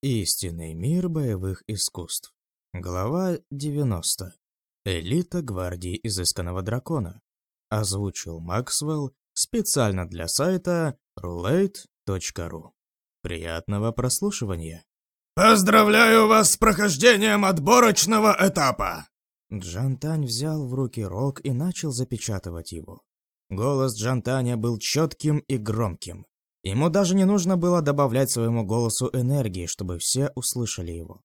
Истинный мир боевых искусств. Глава 90. Элита гвардии изысканного дракона. Озвучил Максвелл специально для сайта roulette.ru. Приятного прослушивания. Поздравляю вас с прохождением отборочного этапа. Джантань взял в руки рог и начал запечатывать его. Голос Джантаня был четким и громким. Ему даже не нужно было добавлять своему голосу энергии, чтобы все услышали его.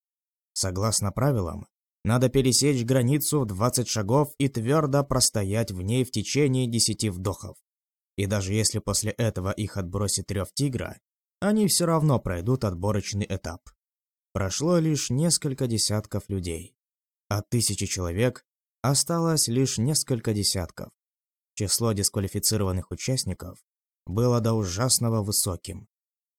Согласно правилам, надо пересечь границу в 20 шагов и твердо простоять в ней в течение 10 вдохов. И даже если после этого их отбросит рев тигра, они все равно пройдут отборочный этап. Прошло лишь несколько десятков людей. От тысячи человек осталось лишь несколько десятков. Число дисквалифицированных участников было до ужасного высоким.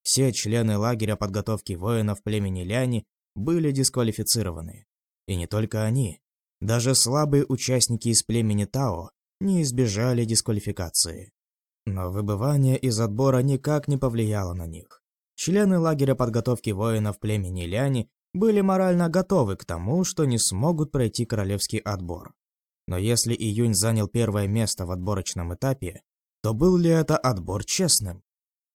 Все члены лагеря подготовки воинов племени Ляни были дисквалифицированы. И не только они. Даже слабые участники из племени Тао не избежали дисквалификации. Но выбывание из отбора никак не повлияло на них. Члены лагеря подготовки воинов племени Ляни были морально готовы к тому, что не смогут пройти королевский отбор. Но если Июнь занял первое место в отборочном этапе, то был ли это отбор честным?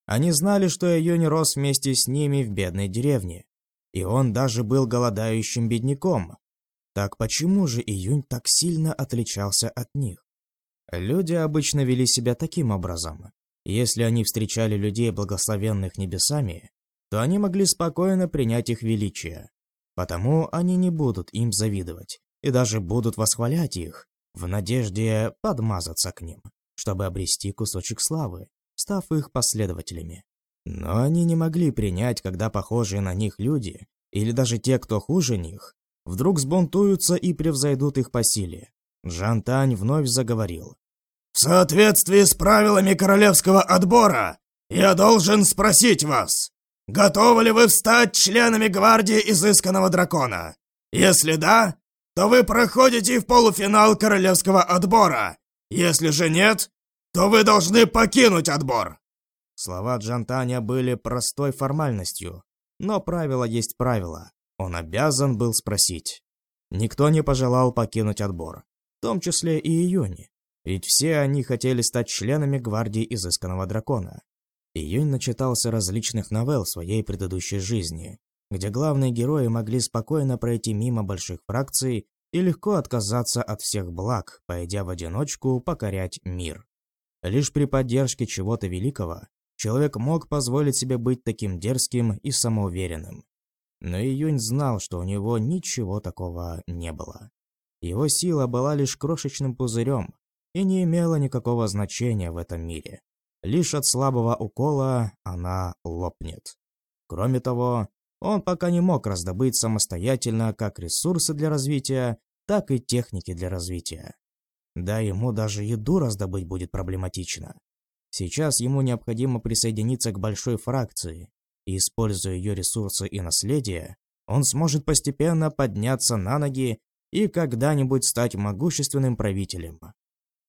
Они знали, что Июнь рос вместе с ними в бедной деревне, и он даже был голодающим бедняком. Так почему же Июнь так сильно отличался от них? Люди обычно вели себя таким образом. Если они встречали людей, благословенных небесами, то они могли спокойно принять их величие. Потому они не будут им завидовать и даже будут восхвалять их, в надежде подмазаться к ним чтобы обрести кусочек славы, став их последователями. Но они не могли принять, когда похожие на них люди, или даже те, кто хуже них, вдруг сбунтуются и превзойдут их по силе. Жан Тань вновь заговорил. «В соответствии с правилами королевского отбора, я должен спросить вас, готовы ли вы встать членами гвардии изысканного дракона? Если да, то вы проходите в полуфинал королевского отбора если же нет, то вы должны покинуть отбор!» Слова Джантаня были простой формальностью, но правило есть правило. Он обязан был спросить. Никто не пожелал покинуть отбор, в том числе и Июни, ведь все они хотели стать членами гвардии изысканного дракона. Июнь начитался различных новелл своей предыдущей жизни, где главные герои могли спокойно пройти мимо больших фракций и легко отказаться от всех благ, пойдя в одиночку покорять мир. Лишь при поддержке чего-то великого человек мог позволить себе быть таким дерзким и самоуверенным. Но Июнь знал, что у него ничего такого не было. Его сила была лишь крошечным пузырем и не имела никакого значения в этом мире. Лишь от слабого укола она лопнет. Кроме того, он пока не мог раздобыть самостоятельно как ресурсы для развития, так и техники для развития. Да, ему даже еду раздобыть будет проблематично. Сейчас ему необходимо присоединиться к большой фракции, и, используя ее ресурсы и наследие, он сможет постепенно подняться на ноги и когда-нибудь стать могущественным правителем.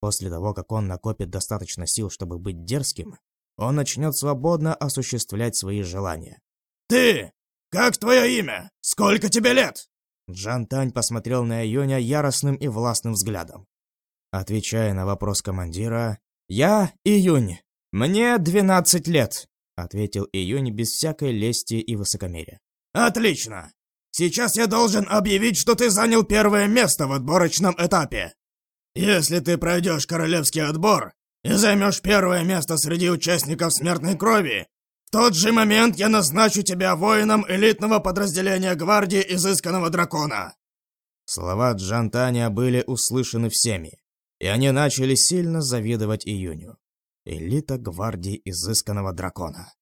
После того, как он накопит достаточно сил, чтобы быть дерзким, он начнет свободно осуществлять свои желания. «Ты! «Как твое имя? Сколько тебе лет?» Джан Тань посмотрел на Юня яростным и властным взглядом. Отвечая на вопрос командира, «Я Июнь. Мне 12 лет», — ответил Июнь без всякой лести и высокомерия. «Отлично! Сейчас я должен объявить, что ты занял первое место в отборочном этапе. Если ты пройдешь королевский отбор и займешь первое место среди участников смертной крови, тот же момент я назначу тебя воином элитного подразделения гвардии изысканного дракона!» Слова Джантаня были услышаны всеми, и они начали сильно завидовать Июню. Элита гвардии изысканного дракона.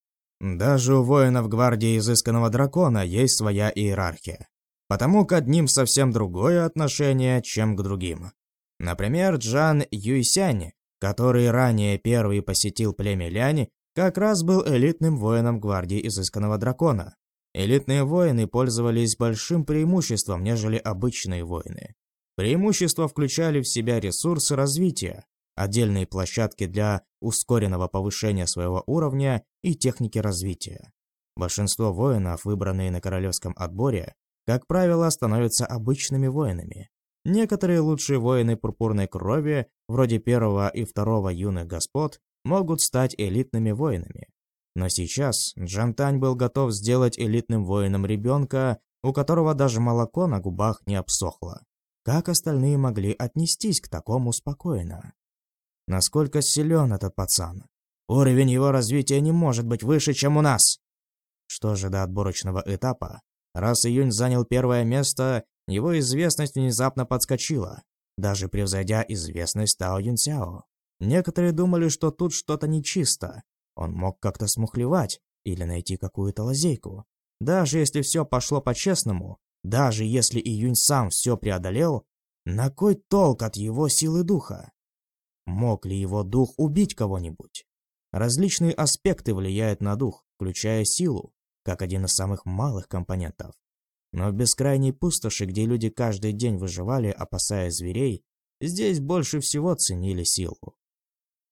Даже у воинов гвардии изысканного дракона есть своя иерархия. Потому к одним совсем другое отношение, чем к другим. Например, Джан Юйсянь, который ранее первый посетил племя Ляни, как раз был элитным воином гвардии изысканного дракона. Элитные воины пользовались большим преимуществом, нежели обычные воины. Преимущества включали в себя ресурсы развития, отдельные площадки для ускоренного повышения своего уровня и техники развития. Большинство воинов, выбранные на королевском отборе, как правило, становятся обычными воинами. Некоторые лучшие воины пурпурной крови, вроде первого и второго юных господ, могут стать элитными воинами. Но сейчас Джантань был готов сделать элитным воином ребенка, у которого даже молоко на губах не обсохло. Как остальные могли отнестись к такому спокойно? Насколько силен этот пацан? Уровень его развития не может быть выше, чем у нас. Что же до отборочного этапа? Раз Июнь занял первое место, его известность внезапно подскочила, даже превзойдя известность Тао Юнсяо. Некоторые думали, что тут что-то нечисто. Он мог как-то смухлевать или найти какую-то лазейку. Даже если все пошло по-честному, даже если Июнь сам все преодолел, на кой толк от его силы духа? Мог ли его дух убить кого-нибудь? Различные аспекты влияют на дух, включая силу, как один из самых малых компонентов. Но в бескрайней пустоши, где люди каждый день выживали, опасаясь зверей, здесь больше всего ценили силу.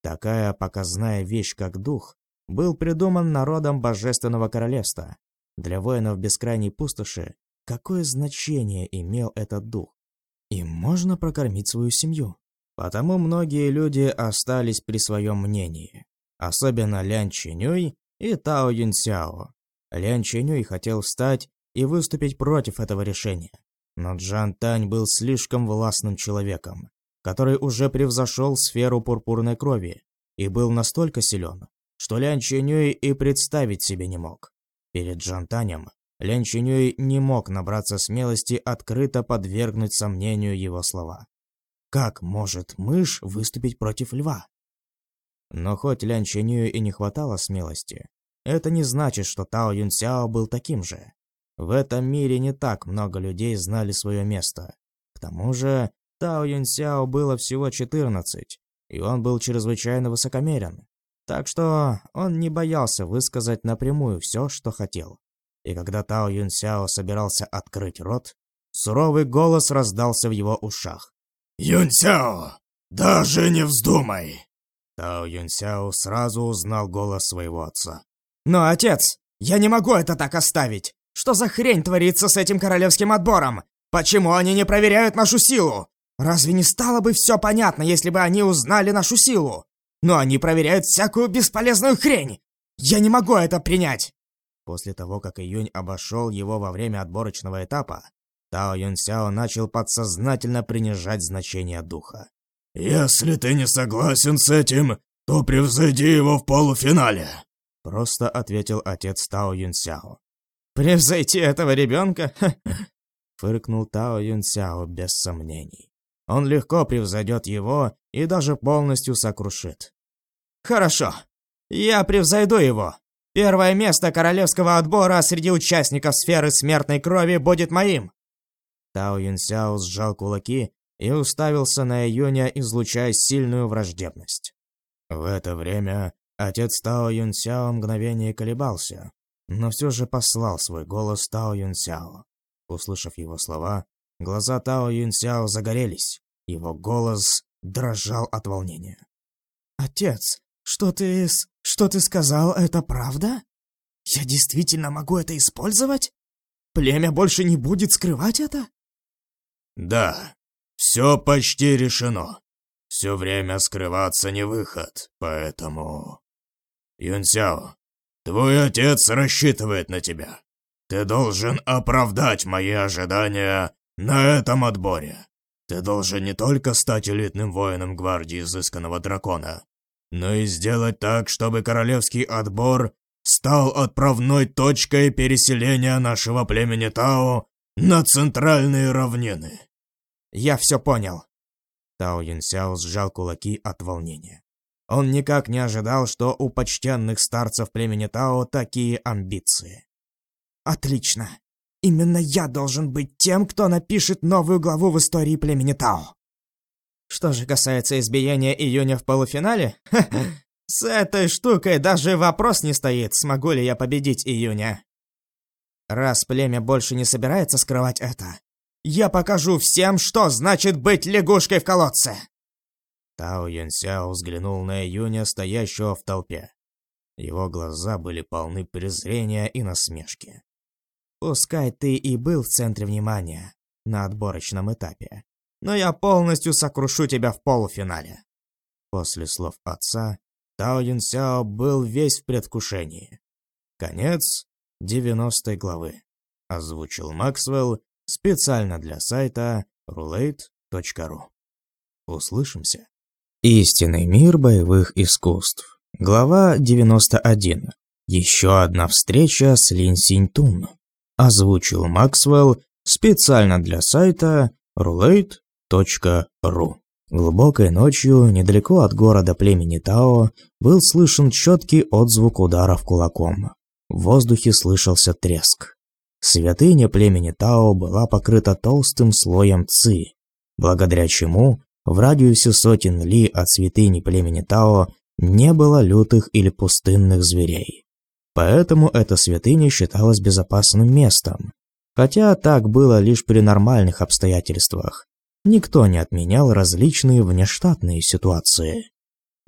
Такая показная вещь, как дух, был придуман народом Божественного Королевства. Для воинов бескрайней пустоши какое значение имел этот дух? Им можно прокормить свою семью. Потому многие люди остались при своем мнении. Особенно Лян Чинюй и Тао Юнсяо. Лян Чинюй хотел встать и выступить против этого решения. Но Джан Тань был слишком властным человеком, который уже превзошел сферу пурпурной крови и был настолько силен, что Лян Чинюй и представить себе не мог. Перед Джан Танем Лян Чинюй не мог набраться смелости открыто подвергнуть сомнению его слова. Как может мышь выступить против льва? Но хоть Лян Чинюю и не хватало смелости, это не значит, что Тао Юнсяо был таким же. В этом мире не так много людей знали свое место. К тому же, Тао Юнсяо было всего 14, и он был чрезвычайно высокомерен. Так что он не боялся высказать напрямую все, что хотел. И когда Тао Юнсяо собирался открыть рот, суровый голос раздался в его ушах. «Юнсяо, даже не вздумай!» Тао Юнсяо сразу узнал голос своего отца. «Но, отец, я не могу это так оставить! Что за хрень творится с этим королевским отбором? Почему они не проверяют нашу силу? Разве не стало бы все понятно, если бы они узнали нашу силу? Но они проверяют всякую бесполезную хрень! Я не могу это принять!» После того, как Июнь обошел его во время отборочного этапа, Тао Юнсяо начал подсознательно принижать значение духа. «Если ты не согласен с этим, то превзойди его в полуфинале», просто ответил отец Тао Юнсяо. «Превзойти этого ребенка?» Фыркнул Тао Юнсяо без сомнений. Он легко превзойдет его и даже полностью сокрушит. «Хорошо. Я превзойду его. Первое место королевского отбора среди участников сферы смертной крови будет моим!» Тао Юнсяо сжал кулаки и уставился на Июня, излучая сильную враждебность. В это время отец Тао Юнсяо мгновение колебался, но все же послал свой голос Тао Юнсяо. Услышав его слова, глаза Тао Юнсяо загорелись, его голос дрожал от волнения. «Отец, что ты... что ты сказал, это правда? Я действительно могу это использовать? Племя больше не будет скрывать это?» «Да, все почти решено. Все время скрываться не выход, поэтому...» «Юнсяо, Твой отец рассчитывает на тебя. Ты должен оправдать мои ожидания на этом отборе. Ты должен не только стать элитным воином гвардии изысканного дракона, но и сделать так, чтобы королевский отбор стал отправной точкой переселения нашего племени Тао на центральные равнины. Я все понял. Тао Юнсяо сжал кулаки от волнения. Он никак не ожидал, что у почтенных старцев племени Тао такие амбиции. «Отлично. Именно я должен быть тем, кто напишет новую главу в истории племени Тао». Что же касается избиения июня в полуфинале, с этой штукой даже вопрос не стоит, смогу ли я победить июня. Раз племя больше не собирается скрывать это, я покажу всем, что значит быть лягушкой в колодце. Тао Юнсяо взглянул на Июня, стоящего в толпе. Его глаза были полны презрения и насмешки. Пускай ты и был в центре внимания на отборочном этапе, но я полностью сокрушу тебя в полуфинале. После слов отца, Тао Сяо был весь в предвкушении. Конец 90 главы. Озвучил Максвелл специально для сайта roulette.ru. Услышимся. Истинный мир боевых искусств. Глава 91. Еще одна встреча с Лин Синьтун. Озвучил Максвелл специально для сайта roulette.ru. Глубокой ночью, недалеко от города племени Тао, был слышен четкий отзвук ударов кулаком. В воздухе слышался треск. Святыня племени Тао была покрыта толстым слоем ци, благодаря чему в радиусе сотен ли от святыни племени Тао не было лютых или пустынных зверей. Поэтому эта святыня считалась безопасным местом. Хотя так было лишь при нормальных обстоятельствах. Никто не отменял различные внештатные ситуации.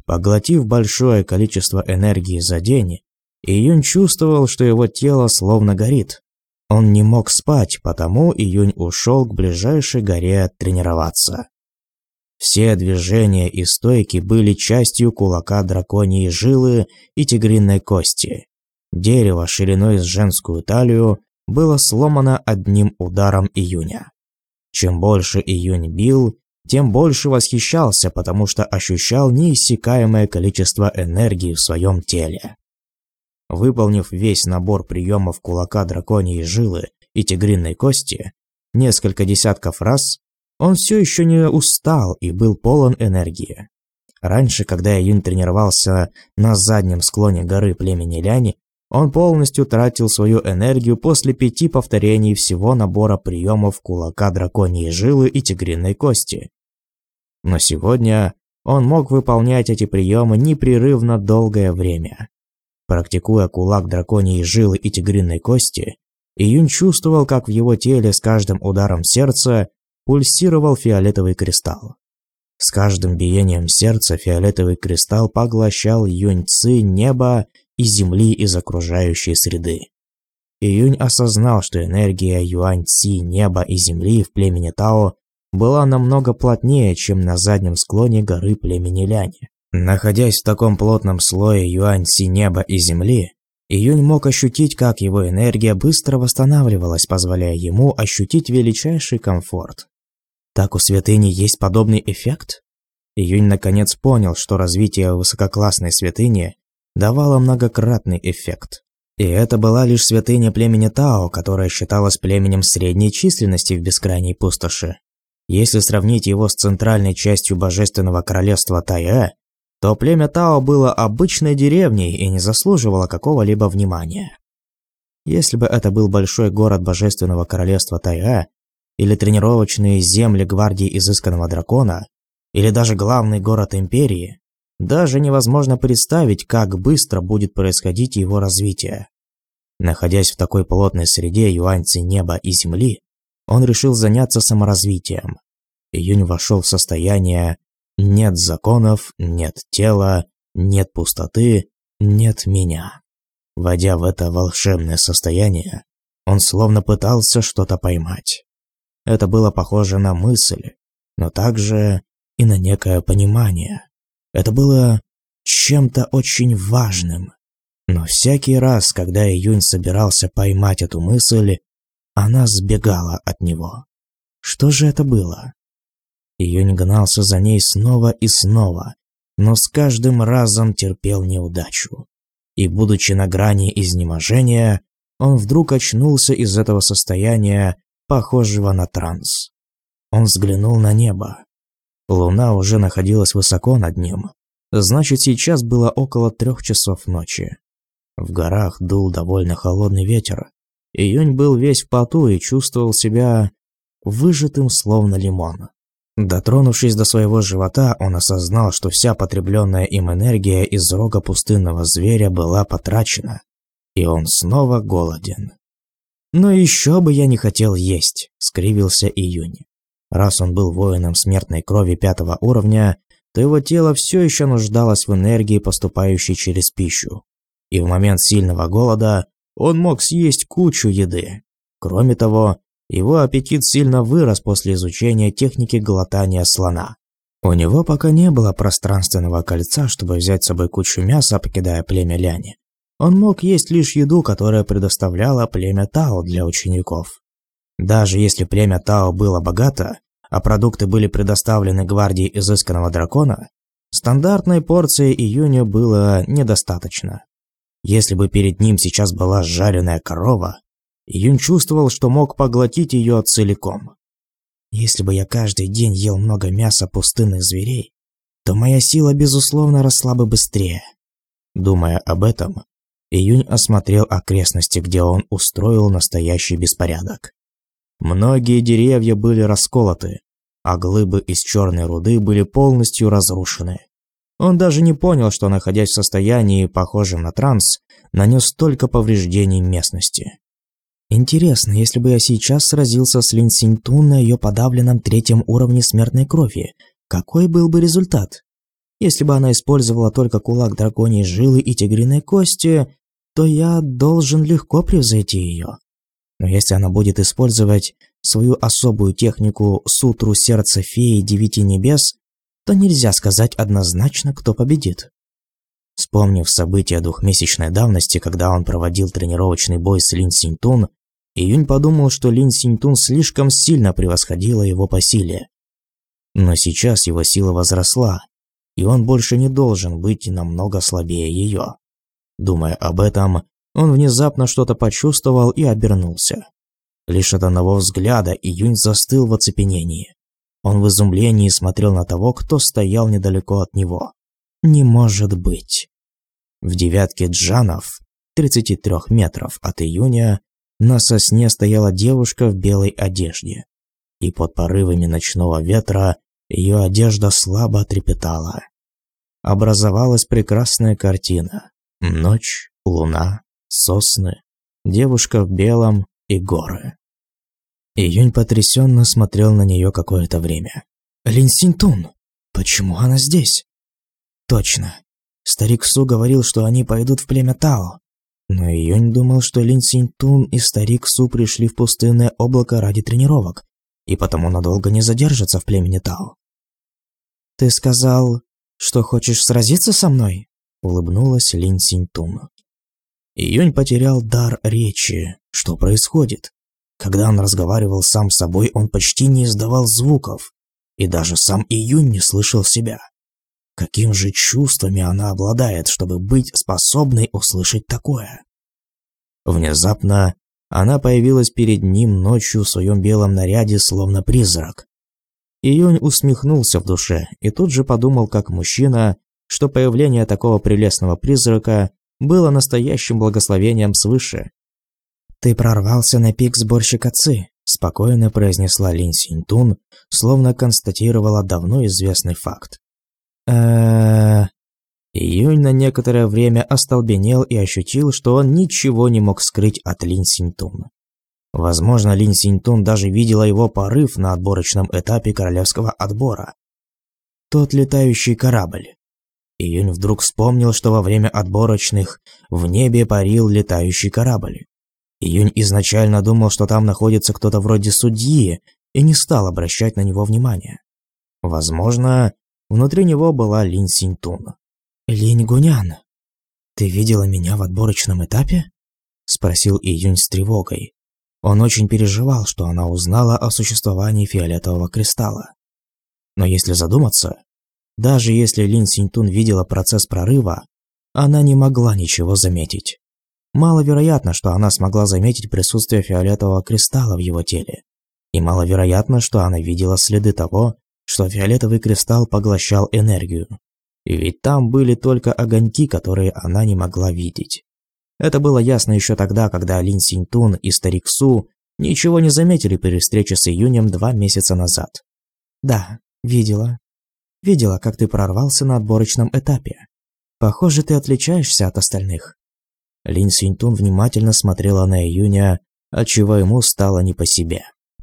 Поглотив большое количество энергии за день, Июнь чувствовал, что его тело словно горит. Он не мог спать, потому Июнь ушел к ближайшей горе тренироваться. Все движения и стойки были частью кулака драконьей жилы и тигриной кости. Дерево шириной с женскую талию было сломано одним ударом июня. Чем больше июнь бил, тем больше восхищался, потому что ощущал неиссякаемое количество энергии в своем теле. Выполнив весь набор приемов кулака драконьей жилы и тигриной кости, несколько десятков раз, он все еще не устал и был полон энергии. Раньше, когда Июнь тренировался на заднем склоне горы племени Ляни, он полностью тратил свою энергию после пяти повторений всего набора приемов кулака драконьей жилы и тигриной кости. Но сегодня он мог выполнять эти приемы непрерывно долгое время. Практикуя кулак драконьей жилы и тигриной кости, Июнь чувствовал, как в его теле с каждым ударом сердца пульсировал фиолетовый кристалл. С каждым биением сердца фиолетовый кристалл поглощал юнь-ци неба и земли из окружающей среды. Июнь осознал, что энергия юань-ци неба и земли в племени Тао была намного плотнее, чем на заднем склоне горы племени Ляни. Находясь в таком плотном слое юань-ци неба и земли, Июнь мог ощутить, как его энергия быстро восстанавливалась, позволяя ему ощутить величайший комфорт. Так у святыни есть подобный эффект? Июнь наконец понял, что развитие высококлассной святыни давало многократный эффект. И это была лишь святыня племени Тао, которая считалась племенем средней численности в бескрайней пустоши. Если сравнить его с центральной частью божественного королевства Тая, то племя Тао было обычной деревней и не заслуживало какого-либо внимания. Если бы это был большой город божественного королевства Тая, или тренировочные земли гвардии изысканного дракона, или даже главный город империи, даже невозможно представить, как быстро будет происходить его развитие. Находясь в такой плотной среде юаньцы неба и земли, он решил заняться саморазвитием. Июнь вошел в состояние «нет законов, нет тела, нет пустоты, нет меня». Войдя в это волшебное состояние, он словно пытался что-то поймать. Это было похоже на мысль, но также и на некое понимание. Это было чем-то очень важным. Но всякий раз, когда Июнь собирался поймать эту мысль, она сбегала от него. Что же это было? Июнь гнался за ней снова и снова, но с каждым разом терпел неудачу. И, будучи на грани изнеможения, он вдруг очнулся из этого состояния похожего на транс. Он взглянул на небо. Луна уже находилась высоко над ним. Значит, сейчас было около трех часов ночи. В горах дул довольно холодный ветер. Июнь был весь в поту и чувствовал себя выжатым словно лимон. Дотронувшись до своего живота, он осознал, что вся потребленная им энергия из рога пустынного зверя была потрачена, и он снова голоден. «Но еще бы я не хотел есть», — скривился Июнь. Раз он был воином смертной крови пятого уровня, то его тело все еще нуждалось в энергии, поступающей через пищу. и в момент сильного голода он мог съесть кучу еды. Кроме того, его аппетит сильно вырос после изучения техники глотания слона. У него пока не было пространственного кольца, чтобы взять с собой кучу мяса, покидая племя Ляни. Он мог есть лишь еду, которая предоставляло племя Тао для учеников. Даже если племя Тао было богато, а продукты были предоставлены гвардии изысканного дракона, стандартной порции июня было недостаточно. Если бы перед ним сейчас была жареная корова, Июнь чувствовал, что мог поглотить ее целиком. Если бы я каждый день ел много мяса пустынных зверей, то моя сила, безусловно, росла бы быстрее. Думая об этом, Июнь осмотрел окрестности, где он устроил настоящий беспорядок. Многие деревья были расколоты, а глыбы из черной руды были полностью разрушены. Он даже не понял, что, находясь в состоянии, похожем на транс, нанес столько повреждений местности. Интересно, если бы я сейчас сразился с Лин Синьтун на ее подавленном третьем уровне смертной крови, какой был бы результат? Если бы она использовала только кулак драконьей жилы и тигриной кости, то я должен легко превзойти ее. Но если она будет использовать свою особую технику Сутру Сердца Феи Девяти Небес, то нельзя сказать однозначно, кто победит. Вспомнив события двухмесячной давности, когда он проводил тренировочный бой с Лин Синьтун, Июнь подумал, что Лин Синьтун слишком сильно превосходила его по силе. Но сейчас его сила возросла, и он больше не должен быть намного слабее ее. Думая об этом, он внезапно что-то почувствовал и обернулся. Лишь от одного взгляда Июнь застыл в оцепенении. Он в изумлении смотрел на того, кто стоял недалеко от него. Не может быть. В девятке джанов, 33 метров от Июня, на сосне стояла девушка в белой одежде, и под порывами ночного ветра ее одежда слабо трепетала. Образовалась прекрасная картина. Ночь, луна, сосны, девушка в белом и горы. Июнь потрясенно смотрел на нее какое-то время. Лин Синтун, почему она здесь? Точно. Старик Су говорил, что они пойдут в племя Тао. Но Июнь думал, что Лин Синтун и старик Су пришли в пустынное облако ради тренировок, и потому надолго не задержатся в племени Тао. «Ты сказал, что хочешь сразиться со мной?» — улыбнулась Лин Синтун. Июнь потерял дар речи. Что происходит? Когда он разговаривал сам с собой, он почти не издавал звуков, и даже сам Июнь не слышал себя. Каким же чувствами она обладает, чтобы быть способной услышать такое? Внезапно она появилась перед ним ночью в своем белом наряде, словно призрак. Июнь усмехнулся в душе и тут же подумал, как мужчина, что появление такого прелестного призрака было настоящим благословением свыше. «Ты прорвался на пик сборщика Ци», – спокойно произнесла Лин Синтун, словно констатировала давно известный факт э Июнь на некоторое время остолбенел и ощутил, что он ничего не мог скрыть от Лин Синтун. Возможно, Лин Синтун даже видела его порыв на отборочном этапе королевского отбора. Тот летающий корабль. Июнь вдруг вспомнил, что во время отборочных в небе парил летающий корабль. Июнь изначально думал, что там находится кто-то вроде судьи, и не стал обращать на него внимания. Возможно, Внутри него была Лин Синьтун. «Линь Гунян, ты видела меня в отборочном этапе?» Спросил Июнь с тревогой. Он очень переживал, что она узнала о существовании фиолетового кристалла. Но если задуматься, даже если Лин Синьтун видела процесс прорыва, она не могла ничего заметить. Маловероятно, что она смогла заметить присутствие фиолетового кристалла в его теле. И маловероятно, что она видела следы того, что фиолетовый кристалл поглощал энергию. И ведь там были только огоньки, которые она не могла видеть. Это было ясно еще тогда, когда Лин Синьтун и Старик Су ничего не заметили при встрече с Июнем два месяца назад. «Да, видела. Видела, как ты прорвался на отборочном этапе. Похоже, ты отличаешься от остальных». Лин Синьтун внимательно смотрела на Июня, отчего ему стало не по себе.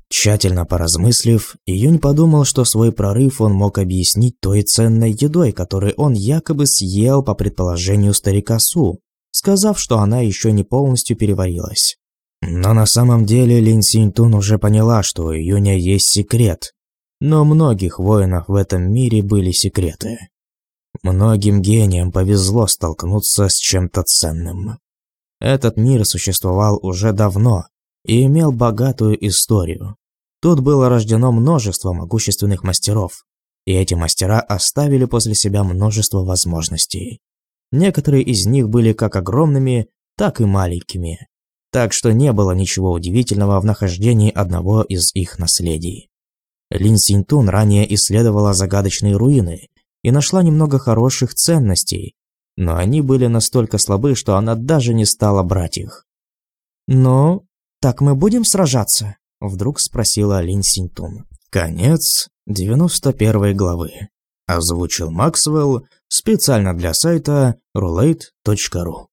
Тщательно поразмыслив, Июнь подумал, что свой прорыв он мог объяснить той ценной едой, которую он якобы съел по предположению старика Су, сказав, что она еще не полностью переварилась. Но на самом деле Лин Синьтун уже поняла, что у Юня есть секрет. Но у многих воинов в этом мире были секреты. Многим гениям повезло столкнуться с чем-то ценным. Этот мир существовал уже давно и имел богатую историю. Тут было рождено множество могущественных мастеров, и эти мастера оставили после себя множество возможностей. Некоторые из них были как огромными, так и маленькими, так что не было ничего удивительного в нахождении одного из их наследий. Лин Синтун ранее исследовала загадочные руины и нашла немного хороших ценностей, но они были настолько слабы, что она даже не стала брать их. «Ну, так мы будем сражаться?» – вдруг спросила Лин Синтун. Конец 91 главы. Озвучил Максвелл специально для сайта roulette.ru.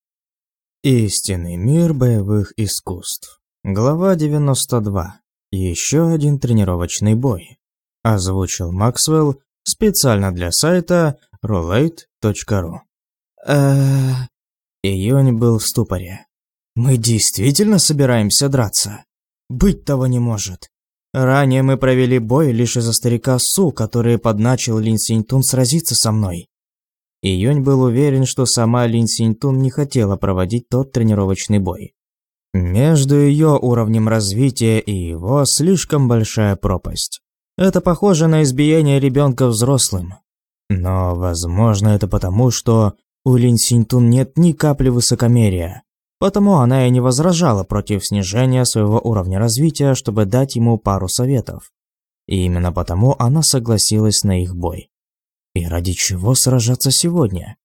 Истинный мир боевых искусств. Глава 92. Еще один тренировочный бой. Озвучил Максвелл Специально для сайта roulette.ru э Июнь был в ступоре. Мы действительно собираемся драться? Быть того не может. Ранее мы провели бой лишь из-за старика Су, который подначил Лин Синьтун сразиться со мной. Июнь был уверен, что сама Лин Синьтун не хотела проводить тот тренировочный бой. Между ее уровнем развития и его слишком большая пропасть. Это похоже на избиение ребенка взрослым. Но, возможно, это потому, что у Лин Синтун нет ни капли высокомерия. Потому она и не возражала против снижения своего уровня развития, чтобы дать ему пару советов. И именно потому она согласилась на их бой. И ради чего сражаться сегодня?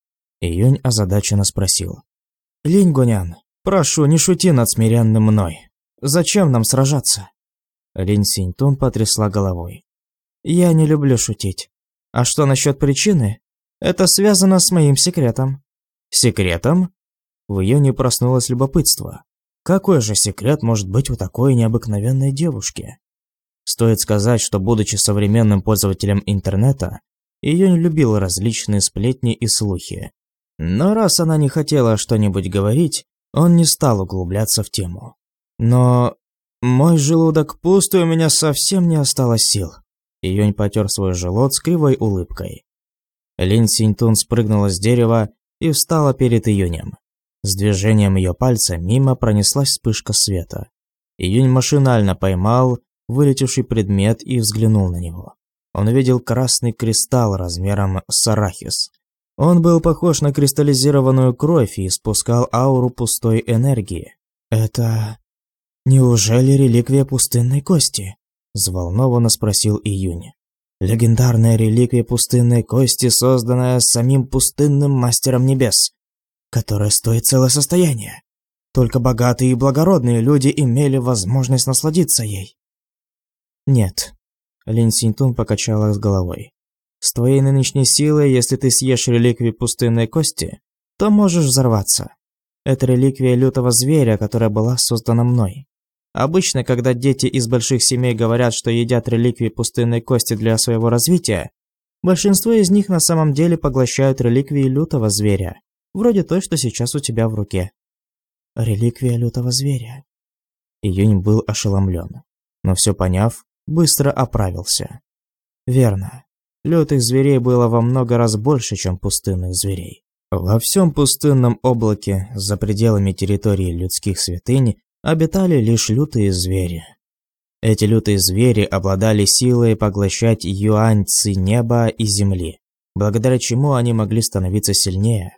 Июнь озадаченно спросил. Линь Гунян, прошу, не шути над смиренным мной. Зачем нам сражаться? Лин Синьтун потрясла головой. Я не люблю шутить. А что насчет причины? Это связано с моим секретом. Секретом? В ее не проснулось любопытство. Какой же секрет может быть у такой необыкновенной девушки? Стоит сказать, что будучи современным пользователем интернета, ее не любил различные сплетни и слухи. Но раз она не хотела что-нибудь говорить, он не стал углубляться в тему. Но мой желудок пуст, и у меня совсем не осталось сил. Июнь потер свой живот с кривой улыбкой. Лин Синьтун спрыгнула с дерева и встала перед Июнем. С движением ее пальца мимо пронеслась вспышка света. Июнь машинально поймал вылетевший предмет и взглянул на него. Он увидел красный кристалл размером с арахис. Он был похож на кристаллизированную кровь и испускал ауру пустой энергии. Это... Неужели реликвия пустынной кости? Взволнованно спросил Июнь. Легендарная реликвия пустынной кости, созданная самим пустынным мастером небес, которая стоит целое состояние. Только богатые и благородные люди имели возможность насладиться ей. Нет. Лин Синтун покачала с головой. С твоей нынешней силой, если ты съешь реликвию пустынной кости, то можешь взорваться. Это реликвия лютого зверя, которая была создана мной. Обычно, когда дети из больших семей говорят, что едят реликвии пустынной кости для своего развития, большинство из них на самом деле поглощают реликвии лютого зверя, вроде той, что сейчас у тебя в руке. Реликвия лютого зверя. Июнь был ошеломлен, но все поняв, быстро оправился. Верно. Лютых зверей было во много раз больше, чем пустынных зверей. Во всем пустынном облаке, за пределами территории людских святынь, обитали лишь лютые звери. Эти лютые звери обладали силой поглощать юаньцы неба и земли, благодаря чему они могли становиться сильнее.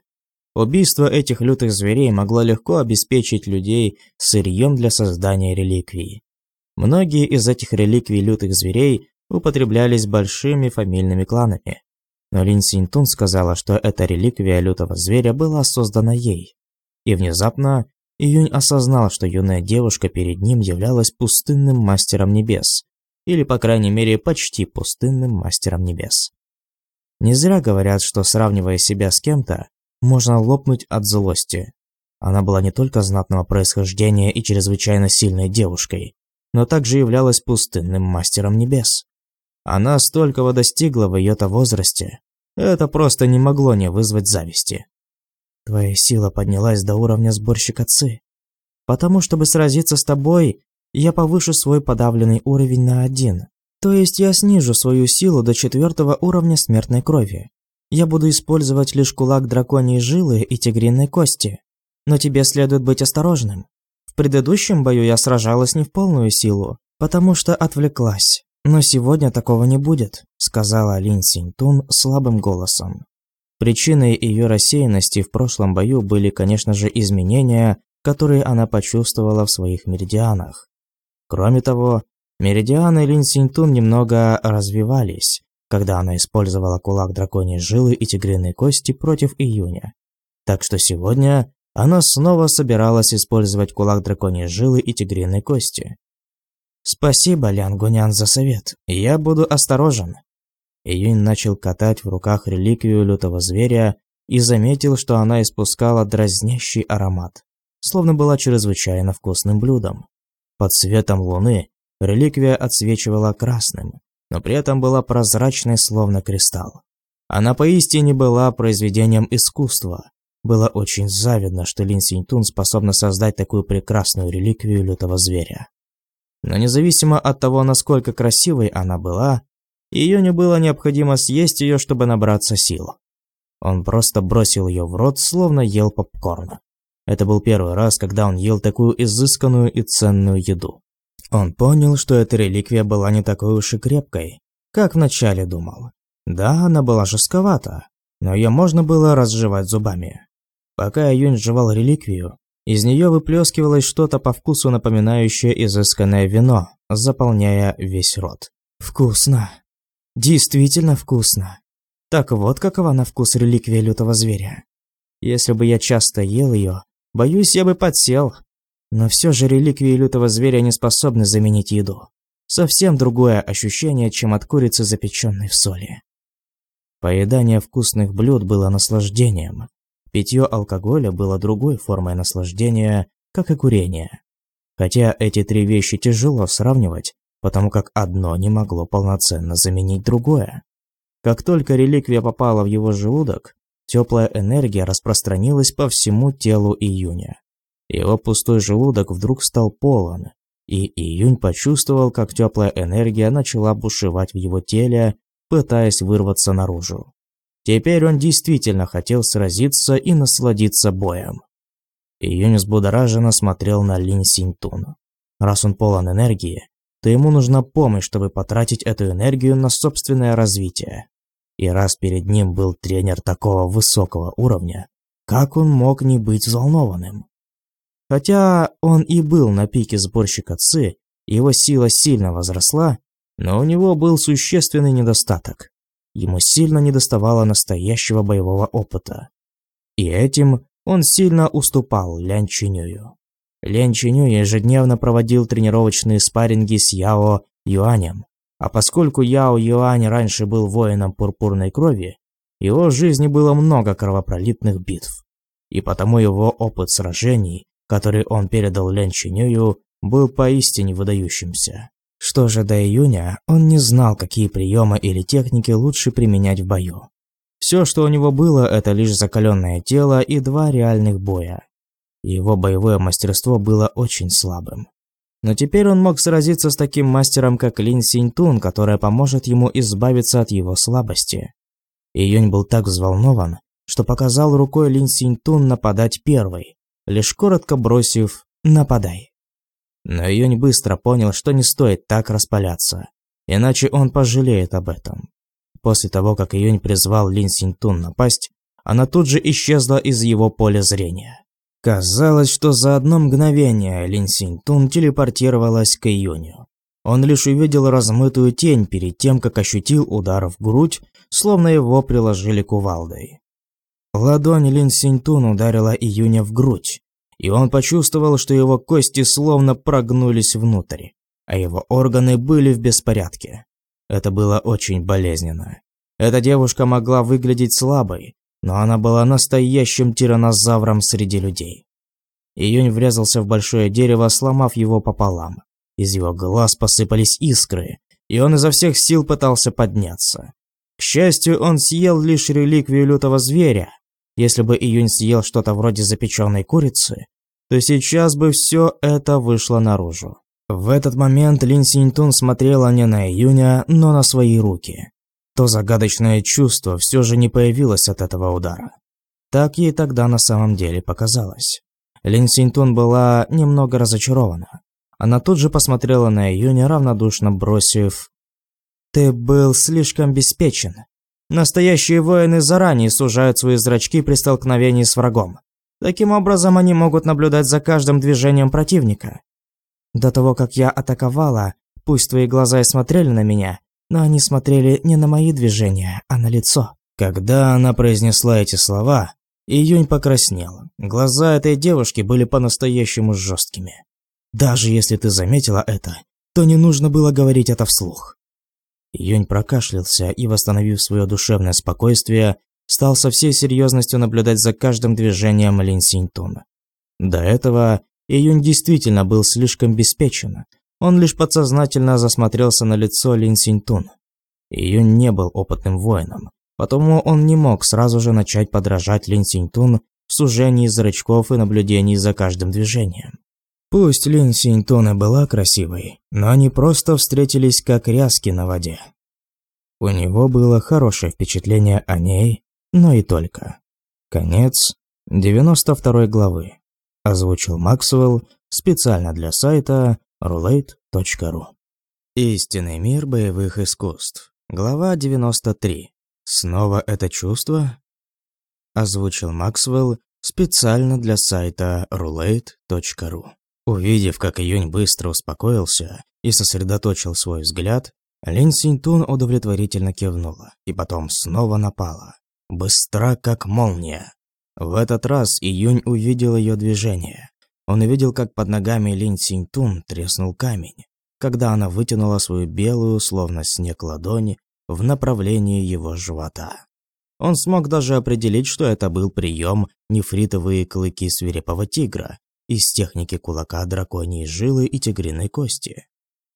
Убийство этих лютых зверей могло легко обеспечить людей сырьем для создания реликвий. Многие из этих реликвий лютых зверей употреблялись большими фамильными кланами. Но Лин Синтун сказала, что эта реликвия лютого зверя была создана ей. И внезапно Июнь осознал, что юная девушка перед ним являлась пустынным мастером небес, или, по крайней мере, почти пустынным мастером небес. Не зря говорят, что сравнивая себя с кем-то, можно лопнуть от злости. Она была не только знатного происхождения и чрезвычайно сильной девушкой, но также являлась пустынным мастером небес. Она столького достигла в ее-то возрасте. Это просто не могло не вызвать зависти. Твоя сила поднялась до уровня сборщика ЦИ. Потому, чтобы сразиться с тобой, я повышу свой подавленный уровень на один. То есть я снижу свою силу до четвертого уровня смертной крови. Я буду использовать лишь кулак драконьей жилы и тигриной кости. Но тебе следует быть осторожным. В предыдущем бою я сражалась не в полную силу, потому что отвлеклась. Но сегодня такого не будет, сказала Лин Синьтун слабым голосом. Причиной ее рассеянности в прошлом бою были, конечно же, изменения, которые она почувствовала в своих меридианах. Кроме того, меридианы Лин Синьтун немного развивались, когда она использовала кулак драконьей жилы и тигриной кости против июня. Так что сегодня она снова собиралась использовать кулак драконьей жилы и тигриной кости. «Спасибо, Лян Гунян, за совет. Я буду осторожен». Июнь начал катать в руках реликвию лютого зверя и заметил, что она испускала дразнящий аромат, словно была чрезвычайно вкусным блюдом. Под светом луны реликвия отсвечивала красным, но при этом была прозрачной, словно кристалл. Она поистине была произведением искусства. Было очень завидно, что Лин Синьтун способна создать такую прекрасную реликвию лютого зверя. Но независимо от того, насколько красивой она была, ее не было необходимо съесть ее, чтобы набраться сил. Он просто бросил ее в рот, словно ел попкорн. Это был первый раз, когда он ел такую изысканную и ценную еду. Он понял, что эта реликвия была не такой уж и крепкой, как вначале думал. Да, она была жестковата, но ее можно было разжевать зубами. Пока Юнь жевал реликвию, из нее выплескивалось что-то по вкусу напоминающее изысканное вино, заполняя весь рот. Вкусно. Действительно вкусно. Так вот какова на вкус реликвия лютого зверя. Если бы я часто ел ее, боюсь, я бы подсел. Но все же реликвии лютого зверя не способны заменить еду. Совсем другое ощущение, чем от курицы, запеченной в соли. Поедание вкусных блюд было наслаждением, Питье алкоголя было другой формой наслаждения, как и курение. Хотя эти три вещи тяжело сравнивать, потому как одно не могло полноценно заменить другое. Как только реликвия попала в его желудок, теплая энергия распространилась по всему телу Июня. Его пустой желудок вдруг стал полон, и Июнь почувствовал, как теплая энергия начала бушевать в его теле, пытаясь вырваться наружу. Теперь он действительно хотел сразиться и насладиться боем. Июнь взбудораженно смотрел на Линь Синьтун. Раз он полон энергии, то ему нужна помощь, чтобы потратить эту энергию на собственное развитие. И раз перед ним был тренер такого высокого уровня, как он мог не быть взволнованным? Хотя он и был на пике сборщика ЦИ, его сила сильно возросла, но у него был существенный недостаток. Ему сильно недоставало настоящего боевого опыта. И этим он сильно уступал Лян Чинюю. Лян Чиню ежедневно проводил тренировочные спарринги с Яо Юанем, а поскольку Яо Юань раньше был воином пурпурной крови, его жизни было много кровопролитных битв. И потому его опыт сражений, который он передал Лян Чинюю, был поистине выдающимся. Что же до июня, он не знал, какие приемы или техники лучше применять в бою. Все, что у него было, это лишь закаленное тело и два реальных боя. Его боевое мастерство было очень слабым. Но теперь он мог сразиться с таким мастером, как Лин Синьтун, которая поможет ему избавиться от его слабости. Июнь был так взволнован, что показал рукой Лин Синьтун нападать первой, лишь коротко бросив «нападай». Но Юнь быстро понял, что не стоит так распаляться, иначе он пожалеет об этом. После того, как Юнь призвал Лин Синтун напасть, она тут же исчезла из его поля зрения. Казалось, что за одно мгновение Лин Синтун телепортировалась к Июню. Он лишь увидел размытую тень перед тем, как ощутил удар в грудь, словно его приложили кувалдой. Ладонь Лин Синтун ударила Июня в грудь, и он почувствовал, что его кости словно прогнулись внутрь, а его органы были в беспорядке. Это было очень болезненно. Эта девушка могла выглядеть слабой, но она была настоящим тиранозавром среди людей. Июнь врезался в большое дерево, сломав его пополам. Из его глаз посыпались искры, и он изо всех сил пытался подняться. К счастью, он съел лишь реликвию лютого зверя, Если бы Июнь съел что-то вроде запеченной курицы, то сейчас бы все это вышло наружу. В этот момент Лин Синьтун смотрела не на Июня, но на свои руки. То загадочное чувство все же не появилось от этого удара. Так ей тогда на самом деле показалось. Лин Синьтун была немного разочарована. Она тут же посмотрела на Июня, равнодушно бросив «Ты был слишком беспечен. Настоящие воины заранее сужают свои зрачки при столкновении с врагом. Таким образом, они могут наблюдать за каждым движением противника. До того, как я атаковала, пусть твои глаза и смотрели на меня, но они смотрели не на мои движения, а на лицо. Когда она произнесла эти слова, Июнь покраснел. Глаза этой девушки были по-настоящему жесткими. Даже если ты заметила это, то не нужно было говорить это вслух. Июнь прокашлялся и, восстановив свое душевное спокойствие, стал со всей серьезностью наблюдать за каждым движением Лин Синьтуна. До этого Июнь действительно был слишком беспечен. Он лишь подсознательно засмотрелся на лицо Лин Синьтун. Июнь не был опытным воином, потому он не мог сразу же начать подражать Лин Синьтун в сужении зрачков и наблюдении за каждым движением. Пусть Лин Синьтун и была красивой, но они просто встретились как ряски на воде. У него было хорошее впечатление о ней, но и только. Конец 92 главы. Озвучил Максвелл специально для сайта roulette.ru. Истинный мир боевых искусств. Глава 93. Снова это чувство? Озвучил Максвелл специально для сайта roulette.ru. Увидев, как Июнь быстро успокоился и сосредоточил свой взгляд, Лин Синтун удовлетворительно кивнула и потом снова напала. Быстра, как молния. В этот раз Июнь увидел ее движение. Он увидел, как под ногами Лин Синтун треснул камень, когда она вытянула свою белую, словно снег ладони, в направлении его живота. Он смог даже определить, что это был прием нефритовые клыки свирепого тигра из техники кулака драконьей жилы и тигриной кости.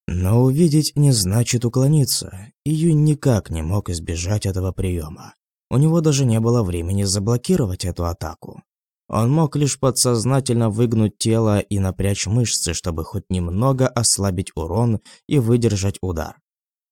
Но увидеть не значит уклониться. Июнь никак не мог избежать этого приема. У него даже не было времени заблокировать эту атаку. Он мог лишь подсознательно выгнуть тело и напрячь мышцы, чтобы хоть немного ослабить урон и выдержать удар.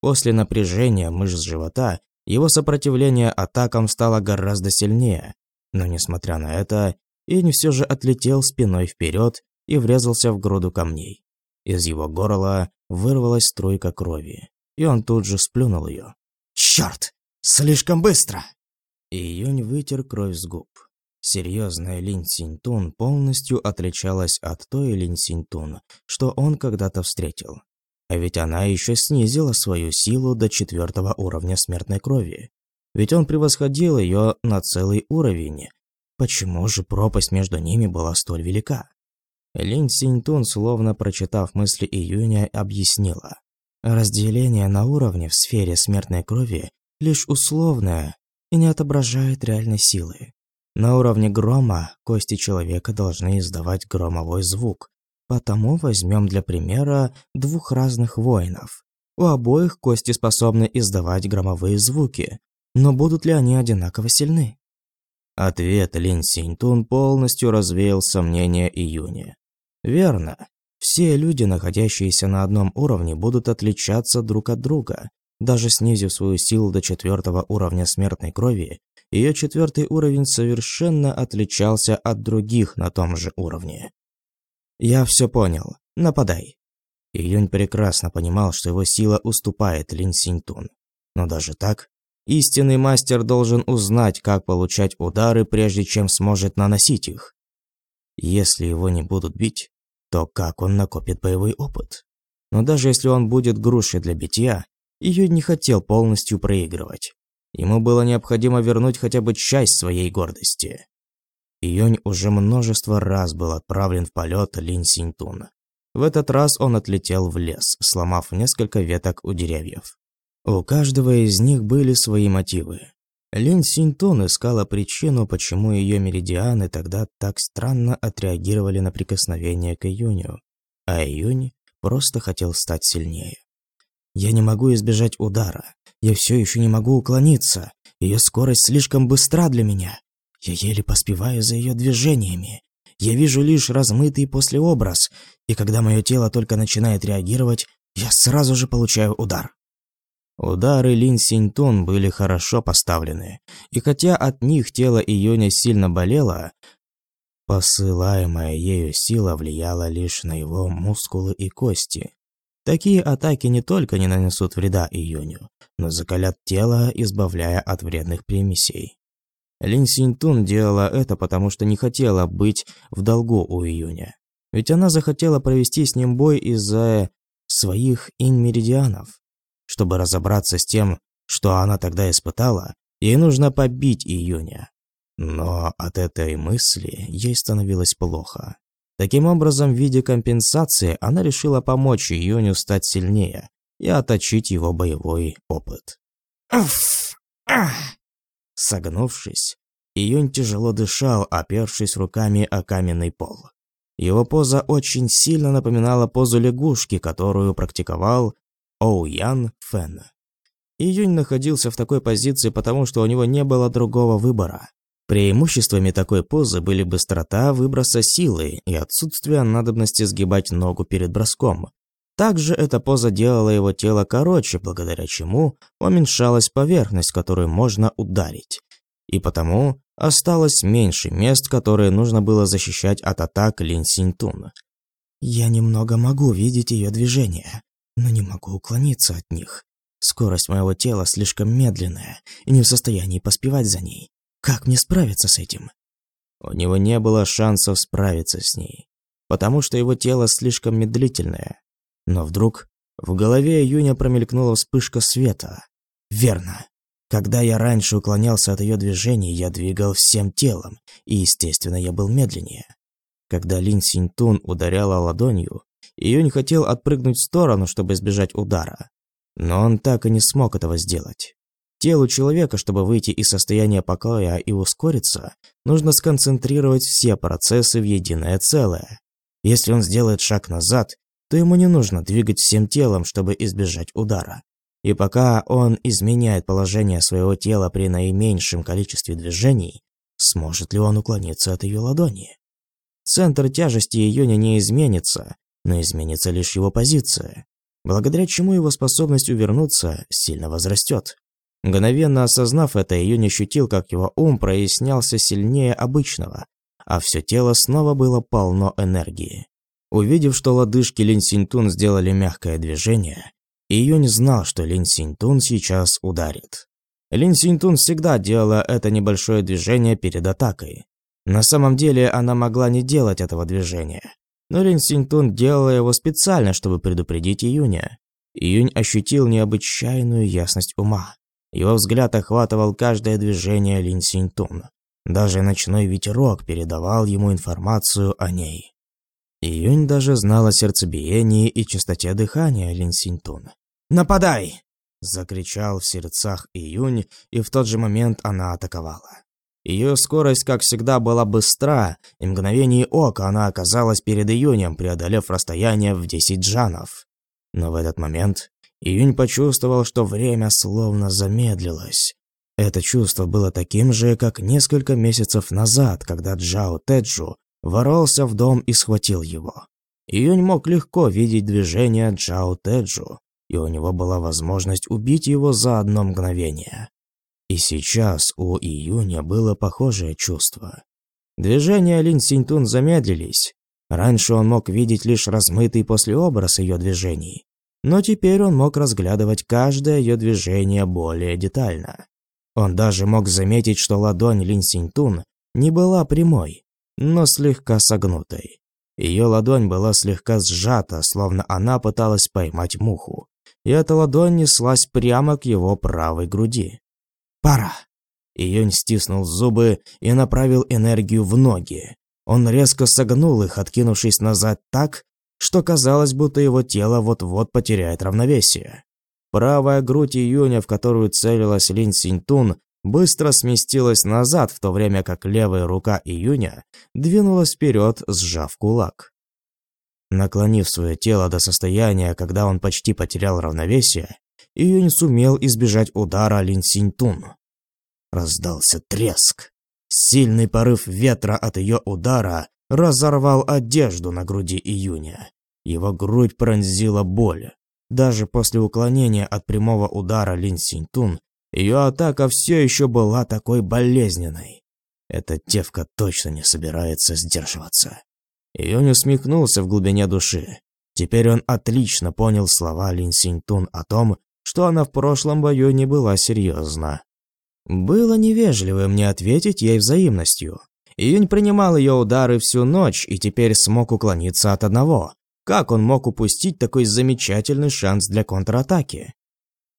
После напряжения мышц живота его сопротивление атакам стало гораздо сильнее, но несмотря на это, Инь все же отлетел спиной вперед и врезался в груду камней. Из его горла вырвалась струйка крови, и он тут же сплюнул ее. «Черт! Слишком быстро!» Июнь вытер кровь с губ. Серьезная Лин Синтун полностью отличалась от той Лин Синтун, что он когда-то встретил. А ведь она еще снизила свою силу до четвертого уровня смертной крови. Ведь он превосходил ее на целый уровень. Почему же пропасть между ними была столь велика? Лин Синтун, словно прочитав мысли Июня, объяснила. Разделение на уровне в сфере смертной крови лишь условное, и не отображает реальной силы. На уровне грома кости человека должны издавать громовой звук, потому возьмем для примера двух разных воинов. У обоих кости способны издавать громовые звуки, но будут ли они одинаково сильны? Ответ Лин Синьтун полностью развеял сомнения Июня. Верно. Все люди, находящиеся на одном уровне, будут отличаться друг от друга, даже снизив свою силу до четвертого уровня смертной крови, ее четвертый уровень совершенно отличался от других на том же уровне. «Я все понял. Нападай». Июнь прекрасно понимал, что его сила уступает Лин Синьтун. Но даже так, истинный мастер должен узнать, как получать удары, прежде чем сможет наносить их. Если его не будут бить, то как он накопит боевой опыт? Но даже если он будет грушей для битья, ее не хотел полностью проигрывать. Ему было необходимо вернуть хотя бы часть своей гордости. Июнь уже множество раз был отправлен в полет Лин Синьтун. В этот раз он отлетел в лес, сломав несколько веток у деревьев. У каждого из них были свои мотивы. Лин Синьтун искала причину, почему ее меридианы тогда так странно отреагировали на прикосновение к Июню, а Июнь просто хотел стать сильнее. Я не могу избежать удара. Я все еще не могу уклониться. Ее скорость слишком быстра для меня. Я еле поспеваю за ее движениями. Я вижу лишь размытый послеобраз, и когда мое тело только начинает реагировать, я сразу же получаю удар. Удары Лин Синьтун были хорошо поставлены, и хотя от них тело Июня сильно болело, посылаемая ею сила влияла лишь на его мускулы и кости. Такие атаки не только не нанесут вреда Июню, но закалят тело, избавляя от вредных примесей. Лин Синьтун делала это, потому что не хотела быть в долгу у Июня. Ведь она захотела провести с ним бой из-за своих инмеридианов. Чтобы разобраться с тем, что она тогда испытала, ей нужно побить Июня. Но от этой мысли ей становилось плохо. Таким образом, в виде компенсации она решила помочь Июню стать сильнее и отточить его боевой опыт. Уф! Ах! Согнувшись, Июнь тяжело дышал, опершись руками о каменный пол. Его поза очень сильно напоминала позу лягушки, которую практиковал Оу Ян Фэн. Июнь находился в такой позиции, потому что у него не было другого выбора. Преимуществами такой позы были быстрота выброса силы и отсутствие надобности сгибать ногу перед броском. Также эта поза делала его тело короче, благодаря чему уменьшалась поверхность, которую можно ударить. И потому осталось меньше мест, которые нужно было защищать от атак Лин Синьтун. Я немного могу видеть ее движения, но не могу уклониться от них. Скорость моего тела слишком медленная и не в состоянии поспевать за ней. Как мне справиться с этим? У него не было шансов справиться с ней, потому что его тело слишком медлительное. Но вдруг в голове Юня промелькнула вспышка света. Верно. Когда я раньше уклонялся от ее движений, я двигал всем телом, и, естественно, я был медленнее. Когда Лин Синьтун ударяла ладонью, Июнь хотел отпрыгнуть в сторону, чтобы избежать удара. Но он так и не смог этого сделать. Телу человека, чтобы выйти из состояния покоя и ускориться, нужно сконцентрировать все процессы в единое целое. Если он сделает шаг назад, то ему не нужно двигать всем телом, чтобы избежать удара. И пока он изменяет положение своего тела при наименьшем количестве движений, сможет ли он уклониться от ее ладони? Центр тяжести Июня не изменится, но изменится лишь его позиция, благодаря чему его способность увернуться сильно возрастет. Мгновенно осознав это, Июнь ощутил, как его ум прояснялся сильнее обычного, а все тело снова было полно энергии. Увидев, что лодыжки Лин Синтун сделали мягкое движение, Июнь знал, что Лин Синтун сейчас ударит. Лин Синтун всегда делала это небольшое движение перед атакой. На самом деле она могла не делать этого движения, но Лин Синтун делала его специально, чтобы предупредить Июня. Июнь ощутил необычайную ясность ума. Его взгляд охватывал каждое движение Лин Синтун. Даже ночной ветерок передавал ему информацию о ней. Июнь даже знал о сердцебиении и частоте дыхания Лин Синтун. «Нападай!» – закричал в сердцах Июнь, и в тот же момент она атаковала. Ее скорость, как всегда, была быстра, и мгновение ока она оказалась перед Июнем, преодолев расстояние в 10 джанов. Но в этот момент Июнь почувствовал, что время словно замедлилось. Это чувство было таким же, как несколько месяцев назад, когда Джао Теджу ворвался в дом и схватил его. Июнь мог легко видеть движение Джао Теджу, и у него была возможность убить его за одно мгновение. И сейчас у Июня было похожее чувство. Движения Лин Синьтун замедлились. Раньше он мог видеть лишь размытый послеобраз ее движений, но теперь он мог разглядывать каждое ее движение более детально. Он даже мог заметить, что ладонь Лин Синьтун не была прямой, но слегка согнутой. Ее ладонь была слегка сжата, словно она пыталась поймать муху, и эта ладонь неслась прямо к его правой груди. Пора. Июнь стиснул зубы и направил энергию в ноги. Он резко согнул их, откинувшись назад так, что казалось, будто его тело вот-вот потеряет равновесие. Правая грудь Июня, в которую целилась Лин Синьтун, быстро сместилась назад, в то время как левая рука Июня двинулась вперед, сжав кулак. Наклонив свое тело до состояния, когда он почти потерял равновесие, Июнь сумел избежать удара Лин Синьтун. Раздался треск. Сильный порыв ветра от ее удара разорвал одежду на груди июня. Его грудь пронзила боль. Даже после уклонения от прямого удара Лин Синьтун, ее атака все еще была такой болезненной. Эта девка точно не собирается сдерживаться. Июнь усмехнулся в глубине души. Теперь он отлично понял слова Лин Синьтун о том, что она в прошлом бою не была серьезна. Было невежливым не ответить ей взаимностью. Июнь принимал ее удары всю ночь и теперь смог уклониться от одного. Как он мог упустить такой замечательный шанс для контратаки?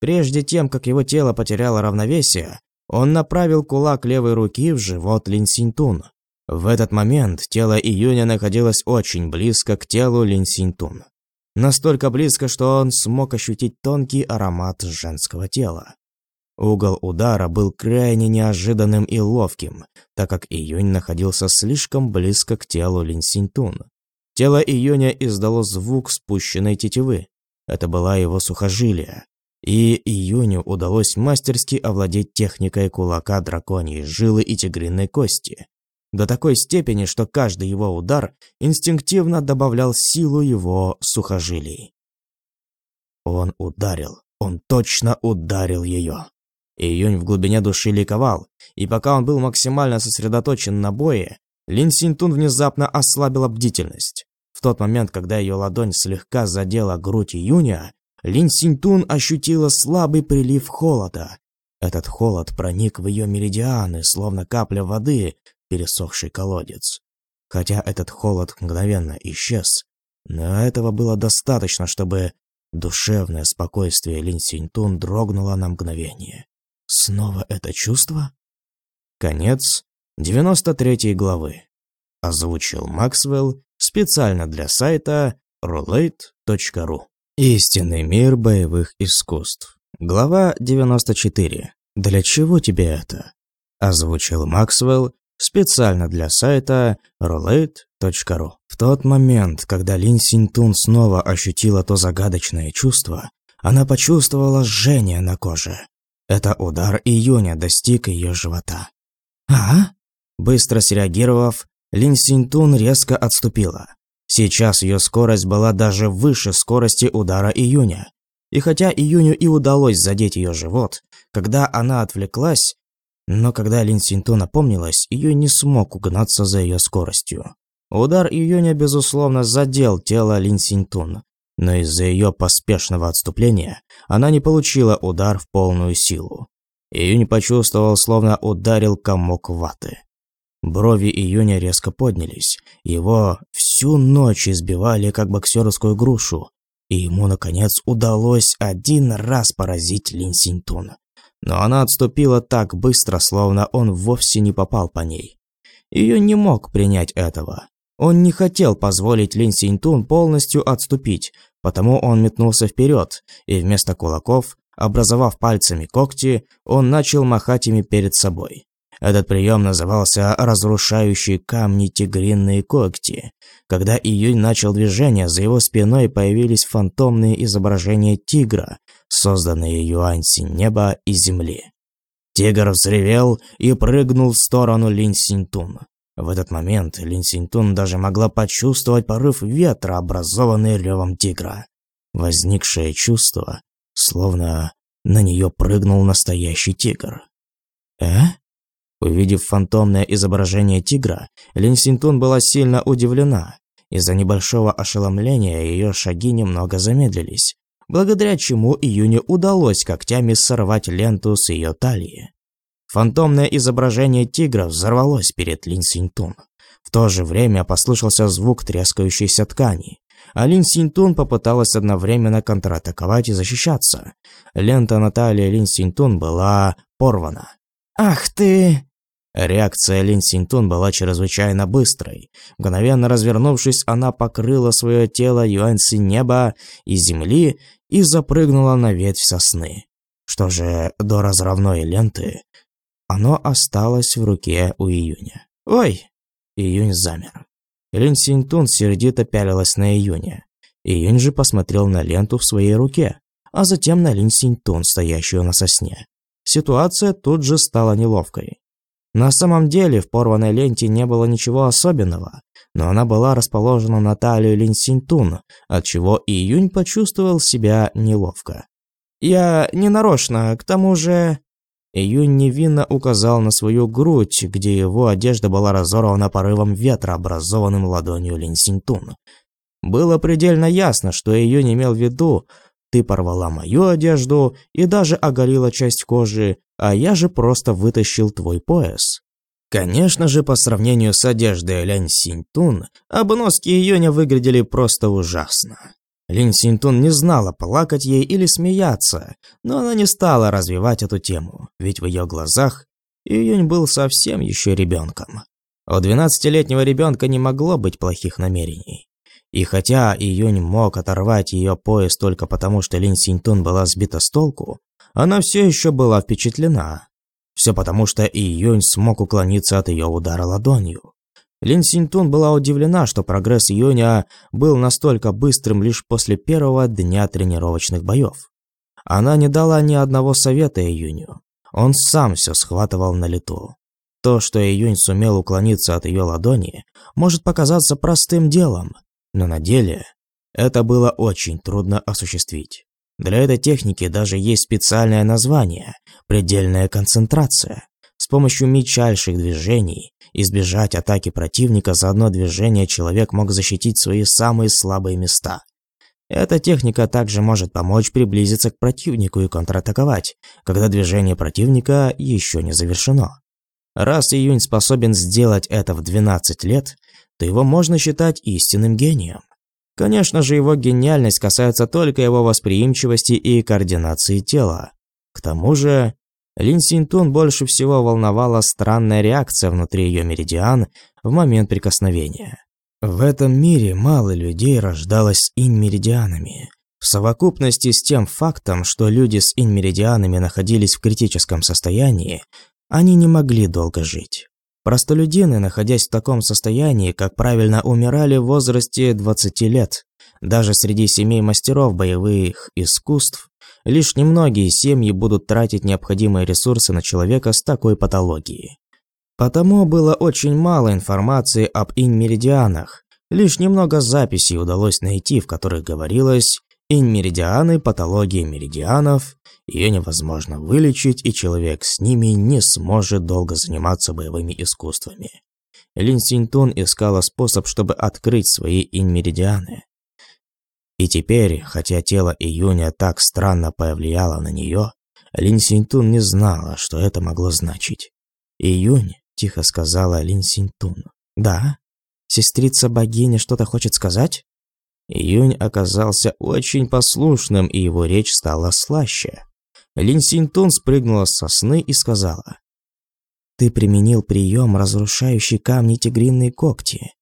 Прежде тем, как его тело потеряло равновесие, он направил кулак левой руки в живот Лин Синтун. В этот момент тело Июня находилось очень близко к телу Лин Синтун. Настолько близко, что он смог ощутить тонкий аромат женского тела. Угол удара был крайне неожиданным и ловким, так как Июнь находился слишком близко к телу Лин Синтун. Тело Июня издало звук спущенной тетивы. Это была его сухожилие. И Июню удалось мастерски овладеть техникой кулака драконьей жилы и тигриной кости. До такой степени, что каждый его удар инстинктивно добавлял силу его сухожилий. Он ударил, он точно ударил ее. Июнь в глубине души ликовал, и пока он был максимально сосредоточен на бое, Лин Синтун внезапно ослабила бдительность. В тот момент, когда ее ладонь слегка задела грудь Июня, Лин Синтун ощутила слабый прилив холода. Этот холод проник в ее меридианы, словно капля воды, пересохший колодец. Хотя этот холод мгновенно исчез, но этого было достаточно, чтобы душевное спокойствие Лин Синтун дрогнуло на мгновение. Снова это чувство? Конец 93 главы. Озвучил Максвелл специально для сайта roulette.ru. Истинный мир боевых искусств. Глава 94. Для чего тебе это? Озвучил Максвелл специально для сайта roulette.ru. В тот момент, когда Лин Синтун снова ощутила то загадочное чувство, она почувствовала жжение на коже. Это удар июня достиг ее живота. «А?» Быстро среагировав, Лин Синтун резко отступила. Сейчас ее скорость была даже выше скорости удара июня. И хотя июню и удалось задеть ее живот, когда она отвлеклась, но когда Лин Синтун опомнилась, ее не смог угнаться за ее скоростью. Удар июня, безусловно, задел тело Лин Синтун, но из-за ее поспешного отступления она не получила удар в полную силу. Июнь почувствовал, словно ударил комок ваты. Брови Июня резко поднялись. Его всю ночь избивали, как боксерскую грушу. И ему, наконец, удалось один раз поразить Лин Синтун. Но она отступила так быстро, словно он вовсе не попал по ней. Ее не мог принять этого. Он не хотел позволить Лин Синьтун полностью отступить, потому он метнулся вперед, и вместо кулаков, образовав пальцами когти, он начал махать ими перед собой. Этот прием назывался «разрушающие камни тигриные когти». Когда Июнь начал движение, за его спиной появились фантомные изображения тигра, созданные Юаньси неба и земли. Тигр взревел и прыгнул в сторону Линь Синьтун. В этот момент Лин Синтун даже могла почувствовать порыв ветра, образованный ревом тигра. Возникшее чувство, словно на нее прыгнул настоящий тигр. «Э?» Увидев фантомное изображение тигра, Лин Синтун была сильно удивлена. Из-за небольшого ошеломления ее шаги немного замедлились, благодаря чему Июне удалось когтями сорвать ленту с ее талии. Фантомное изображение тигра взорвалось перед Лин Синтун. В то же время послышался звук трескающейся ткани. А Лин Синтун попыталась одновременно контратаковать и защищаться. Лента Натальи Лин Синтун была порвана. «Ах ты!» Реакция Лин Синтун была чрезвычайно быстрой. Мгновенно развернувшись, она покрыла свое тело юаньси неба и земли и запрыгнула на ветвь сосны. Что же до разрывной ленты, оно осталось в руке у Июня. «Ой!» Июнь замер. Лин Синтун сердито пялилась на Июня. Июнь же посмотрел на ленту в своей руке, а затем на Лин Синтун, стоящую на сосне. Ситуация тут же стала неловкой. На самом деле в порванной ленте не было ничего особенного, но она была расположена на талию Лин Синтун, отчего Июнь почувствовал себя неловко. «Я не нарочно, к тому же...» Июнь невинно указал на свою грудь, где его одежда была разорвана порывом ветра, образованным ладонью Лин Синтун. Было предельно ясно, что Июнь имел в виду, ты порвала мою одежду и даже оголила часть кожи, а я же просто вытащил твой пояс. Конечно же, по сравнению с одеждой Лянь Синтун, обноски Июня выглядели просто ужасно. Лин Синтун не знала, плакать ей или смеяться, но она не стала развивать эту тему, ведь в ее глазах Июнь был совсем еще ребенком. У 12-летнего ребенка не могло быть плохих намерений. И хотя Июнь мог оторвать ее пояс только потому, что Лин Синтун была сбита с толку, она все еще была впечатлена. Все потому, что Июнь смог уклониться от ее удара ладонью. Лин Синтун была удивлена, что прогресс Июня был настолько быстрым лишь после первого дня тренировочных боев. Она не дала ни одного совета Июню. Он сам все схватывал на лету. То, что Июнь сумел уклониться от ее ладони, может показаться простым делом, но на деле это было очень трудно осуществить. Для этой техники даже есть специальное название – предельная концентрация. С помощью мельчайших движений избежать атаки противника за одно движение человек мог защитить свои самые слабые места. Эта техника также может помочь приблизиться к противнику и контратаковать, когда движение противника еще не завершено. Раз Июнь способен сделать это в 12 лет, то его можно считать истинным гением. Конечно же, его гениальность касается только его восприимчивости и координации тела. К тому же, Лин Синтун больше всего волновала странная реакция внутри ее меридиан в момент прикосновения. В этом мире мало людей рождалось с инь-меридианами. В совокупности с тем фактом, что люди с инь-меридианами находились в критическом состоянии, они не могли долго жить. Простолюдины, находясь в таком состоянии, как правильно умирали в возрасте 20 лет. Даже среди семей мастеров боевых искусств, лишь немногие семьи будут тратить необходимые ресурсы на человека с такой патологией. Потому было очень мало информации об инь-меридианах. Лишь немного записей удалось найти, в которых говорилось «инь-меридианы, патология меридианов», ее невозможно вылечить, и человек с ними не сможет долго заниматься боевыми искусствами. Лин Синтун искала способ, чтобы открыть свои инмеридианы. И теперь, хотя тело Июня так странно повлияло на нее, Лин Синтун не знала, что это могло значить. «Июнь», — тихо сказала Лин Синтун. «Да? Сестрица богиня что-то хочет сказать?» Июнь оказался очень послушным, и его речь стала слаще. Лин Синтун спрыгнула с сосны и сказала. «Ты применил прием, разрушающий камни тигриные когти.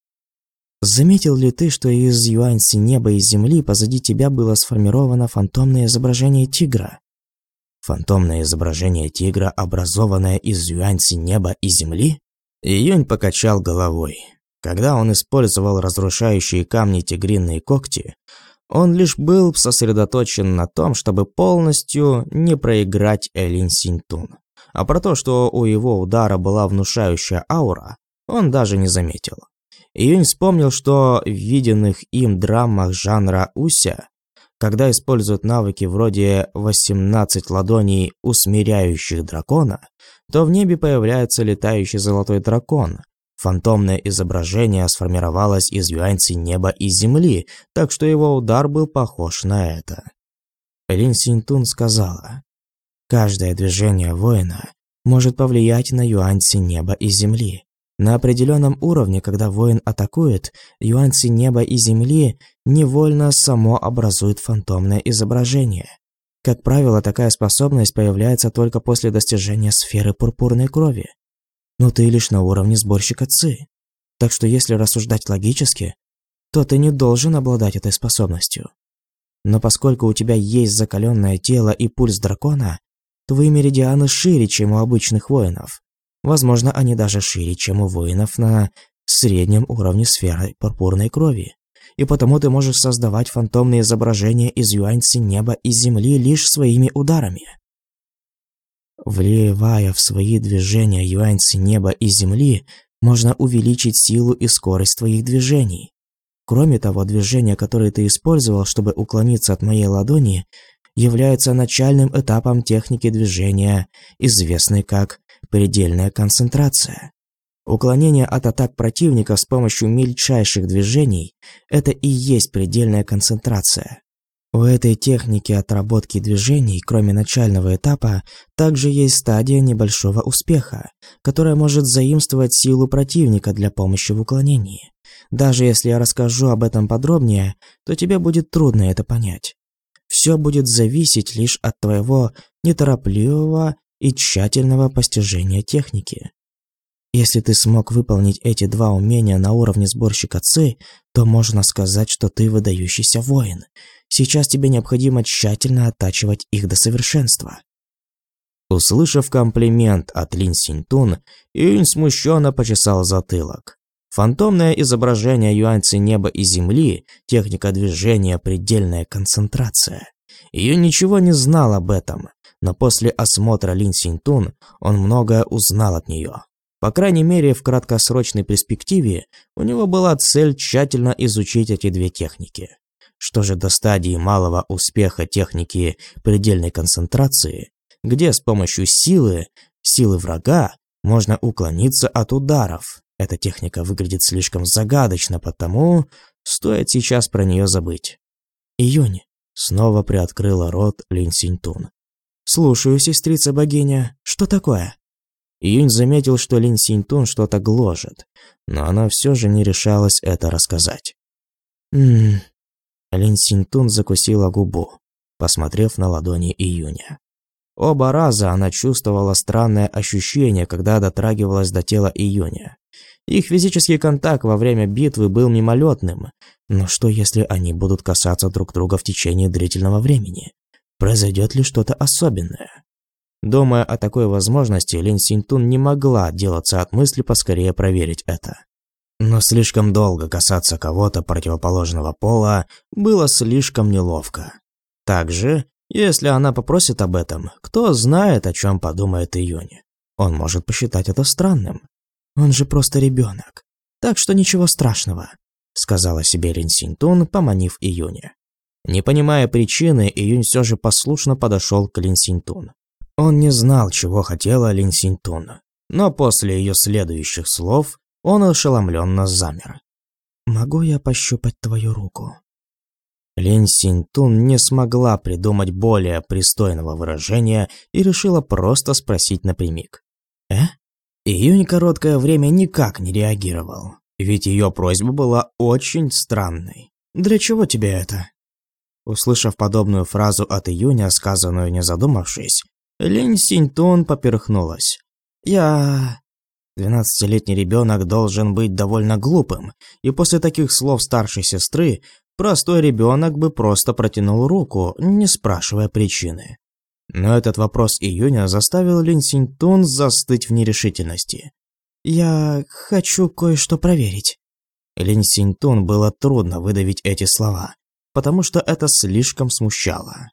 Заметил ли ты, что из юаньси неба и земли позади тебя было сформировано фантомное изображение тигра? Фантомное изображение тигра, образованное из юаньси неба и земли? Июнь покачал головой. Когда он использовал разрушающие камни тигриные когти, он лишь был сосредоточен на том, чтобы полностью не проиграть Элин Синтун. А про то, что у его удара была внушающая аура, он даже не заметил. Июнь вспомнил, что в виденных им драмах жанра Уся, когда используют навыки вроде 18 ладоней усмиряющих дракона, то в небе появляется летающий золотой дракон, Фантомное изображение сформировалось из юаньци неба и земли, так что его удар был похож на это. Лин Синтун сказала, «Каждое движение воина может повлиять на юаньци неба и земли. На определенном уровне, когда воин атакует, юаньци неба и земли невольно само образует фантомное изображение. Как правило, такая способность появляется только после достижения сферы пурпурной крови но ты лишь на уровне сборщика ЦИ. Так что если рассуждать логически, то ты не должен обладать этой способностью. Но поскольку у тебя есть закаленное тело и пульс дракона, твои меридианы шире, чем у обычных воинов. Возможно, они даже шире, чем у воинов на среднем уровне сферы пурпурной крови. И потому ты можешь создавать фантомные изображения из юаньци неба и земли лишь своими ударами. Вливая в свои движения юаньцы неба и земли, можно увеличить силу и скорость твоих движений. Кроме того, движения, которые ты использовал, чтобы уклониться от моей ладони, являются начальным этапом техники движения, известной как предельная концентрация. Уклонение от атак противника с помощью мельчайших движений – это и есть предельная концентрация. У этой техники отработки движений, кроме начального этапа, также есть стадия небольшого успеха, которая может заимствовать силу противника для помощи в уклонении. Даже если я расскажу об этом подробнее, то тебе будет трудно это понять. Все будет зависеть лишь от твоего неторопливого и тщательного постижения техники. Если ты смог выполнить эти два умения на уровне сборщика Ци, то можно сказать, что ты выдающийся воин – Сейчас тебе необходимо тщательно оттачивать их до совершенства. Услышав комплимент от Лин Синтун, Юнь смущенно почесал затылок. Фантомное изображение юаньцы неба и земли, техника движения, предельная концентрация. Ее ничего не знал об этом, но после осмотра Лин Синтун он многое узнал от нее. По крайней мере, в краткосрочной перспективе у него была цель тщательно изучить эти две техники. Что же до стадии малого успеха техники предельной концентрации, где с помощью силы, силы врага, можно уклониться от ударов. Эта техника выглядит слишком загадочно, потому стоит сейчас про нее забыть. Июнь снова приоткрыла рот Лин Синьтун. «Слушаю, сестрица богиня. Что такое?» Июнь заметил, что Лин Синьтун что-то гложет, но она все же не решалась это рассказать. «Ммм, Лин Синтун закусила губу, посмотрев на ладони Июня. Оба раза она чувствовала странное ощущение, когда дотрагивалась до тела Июня. Их физический контакт во время битвы был мимолетным, но что если они будут касаться друг друга в течение длительного времени? Произойдет ли что-то особенное? Думая о такой возможности, Лин Синтун не могла отделаться от мысли поскорее проверить это. Но слишком долго касаться кого-то противоположного пола было слишком неловко. Также, если она попросит об этом, кто знает, о чем подумает Июнь. Он может посчитать это странным. Он же просто ребенок. Так что ничего страшного, сказала себе Лин Синтун, поманив Июня. Не понимая причины, Июнь все же послушно подошел к Лин Синтун. Он не знал, чего хотела Лин Синтун, но после ее следующих слов он ошеломленно замер. «Могу я пощупать твою руку?» Лин Синтун не смогла придумать более пристойного выражения и решила просто спросить напрямик. «Э?» Июнь короткое время никак не реагировал, ведь ее просьба была очень странной. «Для чего тебе это?» Услышав подобную фразу от Июня, сказанную не задумавшись, Лин Синтун поперхнулась. «Я... Двенадцатилетний ребенок должен быть довольно глупым, и после таких слов старшей сестры простой ребенок бы просто протянул руку, не спрашивая причины. Но этот вопрос Июня заставил Лин Синьтун застыть в нерешительности. «Я хочу кое-что проверить». Лин Синьтун было трудно выдавить эти слова, потому что это слишком смущало.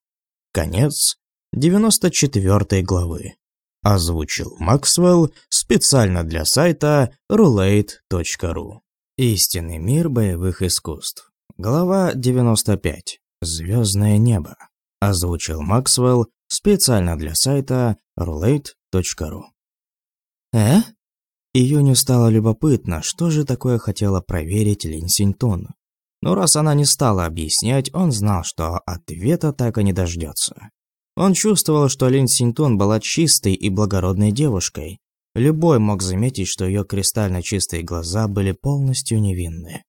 Конец 94 главы. Озвучил Максвелл специально для сайта roulette.ru. Истинный мир боевых искусств. Глава 95. Звездное небо. Озвучил Максвелл специально для сайта roulette.ru. Э? Июню стало любопытно, что же такое хотела проверить Лин Синьтун. Но раз она не стала объяснять, он знал, что ответа так и не дождется. Он чувствовал, что Лин Синтун была чистой и благородной девушкой. Любой мог заметить, что ее кристально чистые глаза были полностью невинны.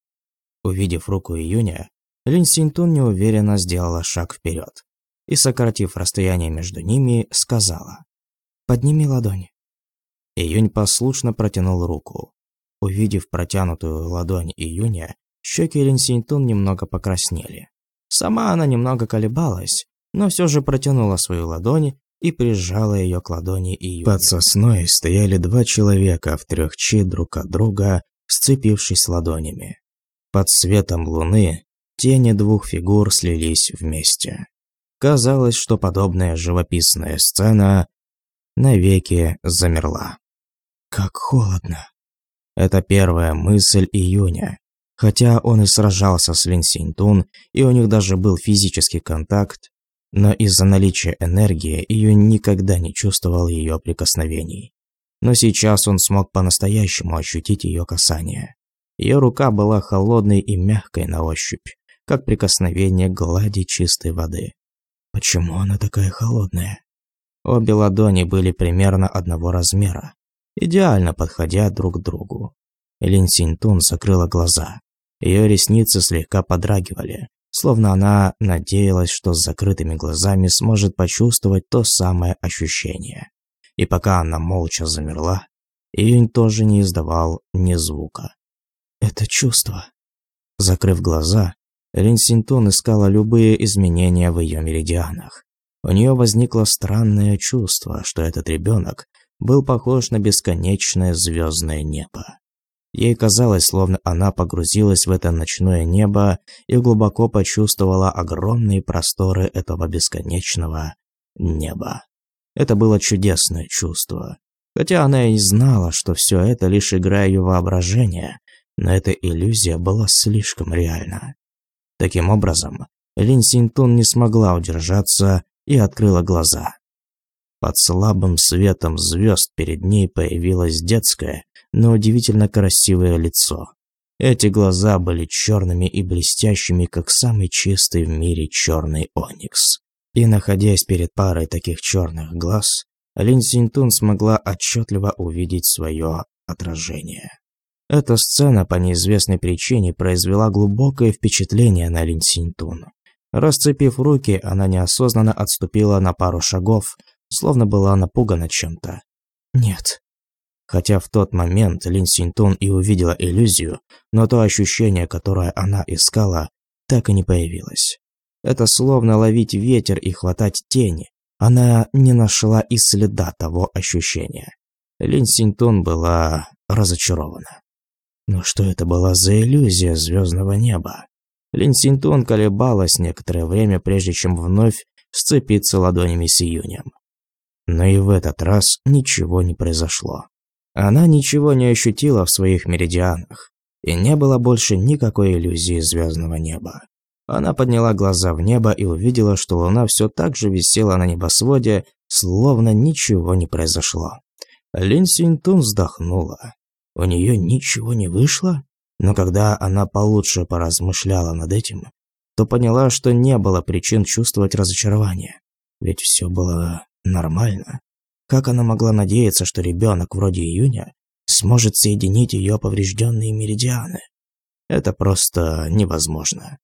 Увидев руку Июня, Лин Синтун неуверенно сделала шаг вперед и, сократив расстояние между ними, сказала «Подними ладонь». Июнь послушно протянул руку. Увидев протянутую ладонь Июня, щеки Лин Синтун немного покраснели. Сама она немного колебалась, но все же протянула свою ладонь и прижала ее к ладони Июня. Под сосной стояли два человека в трех чи друг от друга, сцепившись ладонями. Под светом луны тени двух фигур слились вместе. Казалось, что подобная живописная сцена навеки замерла. Как холодно. Это первая мысль июня. Хотя он и сражался с Лин Синьтун, и у них даже был физический контакт, но из-за наличия энергии ее никогда не чувствовал ее прикосновений. Но сейчас он смог по-настоящему ощутить ее касание. Ее рука была холодной и мягкой на ощупь, как прикосновение глади чистой воды. Почему она такая холодная? Обе ладони были примерно одного размера, идеально подходя друг к другу. Лин Синтун закрыла глаза. Ее ресницы слегка подрагивали, словно она надеялась, что с закрытыми глазами сможет почувствовать то самое ощущение. И пока она молча замерла, Июнь тоже не издавал ни звука. Это чувство. Закрыв глаза, Лин Синтон искала любые изменения в ее меридианах. У нее возникло странное чувство, что этот ребенок был похож на бесконечное звездное небо. Ей казалось, словно она погрузилась в это ночное небо и глубоко почувствовала огромные просторы этого бесконечного неба. Это было чудесное чувство. Хотя она и знала, что все это лишь игра ее воображения, но эта иллюзия была слишком реальна. Таким образом, Лин Синтун не смогла удержаться и открыла глаза. Под слабым светом звезд перед ней появилось детское, но удивительно красивое лицо. Эти глаза были черными и блестящими, как самый чистый в мире черный оникс. И находясь перед парой таких черных глаз, Лин Синтун смогла отчетливо увидеть свое отражение. Эта сцена по неизвестной причине произвела глубокое впечатление на Лин Синтун. Расцепив руки, она неосознанно отступила на пару шагов, словно была напугана чем-то. Нет. Хотя в тот момент Лин Синтун и увидела иллюзию, но то ощущение, которое она искала, так и не появилось. Это словно ловить ветер и хватать тени. Она не нашла и следа того ощущения. Лин Синтун была разочарована. Но что это была за иллюзия звездного неба? Лин Синтун колебалась некоторое время, прежде чем вновь сцепиться ладонями с июнем. Но и в этот раз ничего не произошло. Она ничего не ощутила в своих меридианах, и не было больше никакой иллюзии звездного неба. Она подняла глаза в небо и увидела, что луна все так же висела на небосводе, словно ничего не произошло. Лин Синтун вздохнула. У нее ничего не вышло, но когда она получше поразмышляла над этим, то поняла, что не было причин чувствовать разочарование. Ведь все было нормально. Как она могла надеяться, что ребенок вроде Июня сможет соединить ее поврежденные меридианы? Это просто невозможно.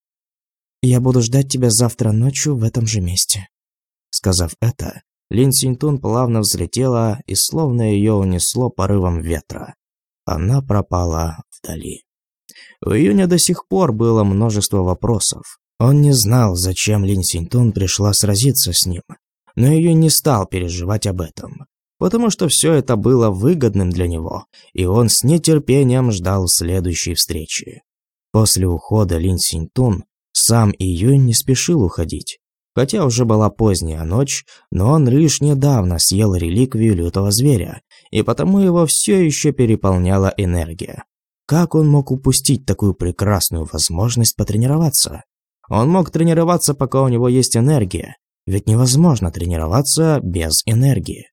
«Я буду ждать тебя завтра ночью в этом же месте». Сказав это, Лин Синтун плавно взлетела и словно ее унесло порывом ветра она пропала вдали. У Июня до сих пор было множество вопросов. Он не знал, зачем Лин Синтун пришла сразиться с ним, но Июнь не стал переживать об этом, потому что все это было выгодным для него, и он с нетерпением ждал следующей встречи. После ухода Лин Синтун сам Июнь не спешил уходить. Хотя уже была поздняя ночь, но он лишь недавно съел реликвию лютого зверя, и потому его все еще переполняла энергия. Как он мог упустить такую прекрасную возможность потренироваться? Он мог тренироваться, пока у него есть энергия, ведь невозможно тренироваться без энергии.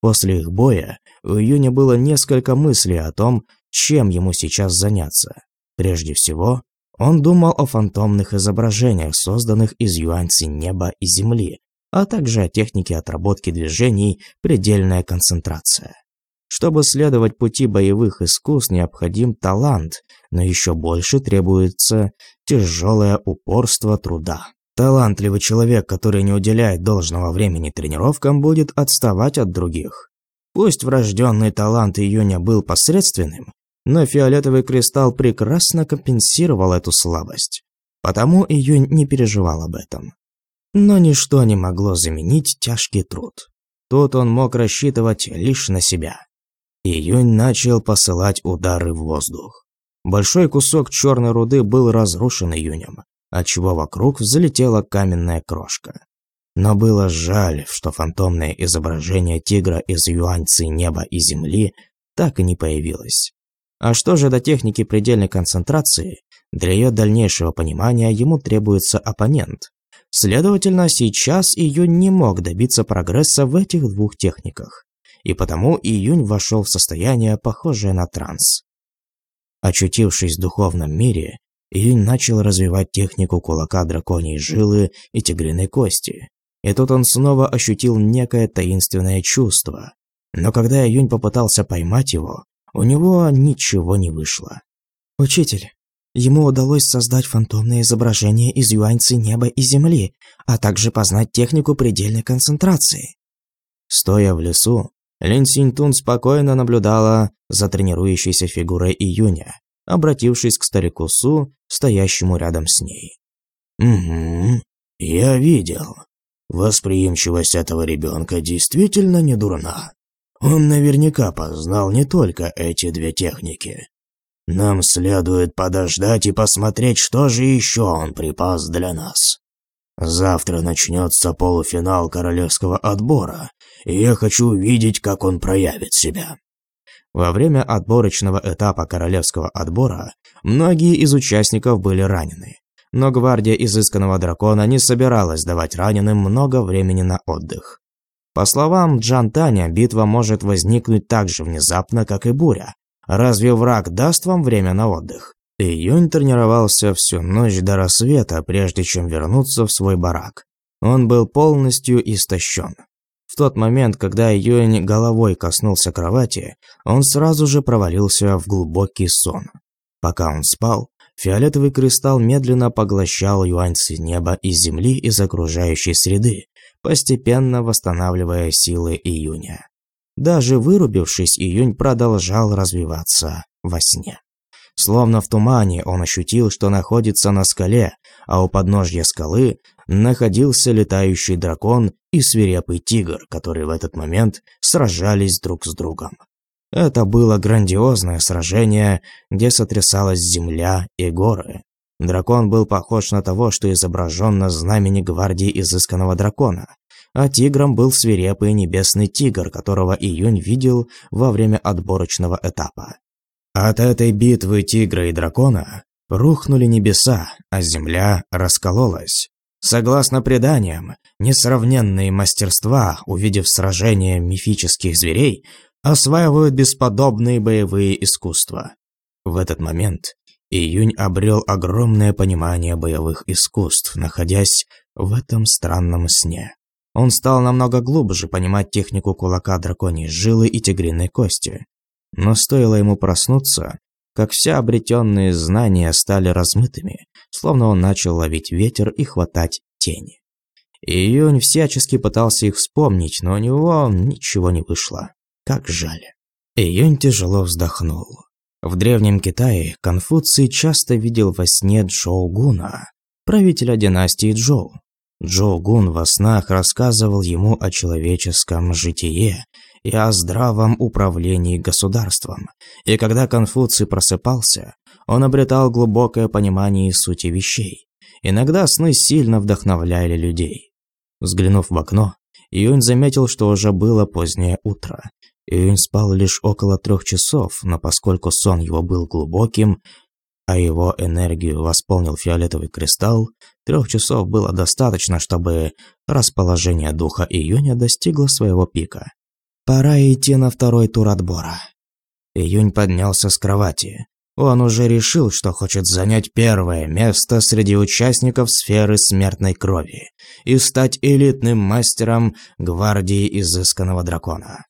После их боя у Юни было несколько мыслей о том, чем ему сейчас заняться. Прежде всего, он думал о фантомных изображениях, созданных из юаньци неба и земли, а также о технике отработки движений «предельная концентрация». Чтобы следовать пути боевых искусств, необходим талант, но еще больше требуется тяжелое упорство труда. Талантливый человек, который не уделяет должного времени тренировкам, будет отставать от других. Пусть врожденный талант Июня был посредственным, но фиолетовый кристалл прекрасно компенсировал эту слабость. Потому Июнь не переживал об этом. Но ничто не могло заменить тяжкий труд. Тут он мог рассчитывать лишь на себя. Июнь начал посылать удары в воздух. Большой кусок черной руды был разрушен июнем, отчего вокруг взлетела каменная крошка. Но было жаль, что фантомное изображение тигра из юаньцы неба и земли так и не появилось. А что же до техники предельной концентрации, для ее дальнейшего понимания ему требуется оппонент. Следовательно, сейчас Июнь не мог добиться прогресса в этих двух техниках, и потому Июнь вошел в состояние, похожее на транс. Очутившись в духовном мире, Июнь начал развивать технику кулака драконьей жилы и тигриной кости. И тут он снова ощутил некое таинственное чувство. Но когда Июнь попытался поймать его, у него ничего не вышло. «Учитель, ему удалось создать фантомное изображение из юаньцы неба и земли, а также познать технику предельной концентрации». Стоя в лесу, Лин Синьтун спокойно наблюдала за тренирующейся фигурой Июня, обратившись к старику Су, стоящему рядом с ней. «Угу, я видел. Восприимчивость этого ребенка действительно не дурна. Он наверняка познал не только эти две техники. Нам следует подождать и посмотреть, что же еще он припас для нас. Завтра начнется полуфинал королевского отбора, и я хочу увидеть, как он проявит себя. Во время отборочного этапа королевского отбора многие из участников были ранены, но гвардия изысканного дракона не собиралась давать раненым много времени на отдых. По словам Джан Таня, битва может возникнуть так же внезапно, как и буря. Разве враг даст вам время на отдых? Июнь тренировался всю ночь до рассвета, прежде чем вернуться в свой барак. Он был полностью истощен. В тот момент, когда Юэнь головой коснулся кровати, он сразу же провалился в глубокий сон. Пока он спал, фиолетовый кристалл медленно поглощал юаньцы неба и земли из окружающей среды, постепенно восстанавливая силы июня. Даже вырубившись, июнь продолжал развиваться во сне. Словно в тумане он ощутил, что находится на скале, а у подножья скалы находился летающий дракон и свирепый тигр, которые в этот момент сражались друг с другом. Это было грандиозное сражение, где сотрясалась земля и горы. Дракон был похож на того, что изображен на знамени гвардии изысканного дракона, а тигром был свирепый небесный тигр, которого Июнь видел во время отборочного этапа. От этой битвы тигра и дракона рухнули небеса, а земля раскололась. Согласно преданиям, несравненные мастерства, увидев сражение мифических зверей, осваивают бесподобные боевые искусства. В этот момент Июнь обрел огромное понимание боевых искусств, находясь в этом странном сне. Он стал намного глубже понимать технику кулака драконьей жилы и тигриной кости. Но стоило ему проснуться, как все обретенные знания стали размытыми, словно он начал ловить ветер и хватать тени. Июнь всячески пытался их вспомнить, но у него ничего не вышло. Как жаль. Июнь тяжело вздохнул. В Древнем Китае Конфуций часто видел во сне Джоу Гуна, правителя династии Джоу. Джоу Гун во снах рассказывал ему о человеческом житие и о здравом управлении государством. И когда Конфуций просыпался, он обретал глубокое понимание сути вещей. Иногда сны сильно вдохновляли людей. Взглянув в окно, Июнь заметил, что уже было позднее утро. Июнь спал лишь около трех часов, но поскольку сон его был глубоким, а его энергию восполнил фиолетовый кристалл, трех часов было достаточно, чтобы расположение духа Июня достигло своего пика. Пора идти на второй тур отбора. Июнь поднялся с кровати. Он уже решил, что хочет занять первое место среди участников сферы смертной крови и стать элитным мастером гвардии изысканного дракона.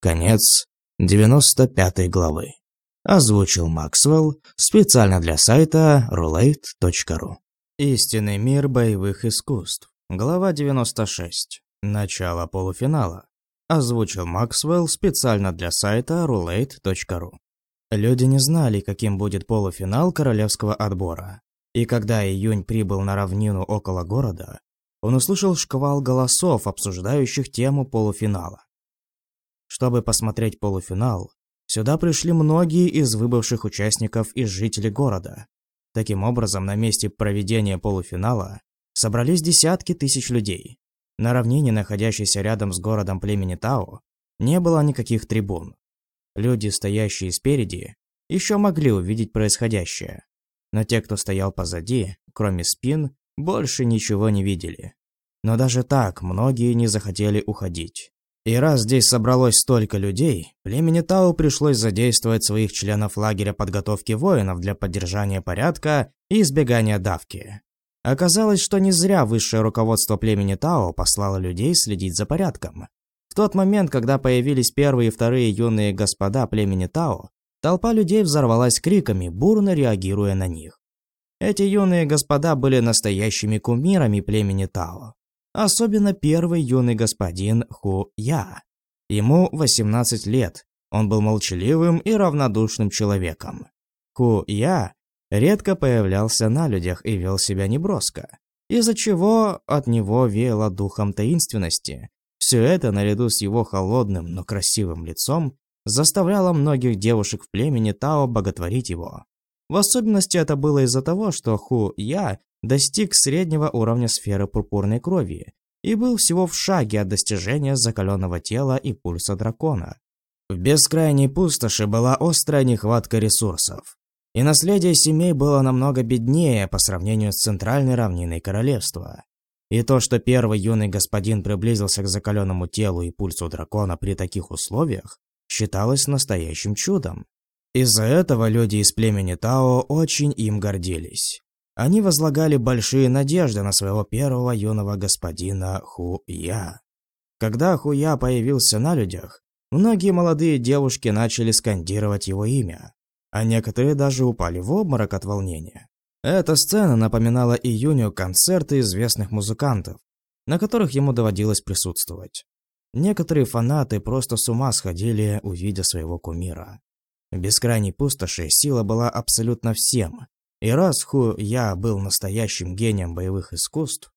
Конец 95 главы. Озвучил Максвелл специально для сайта roulette.ru. Истинный мир боевых искусств. Глава 96. Начало полуфинала. Озвучил Максвелл специально для сайта roulette.ru. Люди не знали, каким будет полуфинал королевского отбора. И когда Июнь прибыл на равнину около города, он услышал шквал голосов, обсуждающих тему полуфинала. Чтобы посмотреть полуфинал, сюда пришли многие из выбывших участников и жителей города. Таким образом, на месте проведения полуфинала собрались десятки тысяч людей. На равнине, находящейся рядом с городом племени Тао, не было никаких трибун. Люди, стоящие спереди, еще могли увидеть происходящее. Но те, кто стоял позади, кроме спин, больше ничего не видели. Но даже так многие не захотели уходить. И раз здесь собралось столько людей, племени Тау пришлось задействовать своих членов лагеря подготовки воинов для поддержания порядка и избегания давки. Оказалось, что не зря высшее руководство племени Тао послало людей следить за порядком. В тот момент, когда появились первые и вторые юные господа племени Тао, толпа людей взорвалась криками, бурно реагируя на них. Эти юные господа были настоящими кумирами племени Тао. Особенно первый юный господин Ху Я. Ему 18 лет. Он был молчаливым и равнодушным человеком. Ху Я редко появлялся на людях и вел себя неброско, из-за чего от него веяло духом таинственности. Все это, наряду с его холодным, но красивым лицом, заставляло многих девушек в племени Тао боготворить его. В особенности это было из-за того, что Ху Я достиг среднего уровня сферы пурпурной крови и был всего в шаге от достижения закаленного тела и пульса дракона. В бескрайней пустоши была острая нехватка ресурсов, и наследие семей было намного беднее по сравнению с центральной равниной королевства. И то, что первый юный господин приблизился к закаленному телу и пульсу дракона при таких условиях, считалось настоящим чудом. Из-за этого люди из племени Тао очень им гордились. Они возлагали большие надежды на своего первого юного господина Ху-Я. Когда Ху-Я появился на людях, многие молодые девушки начали скандировать его имя, а некоторые даже упали в обморок от волнения. Эта сцена напоминала июню концерты известных музыкантов, на которых ему доводилось присутствовать. Некоторые фанаты просто с ума сходили, увидя своего кумира. В бескрайней пустоши сила была абсолютно всем, и раз Ху Я был настоящим гением боевых искусств,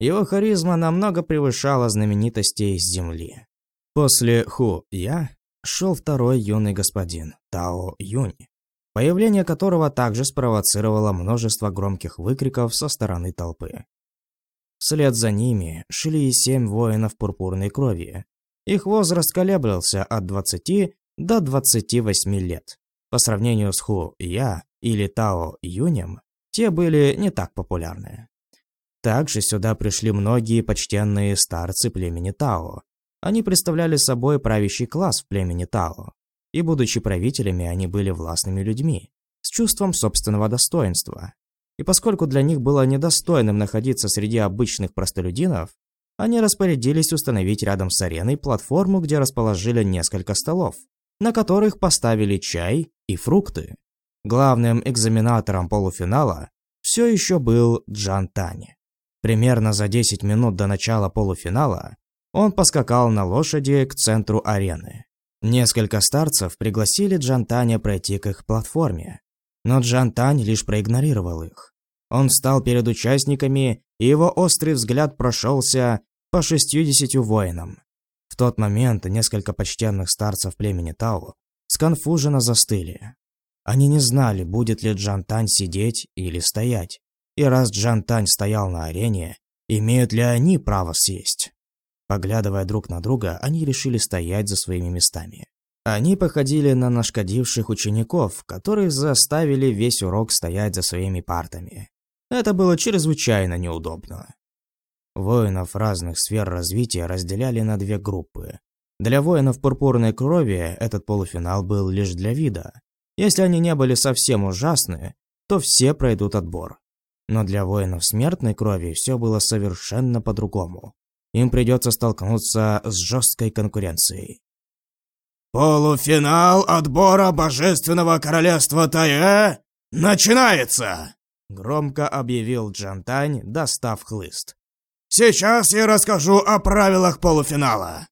его харизма намного превышала знаменитостей с земли. После Ху Я шел второй юный господин, Тао Юнь, появление которого также спровоцировало множество громких выкриков со стороны толпы. Вслед за ними шли семь воинов пурпурной крови. Их возраст колеблился от 20 до 28 лет. По сравнению с Ху Я или Тао Юнем, те были не так популярны. Также сюда пришли многие почтенные старцы племени Тао. Они представляли собой правящий класс в племени Тао. И будучи правителями, они были властными людьми, с чувством собственного достоинства. И поскольку для них было недостойным находиться среди обычных простолюдинов, они распорядились установить рядом с ареной платформу, где расположили несколько столов, на которых поставили чай и фрукты. Главным экзаменатором полуфинала все еще был Джан Тань. Примерно за 10 минут до начала полуфинала он поскакал на лошади к центру арены. Несколько старцев пригласили Джан Таня пройти к их платформе, но Джан Тань лишь проигнорировал их. Он встал перед участниками, и его острый взгляд прошелся по 60 воинам. В тот момент несколько почтенных старцев племени Тао сконфуженно застыли. Они не знали, будет ли Джан Тань сидеть или стоять. И раз Джан Тань стоял на арене, имеют ли они право съесть? Поглядывая друг на друга, они решили стоять за своими местами. Они походили на нашкодивших учеников, которые заставили весь урок стоять за своими партами. Это было чрезвычайно неудобно. Воинов разных сфер развития разделяли на две группы. Для воинов пурпурной крови этот полуфинал был лишь для вида. Если они не были совсем ужасны, то все пройдут отбор. Но для воинов смертной крови все было совершенно по-другому. Им придется столкнуться с жесткой конкуренцией. «Полуфинал отбора Божественного Королевства Тае начинается!» Громко объявил Джантань, достав хлыст. «Сейчас я расскажу о правилах полуфинала!»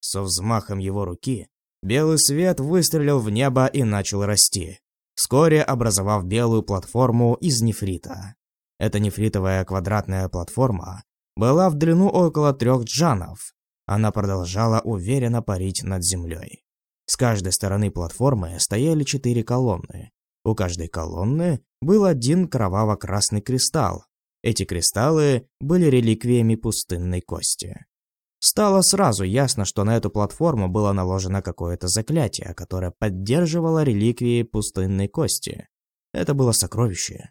Со взмахом его руки Белый свет выстрелил в небо и начал расти, вскоре образовав белую платформу из нефрита. Эта нефритовая квадратная платформа была в длину около трех джанов. Она продолжала уверенно парить над землей. С каждой стороны платформы стояли четыре колонны. У каждой колонны был один кроваво-красный кристалл, Эти кристаллы были реликвиями пустынной кости. Стало сразу ясно, что на эту платформу было наложено какое-то заклятие, которое поддерживало реликвии пустынной кости. Это было сокровище.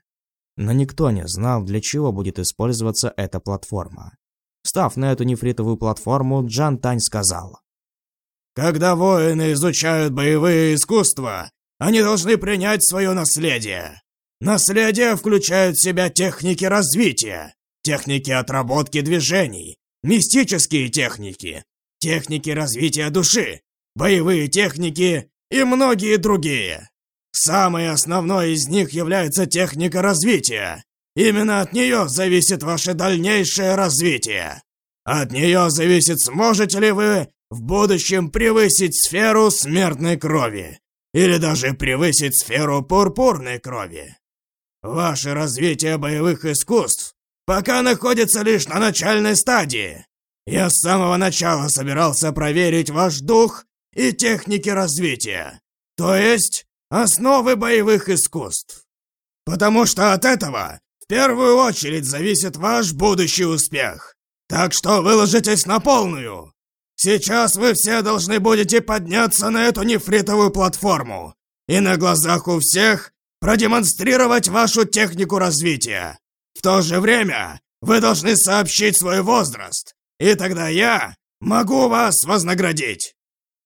Но никто не знал, для чего будет использоваться эта платформа. Став на эту нефритовую платформу, Джан Тань сказал. «Когда воины изучают боевые искусства, они должны принять свое наследие. Наследие включает в себя техники развития, техники отработки движений, мистические техники, техники развития души, боевые техники и многие другие. Самой основной из них является техника развития. Именно от нее зависит ваше дальнейшее развитие. От нее зависит, сможете ли вы в будущем превысить сферу смертной крови или даже превысить сферу пурпурной крови. Ваше развитие боевых искусств пока находится лишь на начальной стадии. Я с самого начала собирался проверить ваш дух и техники развития, то есть основы боевых искусств. Потому что от этого в первую очередь зависит ваш будущий успех. Так что выложитесь на полную. Сейчас вы все должны будете подняться на эту нефритовую платформу и на глазах у всех продемонстрировать вашу технику развития. В то же время вы должны сообщить свой возраст, и тогда я могу вас вознаградить.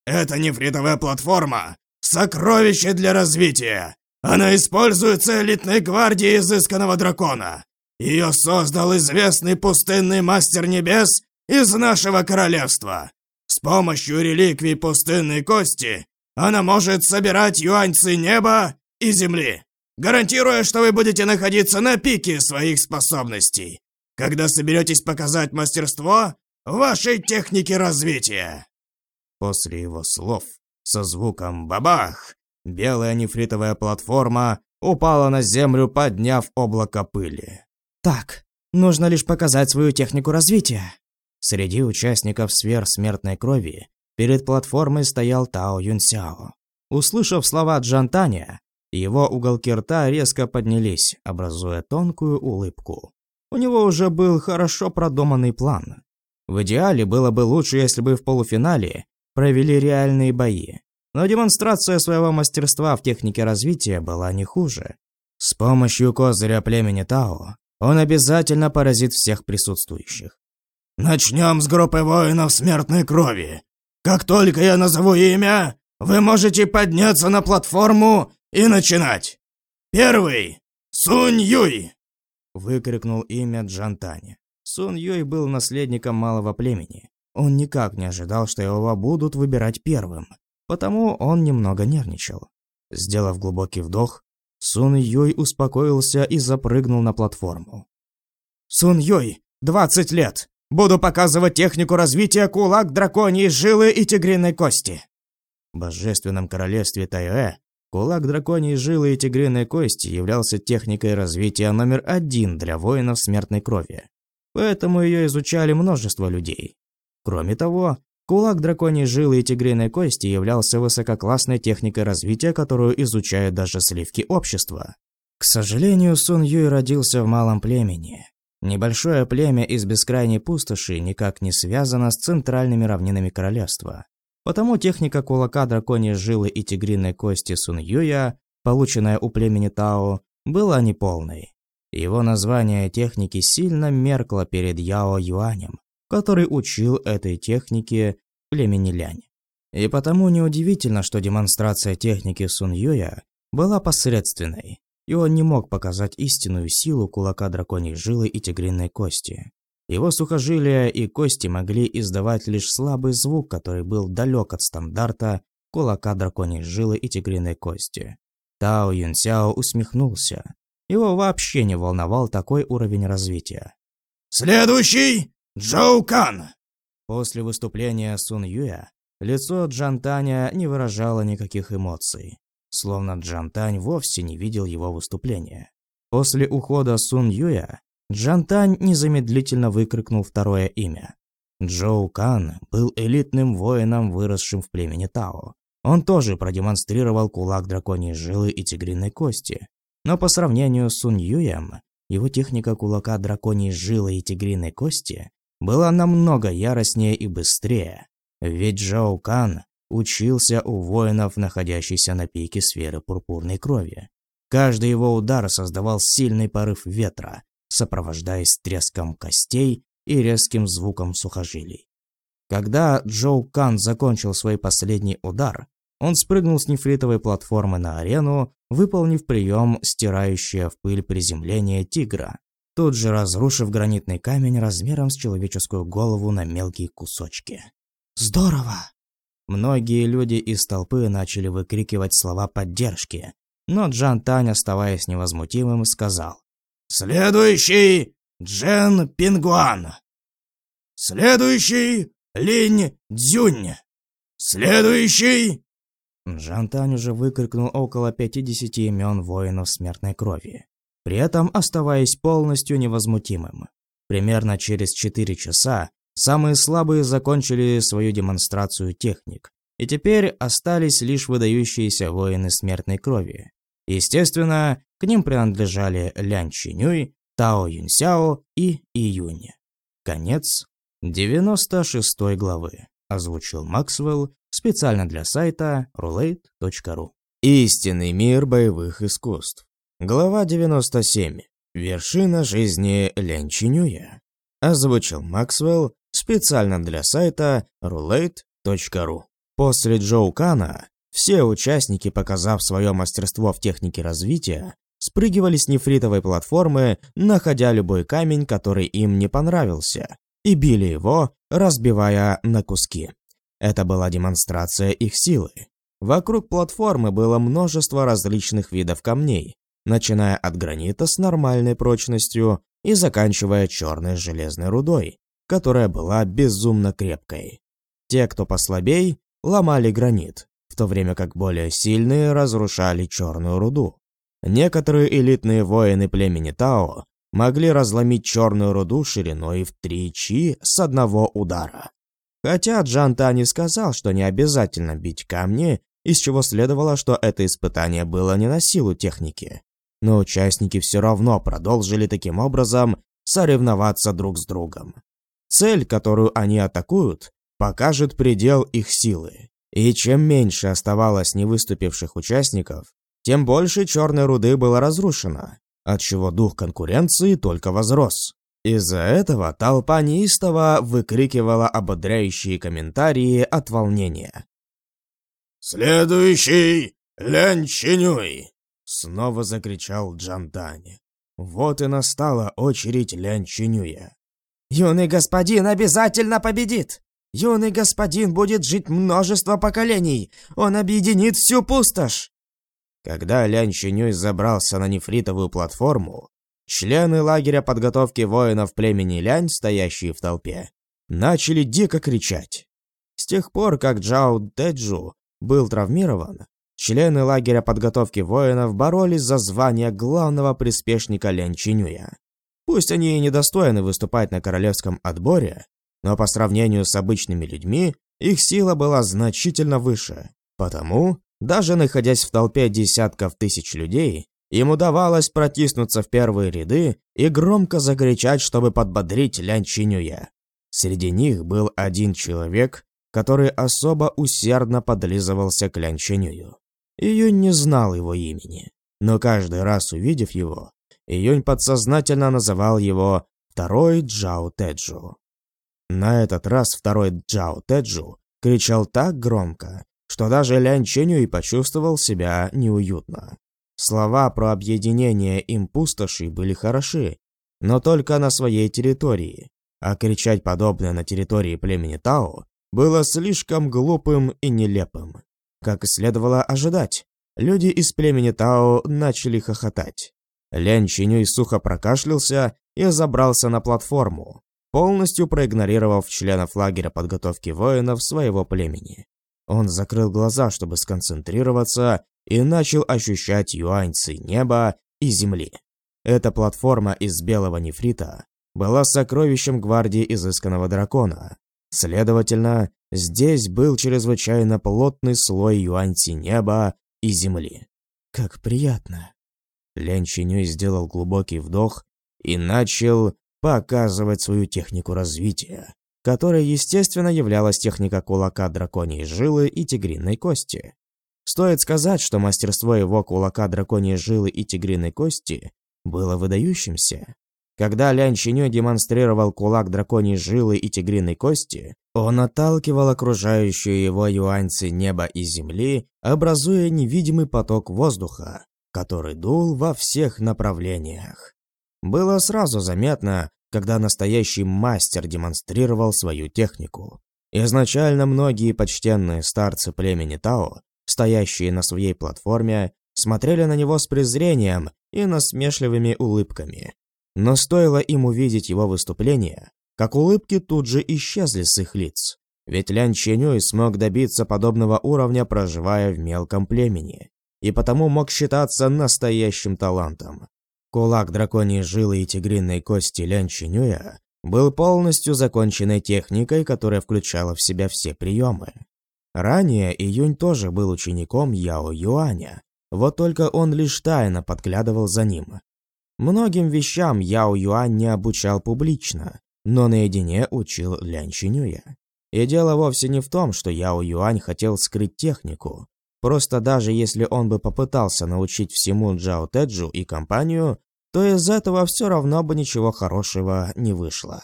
Это нефритовая платформа — сокровище для развития. Она используется элитной гвардией изысканного дракона. Ее создал известный пустынный мастер небес из нашего королевства. С помощью реликвий пустынной кости она может собирать юаньцы неба и земли, гарантируя, что вы будете находиться на пике своих способностей, когда соберетесь показать мастерство вашей техники развития. После его слов, со звуком «бабах», белая нефритовая платформа упала на землю, подняв облако пыли. Так, нужно лишь показать свою технику развития. Среди участников сфер смертной крови перед платформой стоял Тао Юнсяо. Услышав слова Джантаня, его уголки рта резко поднялись, образуя тонкую улыбку. У него уже был хорошо продуманный план. В идеале было бы лучше, если бы в полуфинале провели реальные бои. Но демонстрация своего мастерства в технике развития была не хуже. С помощью козыря племени Тао он обязательно поразит всех присутствующих. «Начнем с группы воинов смертной крови. Как только я назову имя, вы можете подняться на платформу и начинать. Первый — Сунь Юй!» Выкрикнул имя Джантани. Сун Юй был наследником малого племени. Он никак не ожидал, что его будут выбирать первым, потому он немного нервничал. Сделав глубокий вдох, Сун Юй успокоился и запрыгнул на платформу. «Сун Юй, 20 лет! Буду показывать технику развития кулак драконьей жилы и тигриной кости!» В божественном королевстве Тайэ кулак драконьей жилы и тигриной кости являлся техникой развития номер один для воинов смертной крови. Поэтому ее изучали множество людей. Кроме того, кулак драконьей жилы и тигриной кости являлся высококлассной техникой развития, которую изучают даже сливки общества. К сожалению, Сун Юй родился в малом племени. Небольшое племя из бескрайней пустоши никак не связано с центральными равнинами королевства. Потому техника кулака драконьей жилы и тигриной кости Сун Юя, полученная у племени Тао, была неполной. Его название техники сильно меркло перед Яо Юанем, который учил этой технике племени Лянь. И потому неудивительно, что демонстрация техники Сун Юя была посредственной, и он не мог показать истинную силу кулака драконьей жилы и тигриной кости. Его сухожилия и кости могли издавать лишь слабый звук, который был далек от стандарта кулака драконьей жилы и тигриной кости. Тао Юнсяо усмехнулся, его вообще не волновал такой уровень развития. «Следующий! Джоу Кан!» После выступления Сун Юя лицо Джан Таня не выражало никаких эмоций, словно Джан Тань вовсе не видел его выступления. После ухода Сун Юя Джан Тань незамедлительно выкрикнул второе имя. Джоу Кан был элитным воином, выросшим в племени Тао. Он тоже продемонстрировал кулак драконьей жилы и тигриной кости, но по сравнению с Сунь Юем, Его техника кулака драконьей жилы и тигриной кости была намного яростнее и быстрее, ведь Джоу Кан учился у воинов, находящихся на пике сферы пурпурной крови. Каждый его удар создавал сильный порыв ветра, сопровождаясь треском костей и резким звуком сухожилий. Когда Джоу Кан закончил свой последний удар, он спрыгнул с нефритовой платформы на арену, выполнив прием стирающее в пыль приземление тигра, тут же разрушив гранитный камень размером с человеческую голову на мелкие кусочки. «Здорово!» Многие люди из толпы начали выкрикивать слова поддержки, но Джан Тань, оставаясь невозмутимым, сказал. «Следующий Джен Пингуан. Следующий Линь Дзюнь. Следующий...» Джан Тань уже выкрикнул около 50 имен воинов смертной крови, при этом оставаясь полностью невозмутимым. Примерно через 4 часа Самые слабые закончили свою демонстрацию техник, и теперь остались лишь выдающиеся воины смертной крови. Естественно, к ним принадлежали Лян Чинюй, Тао Юньсяо и Июнь. Конец 96 главы. Озвучил Максвелл специально для сайта roulette.ru. Истинный мир боевых искусств. Глава 97. Вершина жизни Лян Чинюя. Озвучил Максвелл специально для сайта roulette.ru. После Джоу Кана все участники, показав свое мастерство в технике развития, спрыгивали с нефритовой платформы, находя любой камень, который им не понравился, и били его, разбивая на куски. Это была демонстрация их силы. Вокруг платформы было множество различных видов камней, начиная от гранита с нормальной прочностью и заканчивая черной железной рудой, которая была безумно крепкой. Те, кто послабей, ломали гранит, в то время как более сильные разрушали черную руду. Некоторые элитные воины племени Тао могли разломить черную руду шириной в три чи с одного удара. Хотя Джан Тани сказал, что не обязательно бить камни, из чего следовало, что это испытание было не на силу техники. Но участники все равно продолжили таким образом соревноваться друг с другом. Цель, которую они атакуют, покажет предел их силы. И чем меньше оставалось невыступивших участников, тем больше черной руды было разрушено, отчего дух конкуренции только возрос. Из-за этого толпа неистово выкрикивала ободряющие комментарии от волнения. «Следующий Лян Чинюй!» Снова закричал Джан Тань. Вот и настала очередь Лян Чинюя. Юный господин обязательно победит! Юный господин будет жить множество поколений! Он объединит всю пустошь!» Когда Лян Чинюй забрался на нефритовую платформу, члены лагеря подготовки воинов племени Лянь, стоящие в толпе, начали дико кричать. С тех пор, как Джао Дэджу был травмирован, члены лагеря подготовки воинов боролись за звание главного приспешника Лян Чинюя. Пусть они и недостойны выступать на королевском отборе, но по сравнению с обычными людьми, их сила была значительно выше. Потому, даже находясь в толпе десятков тысяч людей, им удавалось протиснуться в первые ряды и громко закричать, чтобы подбодрить Лян Чинюя. Среди них был один человек, который особо усердно подлизывался к Лян Чинюю. Июнь не знал его имени, но каждый раз увидев его, Июнь подсознательно называл его «второй Джао Теджу». На этот раз второй Джао Теджу кричал так громко, что даже Лян Ченюй почувствовал себя неуютно. Слова про объединение им пустоши были хороши, но только на своей территории, а кричать подобное на территории племени Тао было слишком глупым и нелепым. Как и следовало ожидать, люди из племени Тао начали хохотать. Лян Чинюй сухо прокашлялся и забрался на платформу, полностью проигнорировав членов лагеря подготовки воинов своего племени. Он закрыл глаза, чтобы сконцентрироваться, и начал ощущать юаньцы неба и земли. Эта платформа из белого нефрита была сокровищем гвардии изысканного дракона. Следовательно, здесь был чрезвычайно плотный слой юаньци неба и земли. Как приятно. Лян Чинюй сделал глубокий вдох и начал показывать свою технику развития, которая, естественно, являлась техника кулака драконьей жилы и тигриной кости. Стоит сказать, что мастерство его кулака драконьей жилы и тигриной кости было выдающимся. Когда Лян Чиню демонстрировал кулак драконьей жилы и тигриной кости, он отталкивал окружающую его юаньцы неба и земли, образуя невидимый поток воздуха, который дул во всех направлениях. Было сразу заметно, когда настоящий мастер демонстрировал свою технику. Изначально многие почтенные старцы племени Тао, стоящие на своей платформе, смотрели на него с презрением и насмешливыми улыбками. Но стоило им увидеть его выступление, как улыбки тут же исчезли с их лиц. Ведь Лян Ченюй смог добиться подобного уровня, проживая в мелком племени, и потому мог считаться настоящим талантом. Кулак драконьей жилы и тигриной кости Лян Ченюя был полностью законченной техникой, которая включала в себя все приемы. Ранее Июнь тоже был учеником Яо Юаня, вот только он лишь тайно подглядывал за ним. Многим вещам Яо Юань не обучал публично, но наедине учил Лян Чинюя. И дело вовсе не в том, что Яо Юань хотел скрыть технику. Просто даже если он бы попытался научить всему Джао Теджу и компанию, то из этого все равно бы ничего хорошего не вышло.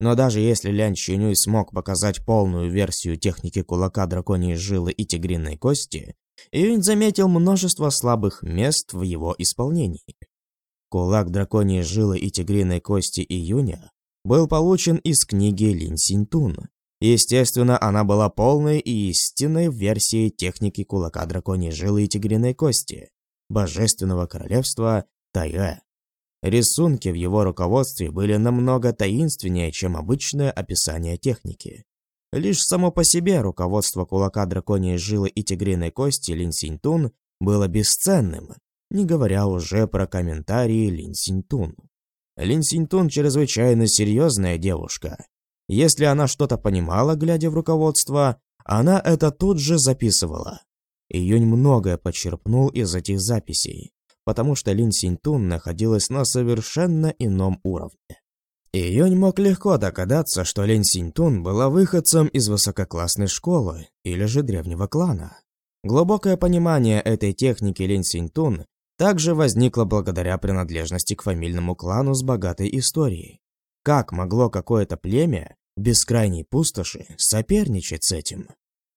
Но даже если Лян Чинюй смог показать полную версию техники кулака драконьей жилы и тигриной кости, Июнь заметил множество слабых мест в его исполнении. Кулак драконьей жилы и тигриной кости Июня был получен из книги Лин Синтун. Естественно, она была полной и истинной версией техники кулака драконьей жилы и тигриной кости, божественного королевства Тайэ. Рисунки в его руководстве были намного таинственнее, чем обычное описание техники. Лишь само по себе руководство кулака драконьей жилы и тигриной кости Лин Синтун было бесценным, не говоря уже про комментарии Лин Синтун. Лин Синтун чрезвычайно серьезная девушка. Если она что-то понимала, глядя в руководство, она это тут же записывала. Июнь многое почерпнул из этих записей потому что Лин Синьтун находилась на совершенно ином уровне. Июнь мог легко догадаться, что Лин Синьтун была выходцем из высококлассной школы или же древнего клана. Глубокое понимание этой техники Лин Синьтун также возникло благодаря принадлежности к фамильному клану с богатой историей. Как могло какое-то племя бескрайней пустоши соперничать с этим?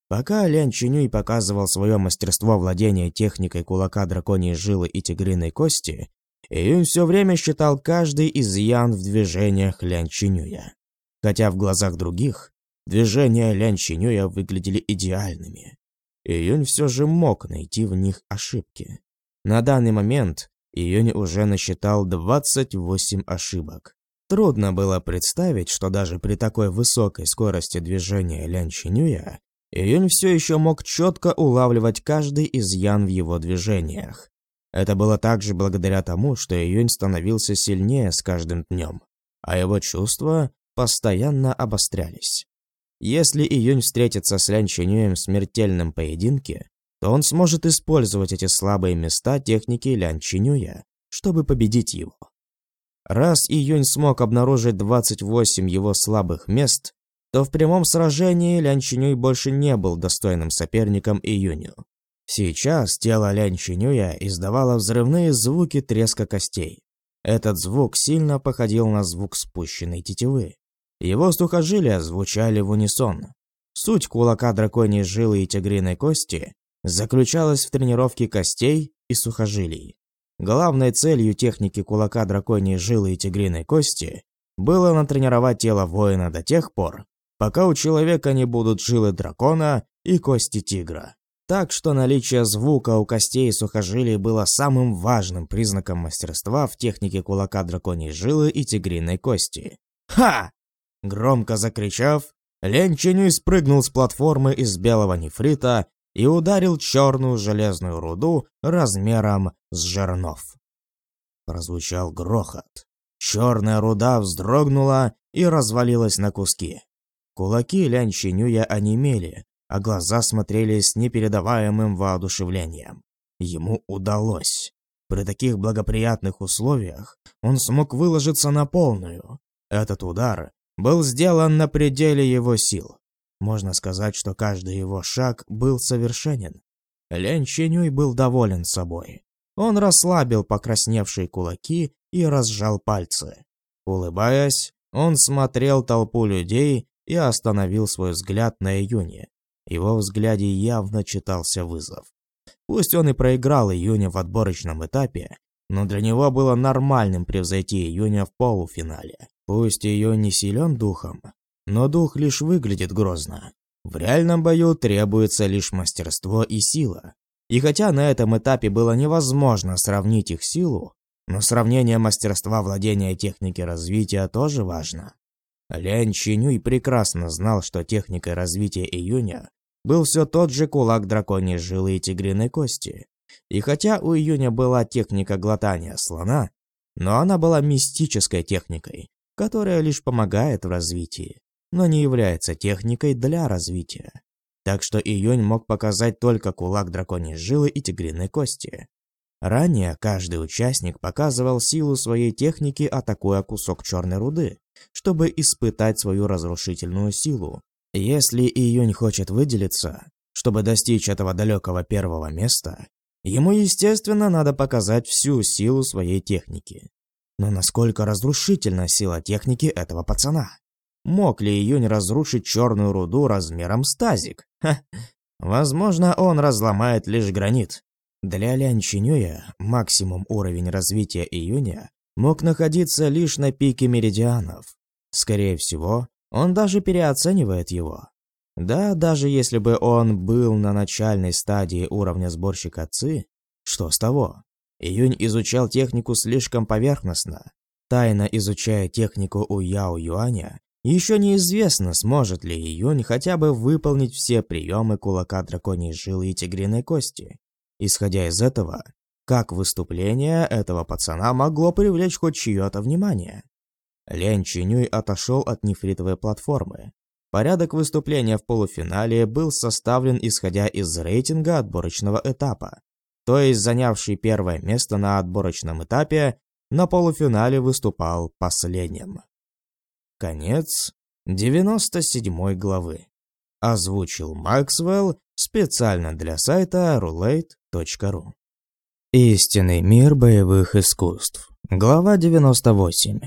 Пока Лян Чинюй показывал свое мастерство владения техникой кулака драконьей жилы и тигриной кости, Июнь все время считал каждый изъян в движениях Лян Чинюя. Хотя в глазах других движения Лян Чинюя выглядели идеальными. Июнь все же мог найти в них ошибки. На данный момент Июнь уже насчитал 28 ошибок. Трудно было представить, что даже при такой высокой скорости движения Лян Чинюя Июнь все еще мог четко улавливать каждый изъян в его движениях. Это было также благодаря тому, что Июнь становился сильнее с каждым днем, а его чувства постоянно обострялись. Если Июнь встретится с Лян Чинюем в смертельном поединке, то он сможет использовать эти слабые места техники Лян Чинюя, чтобы победить его. Раз Июнь смог обнаружить 28 его слабых мест, то в прямом сражении Лян Чинюй больше не был достойным соперником Июню. Сейчас тело Лян Чинюя издавало взрывные звуки треска костей. Этот звук сильно походил на звук спущенной тетивы. Его сухожилия звучали в унисон. Суть кулака драконьей жилы и тигриной кости заключалась в тренировке костей и сухожилий. Главной целью техники кулака драконьей жилы и тигриной кости было натренировать тело воина до тех пор, пока у человека не будут жилы дракона и кости тигра. Так что наличие звука у костей и сухожилий было самым важным признаком мастерства в технике кулака драконьей жилы и тигриной кости. «Ха!» Громко закричав, Лен Ченюй спрыгнул с платформы из белого нефрита и ударил черную железную руду размером с жернов. Прозвучал грохот. Черная руда вздрогнула и развалилась на куски. Кулаки Лянь Чинюя онемели, а глаза смотрели с непередаваемым воодушевлением. Ему удалось. При таких благоприятных условиях он смог выложиться на полную. Этот удар был сделан на пределе его сил. Можно сказать, что каждый его шаг был совершенен. Лен Чинюй был доволен собой. Он расслабил покрасневшие кулаки и разжал пальцы. Улыбаясь, он смотрел толпу людей и остановил свой взгляд на Июне. Его взгляде явно читался вызов. Пусть он и проиграл Июня в отборочном этапе, но для него было нормальным превзойти Июня в полуфинале. Пусть Июнь не силен духом, но дух лишь выглядит грозно. В реальном бою требуется лишь мастерство и сила. И хотя на этом этапе было невозможно сравнить их силу, но сравнение мастерства владения техники развития тоже важно. Лян Чинюй прекрасно знал, что техникой развития Июня был все тот же кулак драконьей жилы и тигриной кости. И хотя у Июня была техника глотания слона, но она была мистической техникой, которая лишь помогает в развитии, но не является техникой для развития. Так что Июнь мог показать только кулак драконьей жилы и тигриной кости. Ранее каждый участник показывал силу своей техники, атакуя кусок черной руды, чтобы испытать свою разрушительную силу. Если Июнь хочет выделиться, чтобы достичь этого далекого первого места, ему, естественно, надо показать всю силу своей техники. Но насколько разрушительна сила техники этого пацана? Мог ли Июнь разрушить черную руду размером с тазик? Ха. Возможно, он разломает лишь гранит, для Лян Чинюя максимум уровень развития июня мог находиться лишь на пике меридианов. Скорее всего, он даже переоценивает его. Да, даже если бы он был на начальной стадии уровня сборщика ЦИ, что с того? Июнь изучал технику слишком поверхностно. Тайно изучая технику у Яо Юаня, еще неизвестно, сможет ли Июнь хотя бы выполнить все приемы кулака драконьей жилы и тигриной кости. Исходя из этого, как выступление этого пацана могло привлечь хоть чье-то внимание? Лен Чинюй отошел от нефритовой платформы. Порядок выступления в полуфинале был составлен исходя из рейтинга отборочного этапа. То есть занявший первое место на отборочном этапе на полуфинале выступал последним. Конец 97 главы. Озвучил Максвелл специально для сайта roulette.ru. Истинный мир боевых искусств. Глава 98.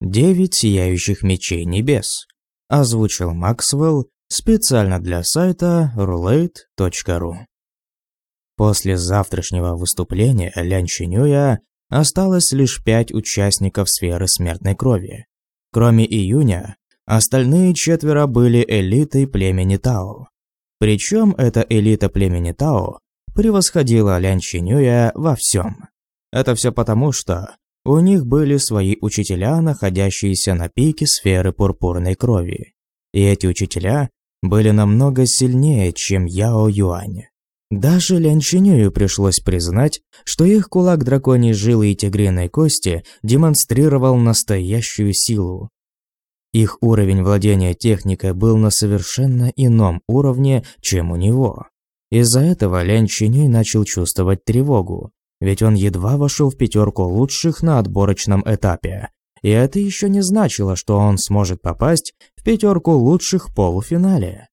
Девять сияющих мечей небес. Озвучил Максвелл специально для сайта roulette.ru. После завтрашнего выступления Лян Чинюя осталось лишь пять участников сферы смертной крови. Кроме Июня, Остальные четверо были элитой племени Тао. Причем эта элита племени Тао превосходила Лян Чинюя во всем. Это все потому, что у них были свои учителя, находящиеся на пике сферы пурпурной крови. И эти учителя были намного сильнее, чем Яо Юань. Даже Лян Чинюю пришлось признать, что их кулак драконьей жилы и тигриной кости демонстрировал настоящую силу. Их уровень владения техникой был на совершенно ином уровне, чем у него. Из-за этого Лян Чинюй начал чувствовать тревогу, ведь он едва вошел в пятерку лучших на отборочном этапе. И это еще не значило, что он сможет попасть в пятерку лучших в полуфинале.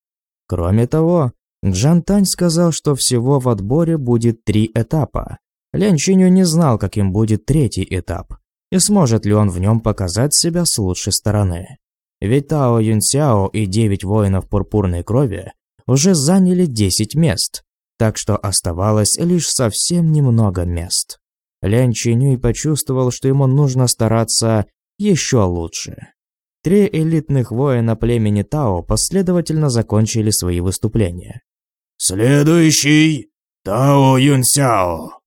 Кроме того, Джан Тань сказал, что всего в отборе будет три этапа. Лян Чиню не знал, каким будет третий этап, и сможет ли он в нем показать себя с лучшей стороны. Ведь Тао Юнсяо и девять воинов пурпурной крови уже заняли десять мест, так что оставалось лишь совсем немного мест. Лян Чинюй почувствовал, что ему нужно стараться еще лучше. Три элитных воина племени Тао последовательно закончили свои выступления. «Следующий – Тао Юнсяо!»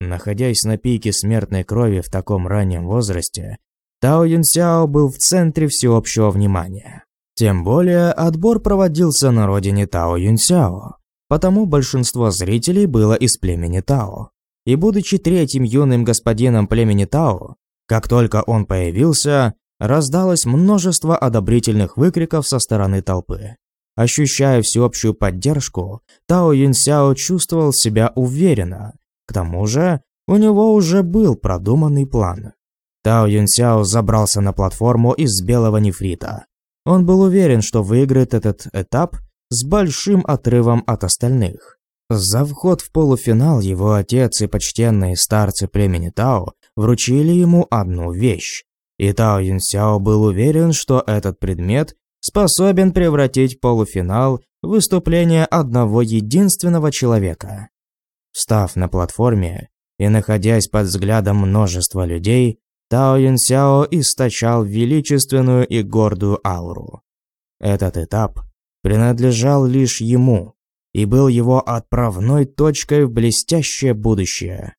Находясь на пике смертной крови в таком раннем возрасте, Тао Юнсяо был в центре всеобщего внимания. Тем более отбор проводился на родине Тао Юнсяо, потому большинство зрителей было из племени Тао. И будучи третьим юным господином племени Тао, как только он появился, раздалось множество одобрительных выкриков со стороны толпы. Ощущая всеобщую поддержку, Тао Юнсяо чувствовал себя уверенно. К тому же, У него уже был продуманный план. Тао Юнсяо забрался на платформу из белого нефрита. Он был уверен, что выиграет этот этап с большим отрывом от остальных. За вход в полуфинал его отец и почтенные старцы племени Тао вручили ему одну вещь. И Тао Юнсяо был уверен, что этот предмет способен превратить полуфинал в выступление одного единственного человека. Встав на платформе и находясь под взглядом множества людей, Тао Юнсяо источал величественную и гордую ауру. Этот этап принадлежал лишь ему и был его отправной точкой в блестящее будущее.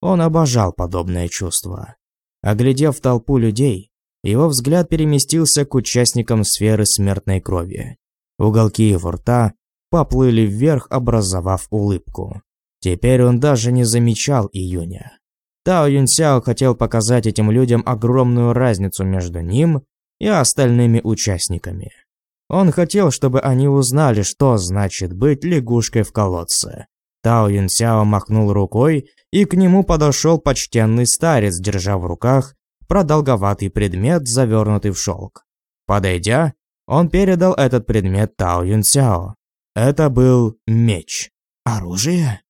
Он обожал подобное чувство. Оглядев толпу людей, его взгляд переместился к участникам сферы смертной крови. Уголки его рта поплыли вверх, образовав улыбку. Теперь он даже не замечал июня. Тао Юнсяо хотел показать этим людям огромную разницу между ним и остальными участниками. Он хотел, чтобы они узнали, что значит быть лягушкой в колодце. Тао Юнсяо махнул рукой, и к нему подошел почтенный старец, держа в руках продолговатый предмет, завернутый в шелк. Подойдя, он передал этот предмет Тао Юнсяо. Это был меч. Оружие?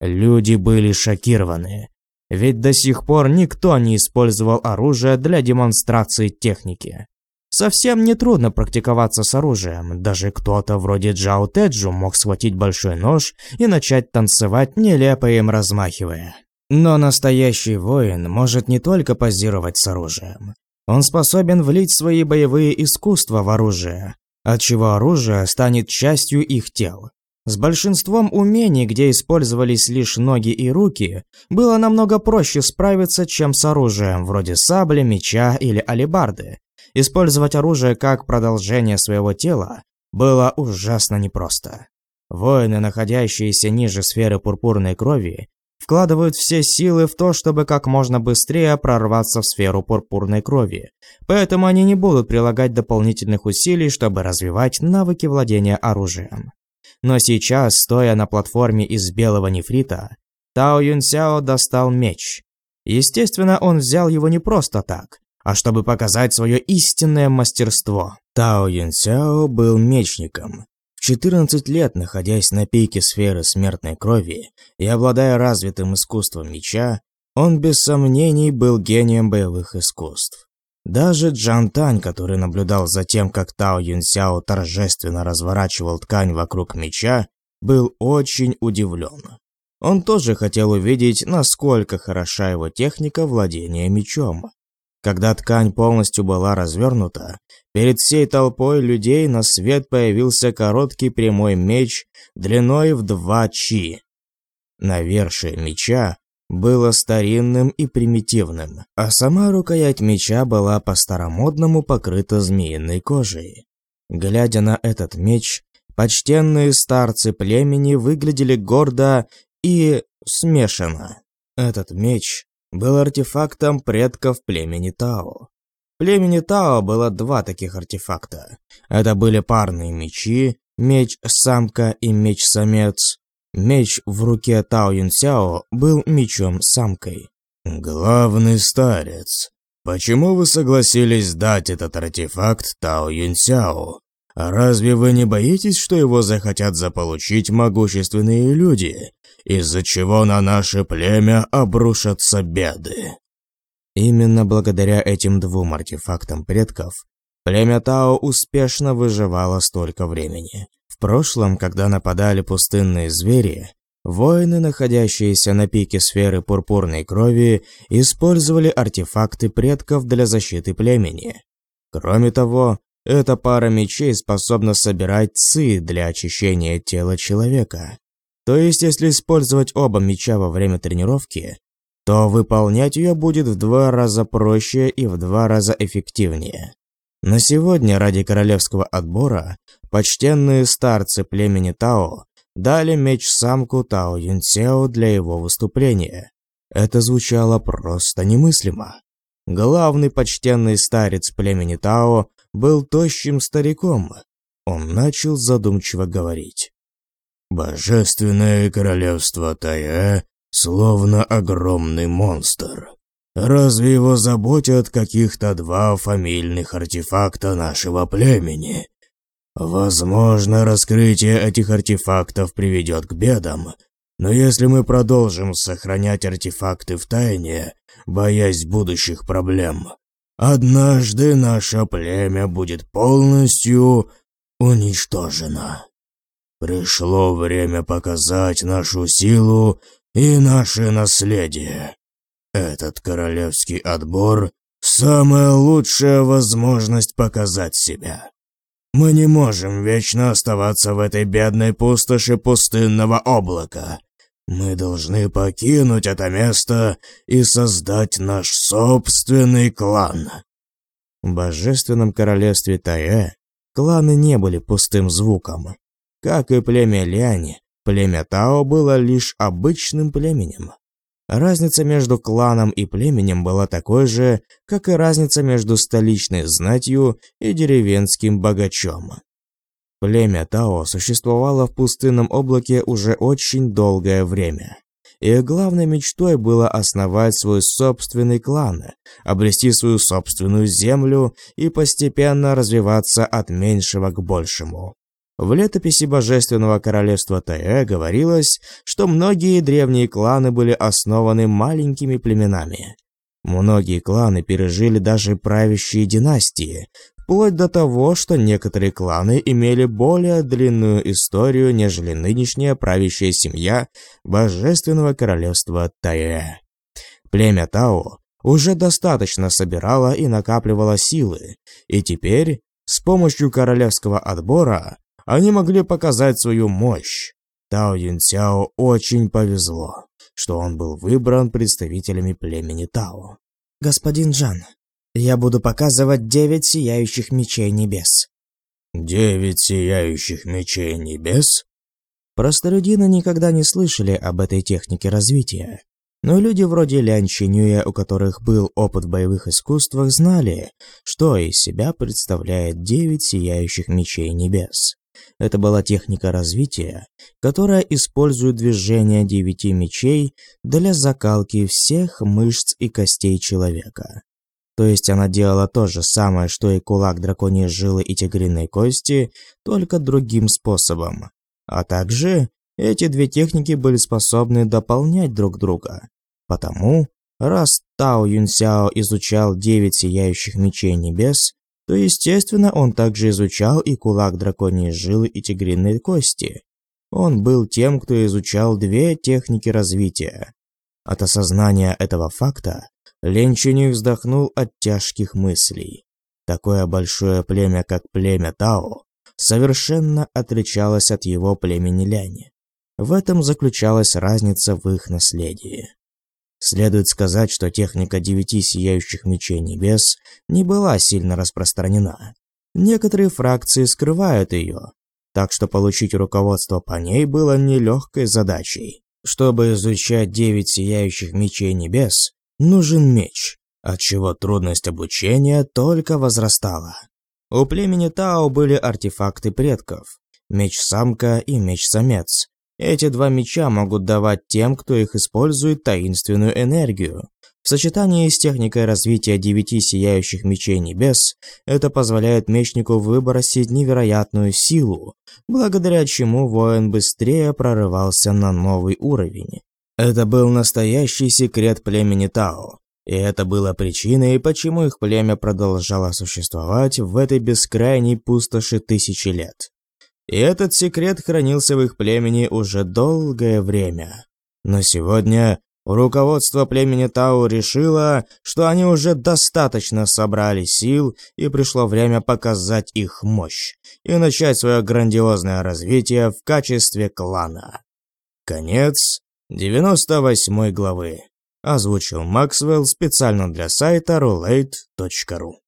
Люди были шокированы, ведь до сих пор никто не использовал оружие для демонстрации техники. Совсем не трудно практиковаться с оружием. Даже кто-то вроде Джао Теджу мог схватить большой нож и начать танцевать, нелепо им размахивая. Но настоящий воин может не только позировать с оружием. Он способен влить свои боевые искусства в оружие, отчего оружие станет частью их тел. С большинством умений, где использовались лишь ноги и руки, было намного проще справиться, чем с оружием вроде сабли, меча или алебарды. Использовать оружие как продолжение своего тела было ужасно непросто. Воины, находящиеся ниже сферы пурпурной крови, вкладывают все силы в то, чтобы как можно быстрее прорваться в сферу пурпурной крови, поэтому они не будут прилагать дополнительных усилий, чтобы развивать навыки владения оружием. Но сейчас, стоя на платформе из белого нефрита, Тао Юнсяо достал меч. Естественно, он взял его не просто так, а чтобы показать свое истинное мастерство. Тао Юнсяо был мечником. В 14 лет, находясь на пике сферы смертной крови и обладая развитым искусством меча, он без сомнений был гением боевых искусств. Даже Джан Тань, который наблюдал за тем, как Тао Юнсяо торжественно разворачивал ткань вокруг меча, был очень удивлен. Он тоже хотел увидеть, насколько хороша его техника владения мечом. Когда ткань полностью была развернута, перед всей толпой людей на свет появился короткий прямой меч длиной в два чи. Навершие меча было старинным и примитивным, а сама рукоять меча была по-старомодному покрыта змеиной кожей. Глядя на этот меч, почтенные старцы племени выглядели гордо и смешанно. Этот меч был артефактом предков племени Тао. Племени Тао было два таких артефакта. Это были парные мечи, меч-самка и меч-самец, Меч в руке Тао Юнсяо был мечом-самкой. «Главный старец, почему вы согласились дать этот артефакт Тао Юнсяо? Разве вы не боитесь, что его захотят заполучить могущественные люди, из-за чего на наше племя обрушатся беды?» Именно благодаря этим двум артефактам предков племя Тао успешно выживало столько времени. В прошлом, когда нападали пустынные звери, воины, находящиеся на пике сферы пурпурной крови, использовали артефакты предков для защиты племени. Кроме того, эта пара мечей способна собирать ци для очищения тела человека. То есть, если использовать оба меча во время тренировки, то выполнять ее будет в два раза проще и в два раза эффективнее. На сегодня ради королевского отбора почтенные старцы племени Тао дали меч-самку Тао Юнсео для его выступления. Это звучало просто немыслимо. Главный почтенный старец племени Тао был тощим стариком. Он начал задумчиво говорить. «Божественное королевство Тая словно огромный монстр. Разве его заботят каких-то два фамильных артефакта нашего племени? Возможно, раскрытие этих артефактов приведет к бедам, но если мы продолжим сохранять артефакты в тайне, боясь будущих проблем, однажды наше племя будет полностью уничтожено. Пришло время показать нашу силу и наше наследие. Этот королевский отбор – самая лучшая возможность показать себя. Мы не можем вечно оставаться в этой бедной пустоши пустынного облака. Мы должны покинуть это место и создать наш собственный клан. В божественном королевстве Тае кланы не были пустым звуком. Как и племя Ляни, племя Тао было лишь обычным племенем. Разница между кланом и племенем была такой же, как и разница между столичной знатью и деревенским богачом. Племя Тао существовало в пустынном облаке уже очень долгое время. И главной мечтой было основать свой собственный клан, обрести свою собственную землю и постепенно развиваться от меньшего к большему. В летописи Божественного Королевства Таэ говорилось, что многие древние кланы были основаны маленькими племенами. Многие кланы пережили даже правящие династии, вплоть до того, что некоторые кланы имели более длинную историю, нежели нынешняя правящая семья Божественного Королевства Таэ. Племя Тао уже достаточно собирало и накапливало силы, и теперь, с помощью королевского отбора, они могли показать свою мощь. Тао Юнсяо очень повезло, что он был выбран представителями племени Тао. «Господин Джан, я буду показывать девять сияющих мечей небес». «Девять сияющих мечей небес?» Простолюдины никогда не слышали об этой технике развития. Но люди вроде Лян Чинюя, у которых был опыт в боевых искусствах, знали, что из себя представляет девять сияющих мечей небес. Это была техника развития, которая использует движение девяти мечей для закалки всех мышц и костей человека. То есть она делала то же самое, что и кулак драконьей жилы и тигриной кости, только другим способом. А также эти две техники были способны дополнять друг друга. Потому, раз Тао Юнсяо изучал девять сияющих мечей небес, то, естественно, он также изучал и кулак драконьей жилы и тигриной кости. Он был тем, кто изучал две техники развития. От осознания этого факта Лен Чуню вздохнул от тяжких мыслей. Такое большое племя, как племя Тао, совершенно отличалось от его племени Ляни. В этом заключалась разница в их наследии. Следует сказать, что техника девяти сияющих мечей небес не была сильно распространена. Некоторые фракции скрывают ее, так что получить руководство по ней было нелегкой задачей. Чтобы изучать девять сияющих мечей небес, нужен меч, отчего трудность обучения только возрастала. У племени Тао были артефакты предков, меч-самка и меч-самец, эти два меча могут давать тем, кто их использует, таинственную энергию. В сочетании с техникой развития девяти сияющих мечей небес, это позволяет мечнику выбросить невероятную силу, благодаря чему воин быстрее прорывался на новый уровень. Это был настоящий секрет племени Тао, и это было причиной, почему их племя продолжало существовать в этой бескрайней пустоши тысячи лет. И этот секрет хранился в их племени уже долгое время. Но сегодня руководство племени Тау решило, что они уже достаточно собрали сил и пришло время показать их мощь и начать свое грандиозное развитие в качестве клана. Конец 98 главы. Озвучил Максвелл специально для сайта roulette.ru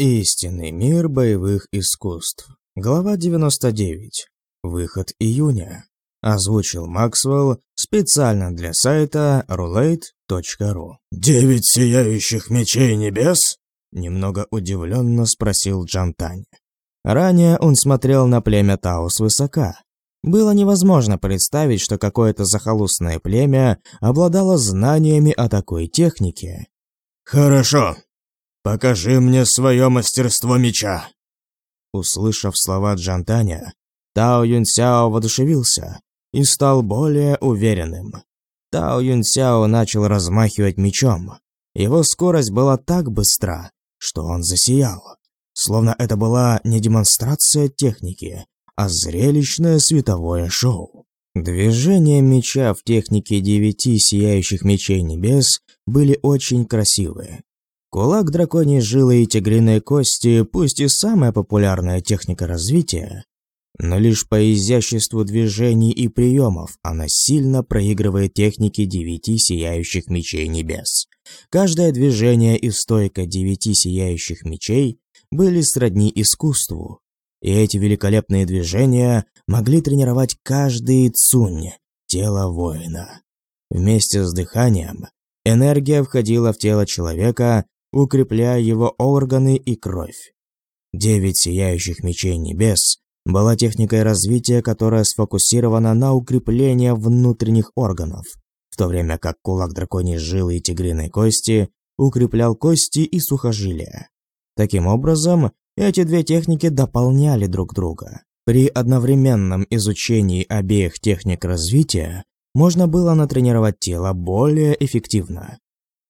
Истинный мир боевых искусств. Глава 99. Выход июня. Озвучил Максвелл специально для сайта roulette.ru. «Девять сияющих мечей небес?» Немного удивленно спросил Джантань. Ранее он смотрел на племя Тао свысока, Было невозможно представить, что какое-то захолустное племя обладало знаниями о такой технике. «Хорошо. Покажи мне свое мастерство меча». Услышав слова Джантаня, Тао Юнсяо воодушевился и стал более уверенным. Тао Юнсяо начал размахивать мечом. Его скорость была так быстра, что он засиял, словно это была не демонстрация техники, а зрелищное световое шоу. Движения меча в технике девяти сияющих мечей небес были очень красивые. Кулак драконьей жилы и тигриные кости, пусть и самая популярная техника развития, но лишь по изяществу движений и приемов она сильно проигрывает технике девяти сияющих мечей небес. Каждое движение и стойка девяти сияющих мечей были сродни искусству, и эти великолепные движения могли тренировать каждый цунь, тело воина. Вместе с дыханием энергия входила в тело человека, укрепляя его органы и кровь. Девять сияющих мечей небес была техникой развития, которая сфокусирована на укреплении внутренних органов, в то время как кулак драконьей жилы и тигриной кости укреплял кости и сухожилия. Таким образом, эти две техники дополняли друг друга. При одновременном изучении обеих техник развития можно было натренировать тело более эффективно.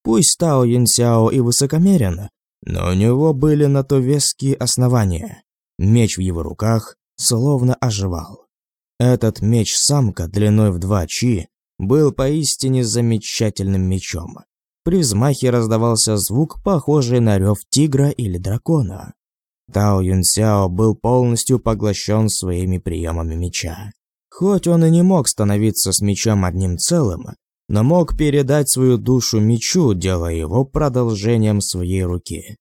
Пусть Тао Юнсяо и высокомерен, но у него были на то веские основания. Меч в его руках словно оживал. Этот меч-самка длиной в два чи был поистине замечательным мечом. При взмахе раздавался звук, похожий на рев тигра или дракона. Тао Юнсяо был полностью поглощен своими приемами меча. Хоть он и не мог становиться с мечом одним целым, но мог передать свою душу мечу, делая его продолжением своей руки.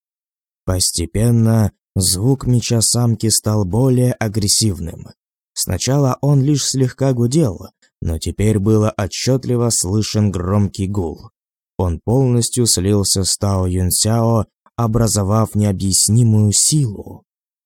Постепенно Звук меча самки стал более агрессивным. Сначала он лишь слегка гудел, но теперь было отчетливо слышен громкий гул. Он полностью слился с Тао Юнсяо, образовав необъяснимую силу.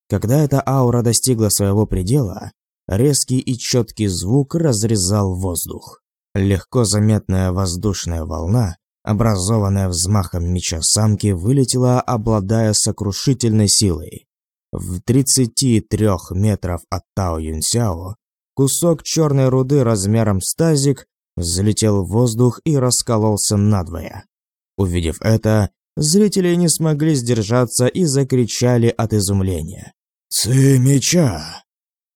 Когда эта аура достигла своего предела, резкий и четкий звук разрезал воздух. Легко заметная воздушная волна, образованная взмахом меча самки, вылетела, обладая сокрушительной силой. В 33 метров от Тао Юнсяо кусок черной руды размером с тазик взлетел в воздух и раскололся надвое. Увидев это, зрители не смогли сдержаться и закричали от изумления. «Ци меча!»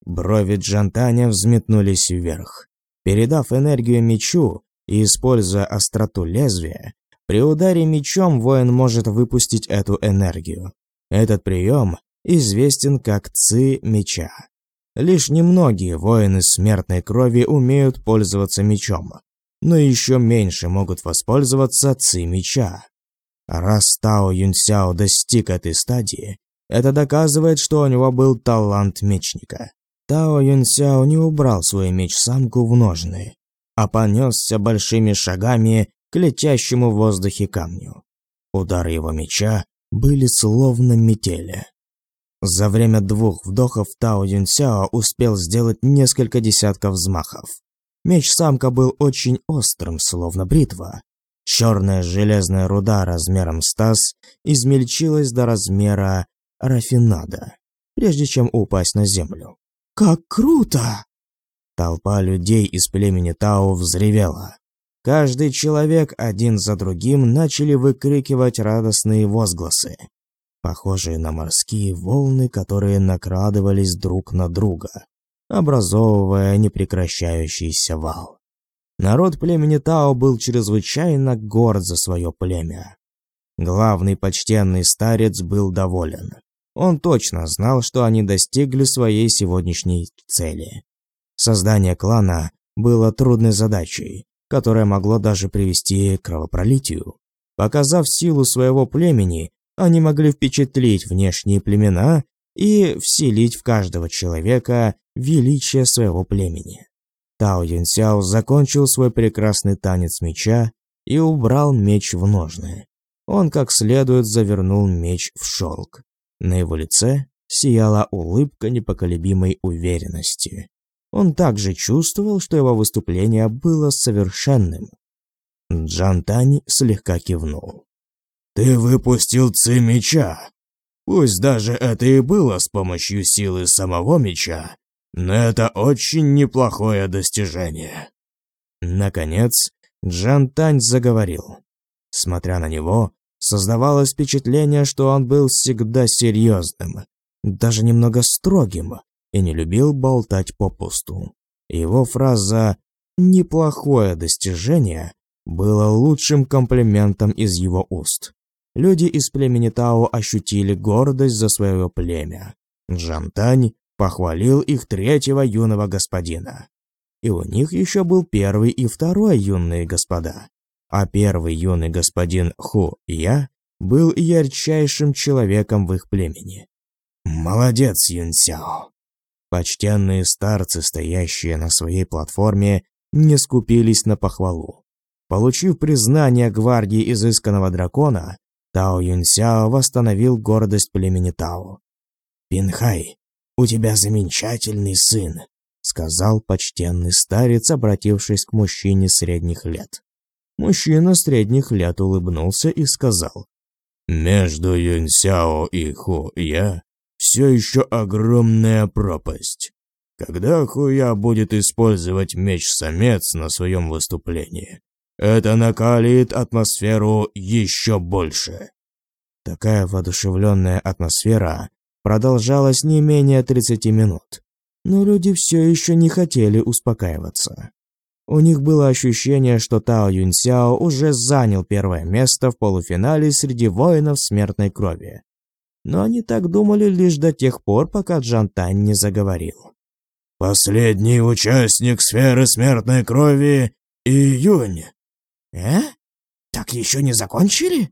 Брови Джантаня взметнулись вверх. Передав энергию мечу и используя остроту лезвия, при ударе мечом воин может выпустить эту энергию. Этот прием известен как Ци Меча. Лишь немногие воины смертной крови умеют пользоваться мечом, но еще меньше могут воспользоваться Ци Меча. Раз Тао Юнсяо достиг этой стадии, это доказывает, что у него был талант мечника. Тао Юнсяо не убрал свой меч-самку в ножны, а понесся большими шагами к летящему в воздухе камню. Удары его меча были словно метели. За время двух вдохов Тао Юнсяо успел сделать несколько десятков взмахов. Меч-самка был очень острым, словно бритва. Черная железная руда размером с таз измельчилась до размера рафинада, прежде чем упасть на землю. «Как круто!» Толпа людей из племени Тао взревела. Каждый человек один за другим начали выкрикивать радостные возгласы похожие на морские волны, которые накрадывались друг на друга, образовывая непрекращающийся вал. Народ племени Тао был чрезвычайно горд за свое племя. Главный почтенный старец был доволен. Он точно знал, что они достигли своей сегодняшней цели. Создание клана было трудной задачей, которая могло даже привести к кровопролитию. Показав силу своего племени, они могли впечатлить внешние племена и вселить в каждого человека величие своего племени. Тао Юнсяо закончил свой прекрасный танец меча и убрал меч в ножны. Он как следует завернул меч в шелк. На его лице сияла улыбка непоколебимой уверенности. Он также чувствовал, что его выступление было совершенным. Джан Тань слегка кивнул. «Ты выпустил ци меча. Пусть даже это и было с помощью силы самого меча, но это очень неплохое достижение». Наконец, Джан Тань заговорил. Смотря на него, создавалось впечатление, что он был всегда серьезным, даже немного строгим, и не любил болтать попусту. Его фраза «неплохое достижение» было лучшим комплиментом из его уст. Люди из племени Тао ощутили гордость за свое племя. Джантань похвалил их третьего юного господина. И у них еще был первый и второй юные господа. А первый юный господин Ху Я был ярчайшим человеком в их племени. «Молодец, Юн Сяо!» Почтенные старцы, стоящие на своей платформе, не скупились на похвалу. Получив признание гвардии изысканного дракона, Тао Юнсяо восстановил гордость племени Тао. «Пинхай, у тебя замечательный сын», — сказал почтенный старец, обратившись к мужчине средних лет. Мужчина средних лет улыбнулся и сказал, «Между Юнсяо и Ху Я все еще огромная пропасть. Когда Хуя будет использовать меч-самец на своем выступлении, это накалит атмосферу еще больше. Такая воодушевленная атмосфера продолжалась не менее 30 минут, но люди все еще не хотели успокаиваться. У них было ощущение, что Тао Юньсяо уже занял первое место в полуфинале среди воинов смертной крови. Но они так думали лишь до тех пор, пока Джан Тань не заговорил. «Последний участник сферы смертной крови — Июнь. «Э? Так еще не закончили?»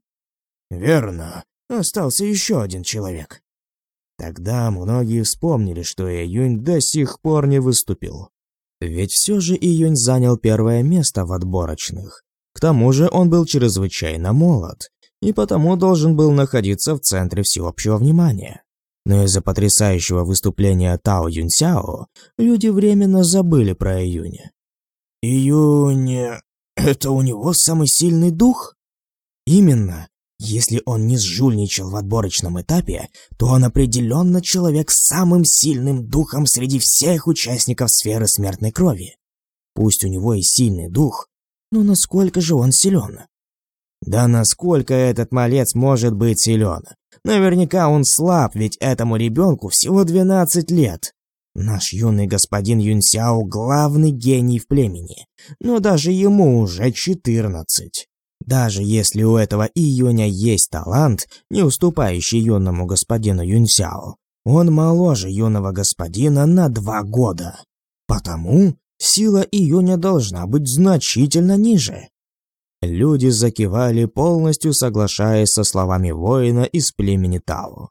«Верно. Остался еще один человек». Тогда многие вспомнили, что Июнь до сих пор не выступил. Ведь все же Июнь занял первое место в отборочных. К тому же он был чрезвычайно молод, и потому должен был находиться в центре всеобщего внимания. Но из-за потрясающего выступления Тао Юньсяо люди временно забыли про Июня. «Июнь... Это у него самый сильный дух? Именно. Если он не сжульничал в отборочном этапе, то он определенно человек с самым сильным духом среди всех участников сферы смертной крови. Пусть у него и сильный дух, но насколько же он силен? Да насколько этот малец может быть силен? Наверняка он слаб, ведь этому ребенку всего 12 лет. Наш юный господин Юнсяо – главный гений в племени, но даже ему уже 14. Даже если у этого июня есть талант, не уступающий юному господину Юнсяо, он моложе юного господина на два года. Потому сила июня должна быть значительно ниже. Люди закивали, полностью соглашаясь со словами воина из племени Тао.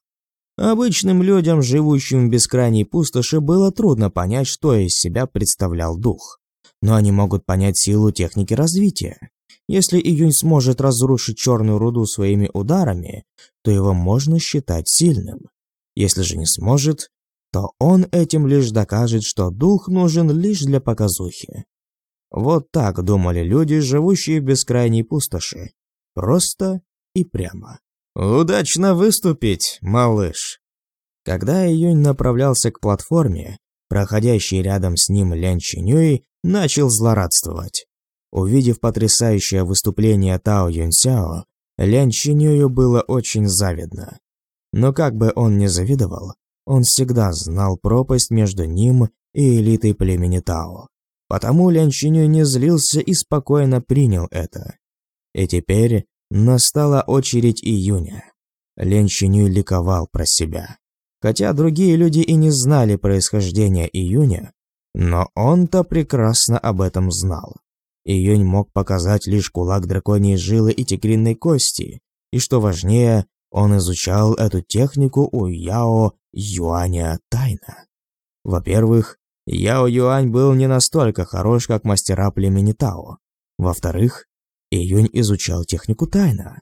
Обычным людям, живущим в бескрайней пустоши, было трудно понять, что из себя представлял дух. Но они могут понять силу техники развития. Если Июнь сможет разрушить черную руду своими ударами, то его можно считать сильным. Если же не сможет, то он этим лишь докажет, что дух нужен лишь для показухи. Вот так думали люди, живущие в бескрайней пустоши. Просто и прямо. «Удачно выступить, малыш!» Когда Июнь направлялся к платформе, проходящий рядом с ним Лян Чинюй начал злорадствовать. Увидев потрясающее выступление Тао Юньсяо, Лян Чинюю было очень завидно. Но как бы он ни завидовал, он всегда знал пропасть между ним и элитой племени Тао. Потому Лян Чинюй не злился и спокойно принял это. И теперь Настала очередь июня. Лен Чинюй ликовал про себя. Хотя другие люди и не знали происхождения июня, но он-то прекрасно об этом знал. Июнь мог показать лишь кулак драконьей жилы и тигриной кости, и что важнее, он изучал эту технику у Яо Юаня тайно. Во-первых, Яо Юань был не настолько хорош, как мастера племени Тао. Во-вторых, Июнь изучал технику тайно,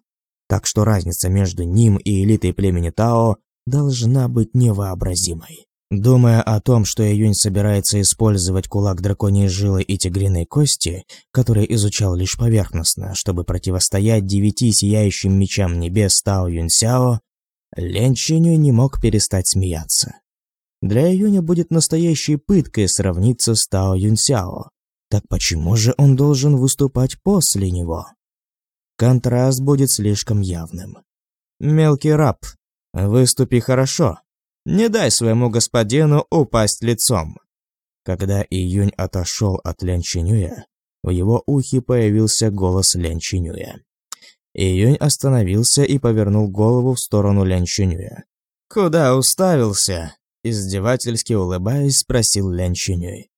так что разница между ним и элитой племени Тао должна быть невообразимой. Думая о том, что Июнь собирается использовать кулак драконьей жилы и тигриной кости, который изучал лишь поверхностно, чтобы противостоять девяти сияющим мечам небес Тао Юньсяо, Лен Чинюй не мог перестать смеяться. Для Июня будет настоящей пыткой сравниться с Тао Юньсяо. Так почему же он должен выступать после него? Контраст будет слишком явным. Мелкий раб, выступи хорошо, не дай своему господину упасть лицом. Когда Июнь отошел от Лян Чинюя, в его ухе появился голос Лян Чинюя. Июнь остановился и повернул голову в сторону Лян Чинюя. «Куда уставился?» Издевательски улыбаясь, спросил Лян Чинюй.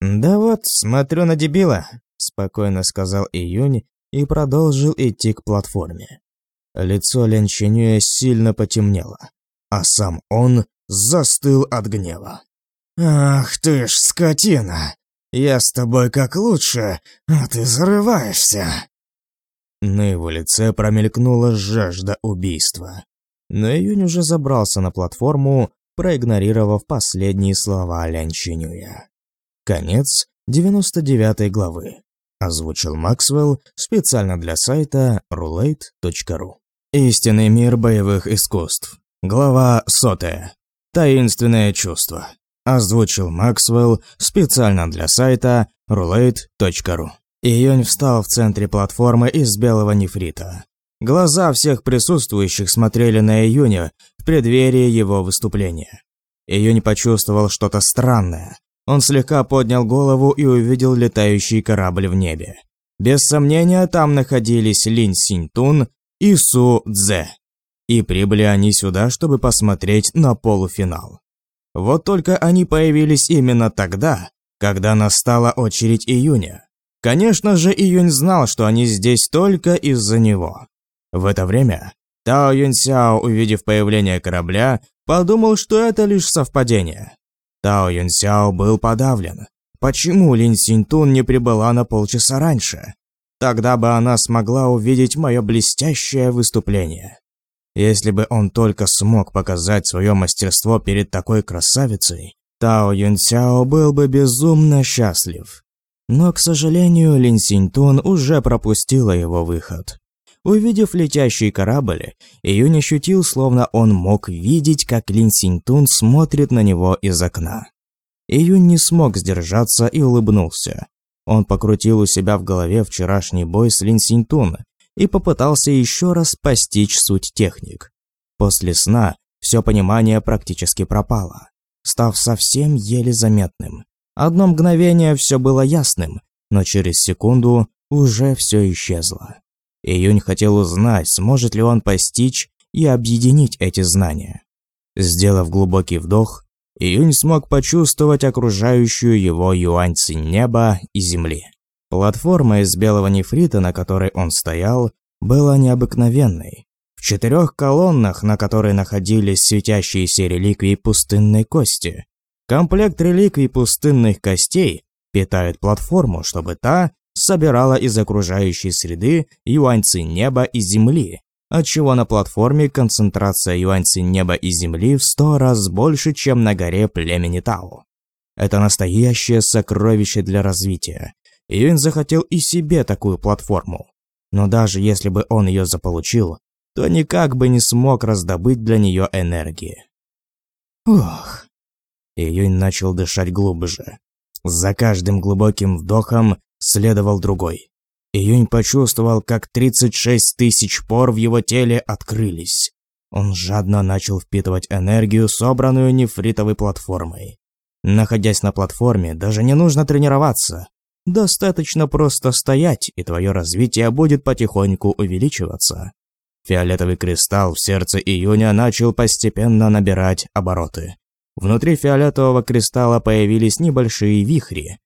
«Да вот, смотрю на дебила», — спокойно сказал Июнь и продолжил идти к платформе. Лицо Лян Чинюя сильно потемнело а сам он застыл от гнева. «Ах ты ж скотина! Я с тобой как лучше, а ты зарываешься!» На его лице промелькнула жажда убийства. Но Июнь уже забрался на платформу, проигнорировав последние слова Лян Чинюя. Конец 99 главы. Озвучил Максвелл специально для сайта roulette.ru. Истинный мир боевых искусств. Глава сотая. Таинственное чувство. Озвучил Максвелл специально для сайта roulette.ru. Июнь встал в центре платформы из белого нефрита. Глаза всех присутствующих смотрели на Июня в преддверии его выступления. Июнь почувствовал что-то странное. Он слегка поднял голову и увидел летающий корабль в небе. Без сомнения, там находились Лин Синьтун и Су Цзэ и прибыли они сюда, чтобы посмотреть на полуфинал. Вот только они появились именно тогда, когда настала очередь июня. Конечно же, Июнь знал, что они здесь только из-за него. В это время Тао Юньсяо, увидев появление корабля, подумал, что это лишь совпадение. Тао Юньсяо был подавлен. Почему Лин Синьтун не прибыла на полчаса раньше? Тогда бы она смогла увидеть мое блестящее выступление. Если бы он только смог показать свое мастерство перед такой красавицей, Тао Юнсяо был бы безумно счастлив. Но, к сожалению, Лин Синьтун уже пропустила его выход. Увидев летящий корабль, Июнь ощутил, словно он мог видеть, как Лин Синьтун смотрит на него из окна. Июнь не смог сдержаться и улыбнулся. Он покрутил у себя в голове вчерашний бой с Лин Синьтун и попытался еще раз постичь суть техник. После сна все понимание практически пропало, став совсем еле заметным. Одно мгновение все было ясным, но через секунду уже все исчезло. Июнь хотел узнать, сможет ли он постичь и объединить эти знания. Сделав глубокий вдох, Июнь смог почувствовать окружающую его юаньцы неба и земли. Платформа из белого нефрита, на которой он стоял, была необыкновенной. В четырех колоннах, на которой находились светящиеся реликвии пустынной кости. Комплект реликвий пустынных костей питает платформу, чтобы та собирала из окружающей среды юаньцы неба и земли, отчего на платформе концентрация юаньцы неба и земли в сто раз больше, чем на горе племени Тао. Это настоящее сокровище для развития, Юнь захотел и себе такую платформу. Но даже если бы он ее заполучил, то никак бы не смог раздобыть для нее энергии. Ох. Июнь начал дышать глубже. За каждым глубоким вдохом следовал другой. Июнь почувствовал, как 36 тысяч пор в его теле открылись. Он жадно начал впитывать энергию, собранную нефритовой платформой. Находясь на платформе, даже не нужно тренироваться. Достаточно просто стоять, и твое развитие будет потихоньку увеличиваться. Фиолетовый кристалл в сердце июня начал постепенно набирать обороты. Внутри фиолетового кристалла появились небольшие вихри,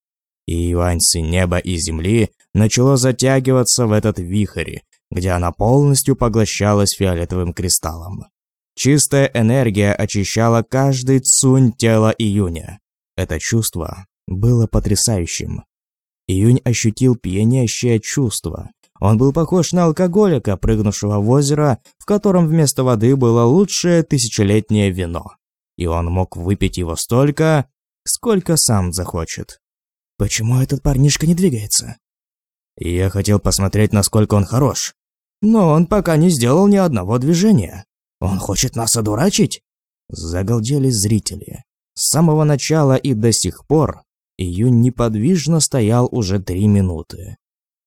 и юаньцы неба и земли начало затягиваться в этот вихрь, где она полностью поглощалась фиолетовым кристаллом. Чистая энергия очищала каждый цунь тела июня. Это чувство было потрясающим. Июнь ощутил пьянящее чувство. Он был похож на алкоголика, прыгнувшего в озеро, в котором вместо воды было лучшее тысячелетнее вино. и он мог выпить его столько, сколько сам захочет. Почему этот парнишка не двигается? Я хотел посмотреть, насколько он хорош. Но он пока не сделал ни одного движения. Он хочет нас одурачить? Загалдели зрители. С самого начала и до сих пор Июнь неподвижно стоял уже три минуты.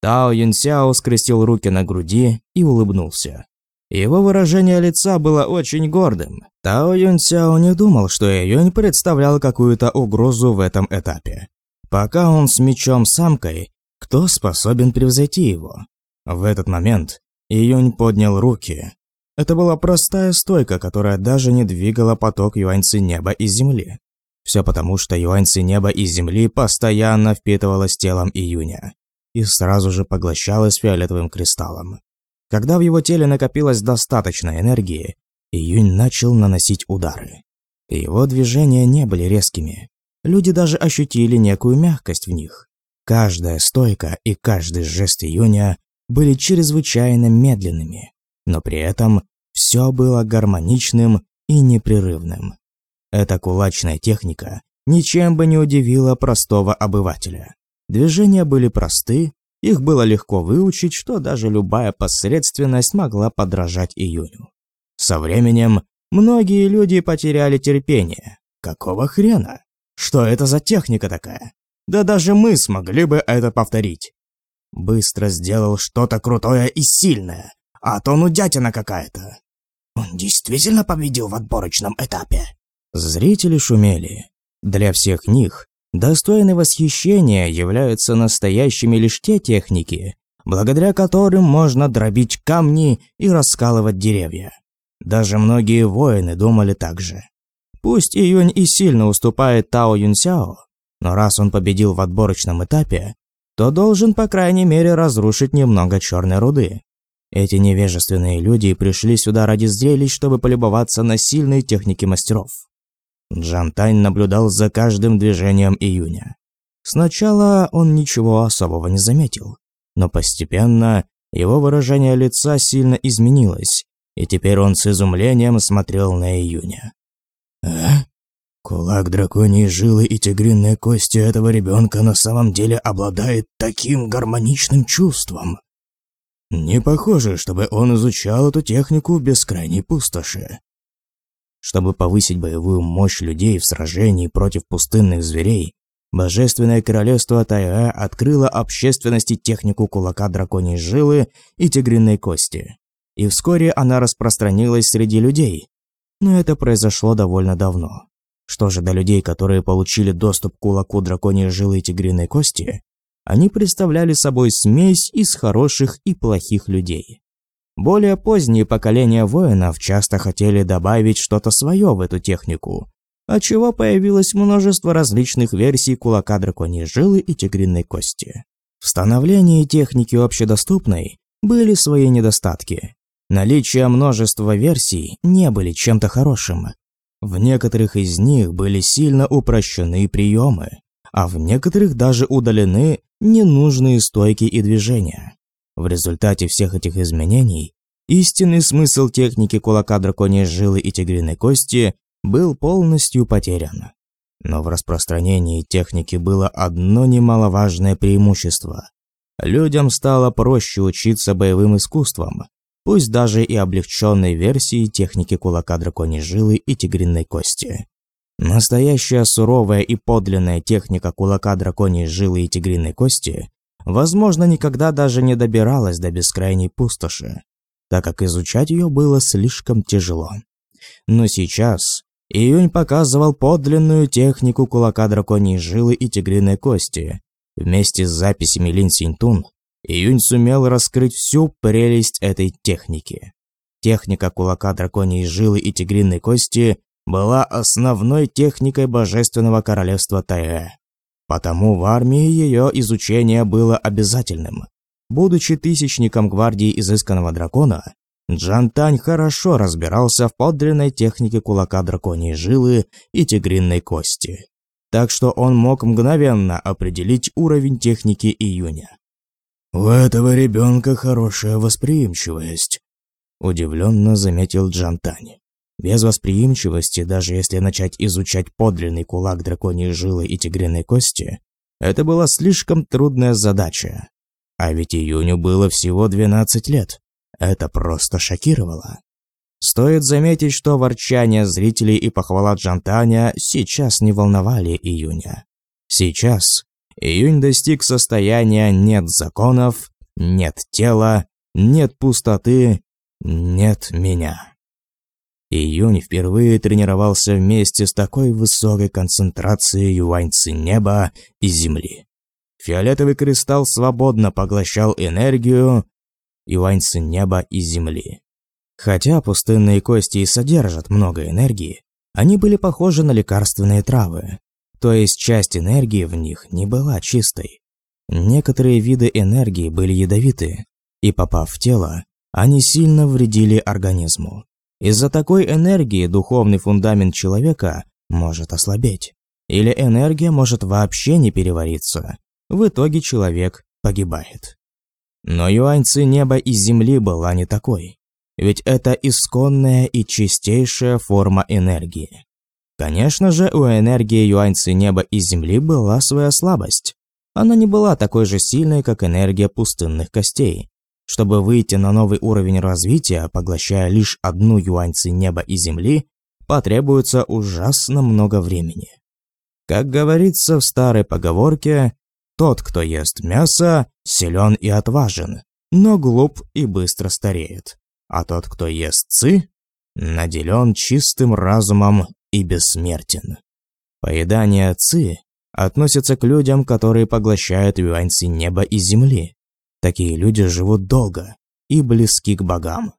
Тао Юнсяо скрестил руки на груди и улыбнулся. Его выражение лица было очень гордым. Тао Юнсяо не думал, что Июнь представлял какую-то угрозу в этом этапе. Пока он с мечом-самкой, кто способен превзойти его? В этот момент Июнь поднял руки. Это была простая стойка, которая даже не двигала поток юаньцы неба и земли. Все потому, что юаньцы неба и земли постоянно впитывалась телом Июня и сразу же поглощалась фиолетовым кристаллом. Когда в его теле накопилось достаточно энергии, Июнь начал наносить удары. Его движения не были резкими. Люди даже ощутили некую мягкость в них. Каждая стойка и каждый жест Июня были чрезвычайно медленными, но при этом все было гармоничным и непрерывным. Эта кулачная техника ничем бы не удивила простого обывателя. Движения были просты, их было легко выучить, что даже любая посредственность могла подражать июню. Со временем многие люди потеряли терпение. Какого хрена? Что это за техника такая? Да даже мы смогли бы это повторить. Быстро сделал что-то крутое и сильное, а то нудятина какая-то. Он действительно победил в отборочном этапе. Зрители шумели. Для всех них достойны восхищения являются настоящими лишь те техники, благодаря которым можно дробить камни и раскалывать деревья. Даже многие воины думали так же. Пусть Июнь и сильно уступает Тао Юнсяо, но раз он победил в отборочном этапе, то должен, по крайней мере, разрушить немного черной руды. Эти невежественные люди пришли сюда ради зрелищ, чтобы полюбоваться на сильные техники мастеров. Джан Тань наблюдал за каждым движением июня. Сначала он ничего особого не заметил, но постепенно его выражение лица сильно изменилось, и теперь он с изумлением смотрел на июня. «А? Кулак драконьей жилы и тигриные кости этого ребенка на самом деле обладает таким гармоничным чувством. Не похоже, чтобы он изучал эту технику в бескрайней пустоши. Чтобы повысить боевую мощь людей в сражении против пустынных зверей, Божественное Королевство Тайа открыло общественности технику кулака драконьей жилы и тигриной кости. И вскоре она распространилась среди людей. Но это произошло довольно давно. Что же до людей, которые получили доступ к кулаку драконьей жилы и тигриной кости, они представляли собой смесь из хороших и плохих людей. Более поздние поколения воинов часто хотели добавить что-то свое в эту технику, отчего появилось множество различных версий кулака драконьей жилы и тигриной кости. В становлении техники общедоступной были свои недостатки. Наличие множества версий не были чем-то хорошим, в некоторых из них были сильно упрощены приемы, а в некоторых даже удалены ненужные стойки и движения. В результате всех этих изменений истинный смысл техники кулака драконьей жилы и тигриной кости был полностью потерян. Но в распространении техники было одно немаловажное преимущество. Людям стало проще учиться боевым искусствам, пусть даже и облегченной версии техники кулака драконьей жилы и тигриной кости. Настоящая суровая и подлинная техника кулака драконьей жилы и тигриной кости, возможно, никогда даже не добиралась до бескрайней пустоши, так как изучать ее было слишком тяжело. Но сейчас Июнь показывал подлинную технику кулака драконьей жилы и тигриной кости. Вместе с записями Лин Синтун Июнь сумел раскрыть всю прелесть этой техники. Техника кулака драконьей жилы и тигриной кости была основной техникой Божественного Королевства Тае. Потому в армии ее изучение было обязательным. Будучи тысячником гвардии изысканного дракона, Джан Тань хорошо разбирался в подлинной технике кулака драконьей жилы и тигриной кости. Так что он мог мгновенно определить уровень техники июня. «У этого ребенка хорошая восприимчивость», – удивленно заметил Джантани. Без восприимчивости, даже если начать изучать подлинный кулак драконьей жилы и тигриной кости, это была слишком трудная задача. А ведь Июню было всего 12 лет. Это просто шокировало. Стоит заметить, что ворчание зрителей и похвала Джантаня сейчас не волновали Июня. Сейчас Июнь достиг состояния «нет законов», «нет тела», «нет пустоты», «нет меня». Июнь впервые тренировался вместе с такой высокой концентрацией юаньцы неба и земли. Фиолетовый кристалл свободно поглощал энергию юаньцы неба и земли. Хотя пустынные кости и содержат много энергии, они были похожи на лекарственные травы, то есть часть энергии в них не была чистой. Некоторые виды энергии были ядовиты, и попав в тело, они сильно вредили организму. Из-за такой энергии духовный фундамент человека может ослабеть. Или энергия может вообще не перевариться. В итоге человек погибает. Но юаньцы неба и земли была не такой. Ведь это исконная и чистейшая форма энергии. Конечно же, у энергии юаньцы неба и земли была своя слабость. Она не была такой же сильной, как энергия пустынных костей. Чтобы выйти на новый уровень развития, поглощая лишь одну юаньцы неба и земли, потребуется ужасно много времени. Как говорится в старой поговорке, тот, кто ест мясо, силен и отважен, но глуп и быстро стареет. А тот, кто ест ци, наделен чистым разумом и бессмертен. Поедание ци относится к людям, которые поглощают юаньцы неба и земли, Такие люди живут долго и близки к богам.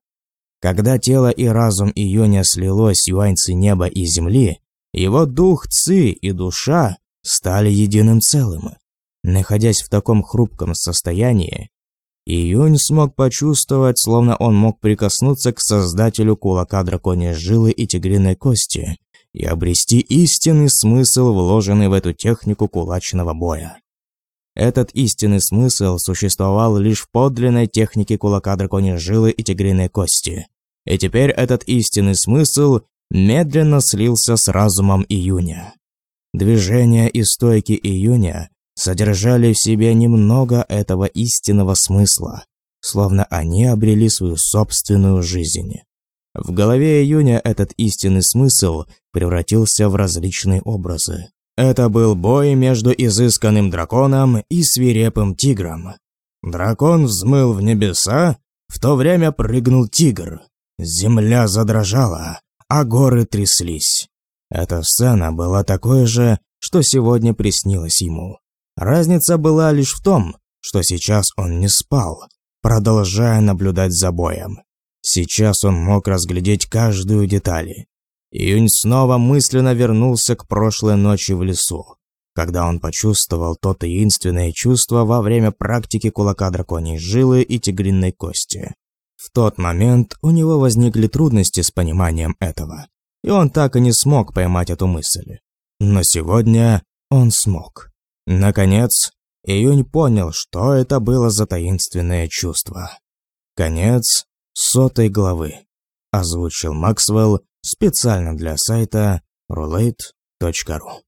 Когда тело и разум Июня слилось юаньцы неба и земли, его дух Ци и душа стали единым целым. Находясь в таком хрупком состоянии, Июнь смог почувствовать, словно он мог прикоснуться к создателю кулака драконьей жилы и тигриной кости и обрести истинный смысл, вложенный в эту технику кулачного боя. Этот истинный смысл существовал лишь в подлинной технике кулака драконьей жилы и тигриной кости. И теперь этот истинный смысл медленно слился с разумом июня. Движения и стойки июня содержали в себе немного этого истинного смысла, словно они обрели свою собственную жизнь. В голове июня этот истинный смысл превратился в различные образы. Это был бой между изысканным драконом и свирепым тигром. Дракон взмыл в небеса, в то время прыгнул тигр. Земля задрожала, а горы тряслись. Эта сцена была такой же, что сегодня приснилось ему. Разница была лишь в том, что сейчас он не спал, продолжая наблюдать за боем. Сейчас он мог разглядеть каждую деталь. Июнь снова мысленно вернулся к прошлой ночи в лесу, когда он почувствовал то таинственное чувство во время практики кулака драконьей жилы и тигриной кости. В тот момент у него возникли трудности с пониманием этого, и он так и не смог поймать эту мысль. Но сегодня он смог. Наконец, Июнь понял, что это было за таинственное чувство. Конец сотой главы. Озвучил Максвелл специально для сайта roulette.ru.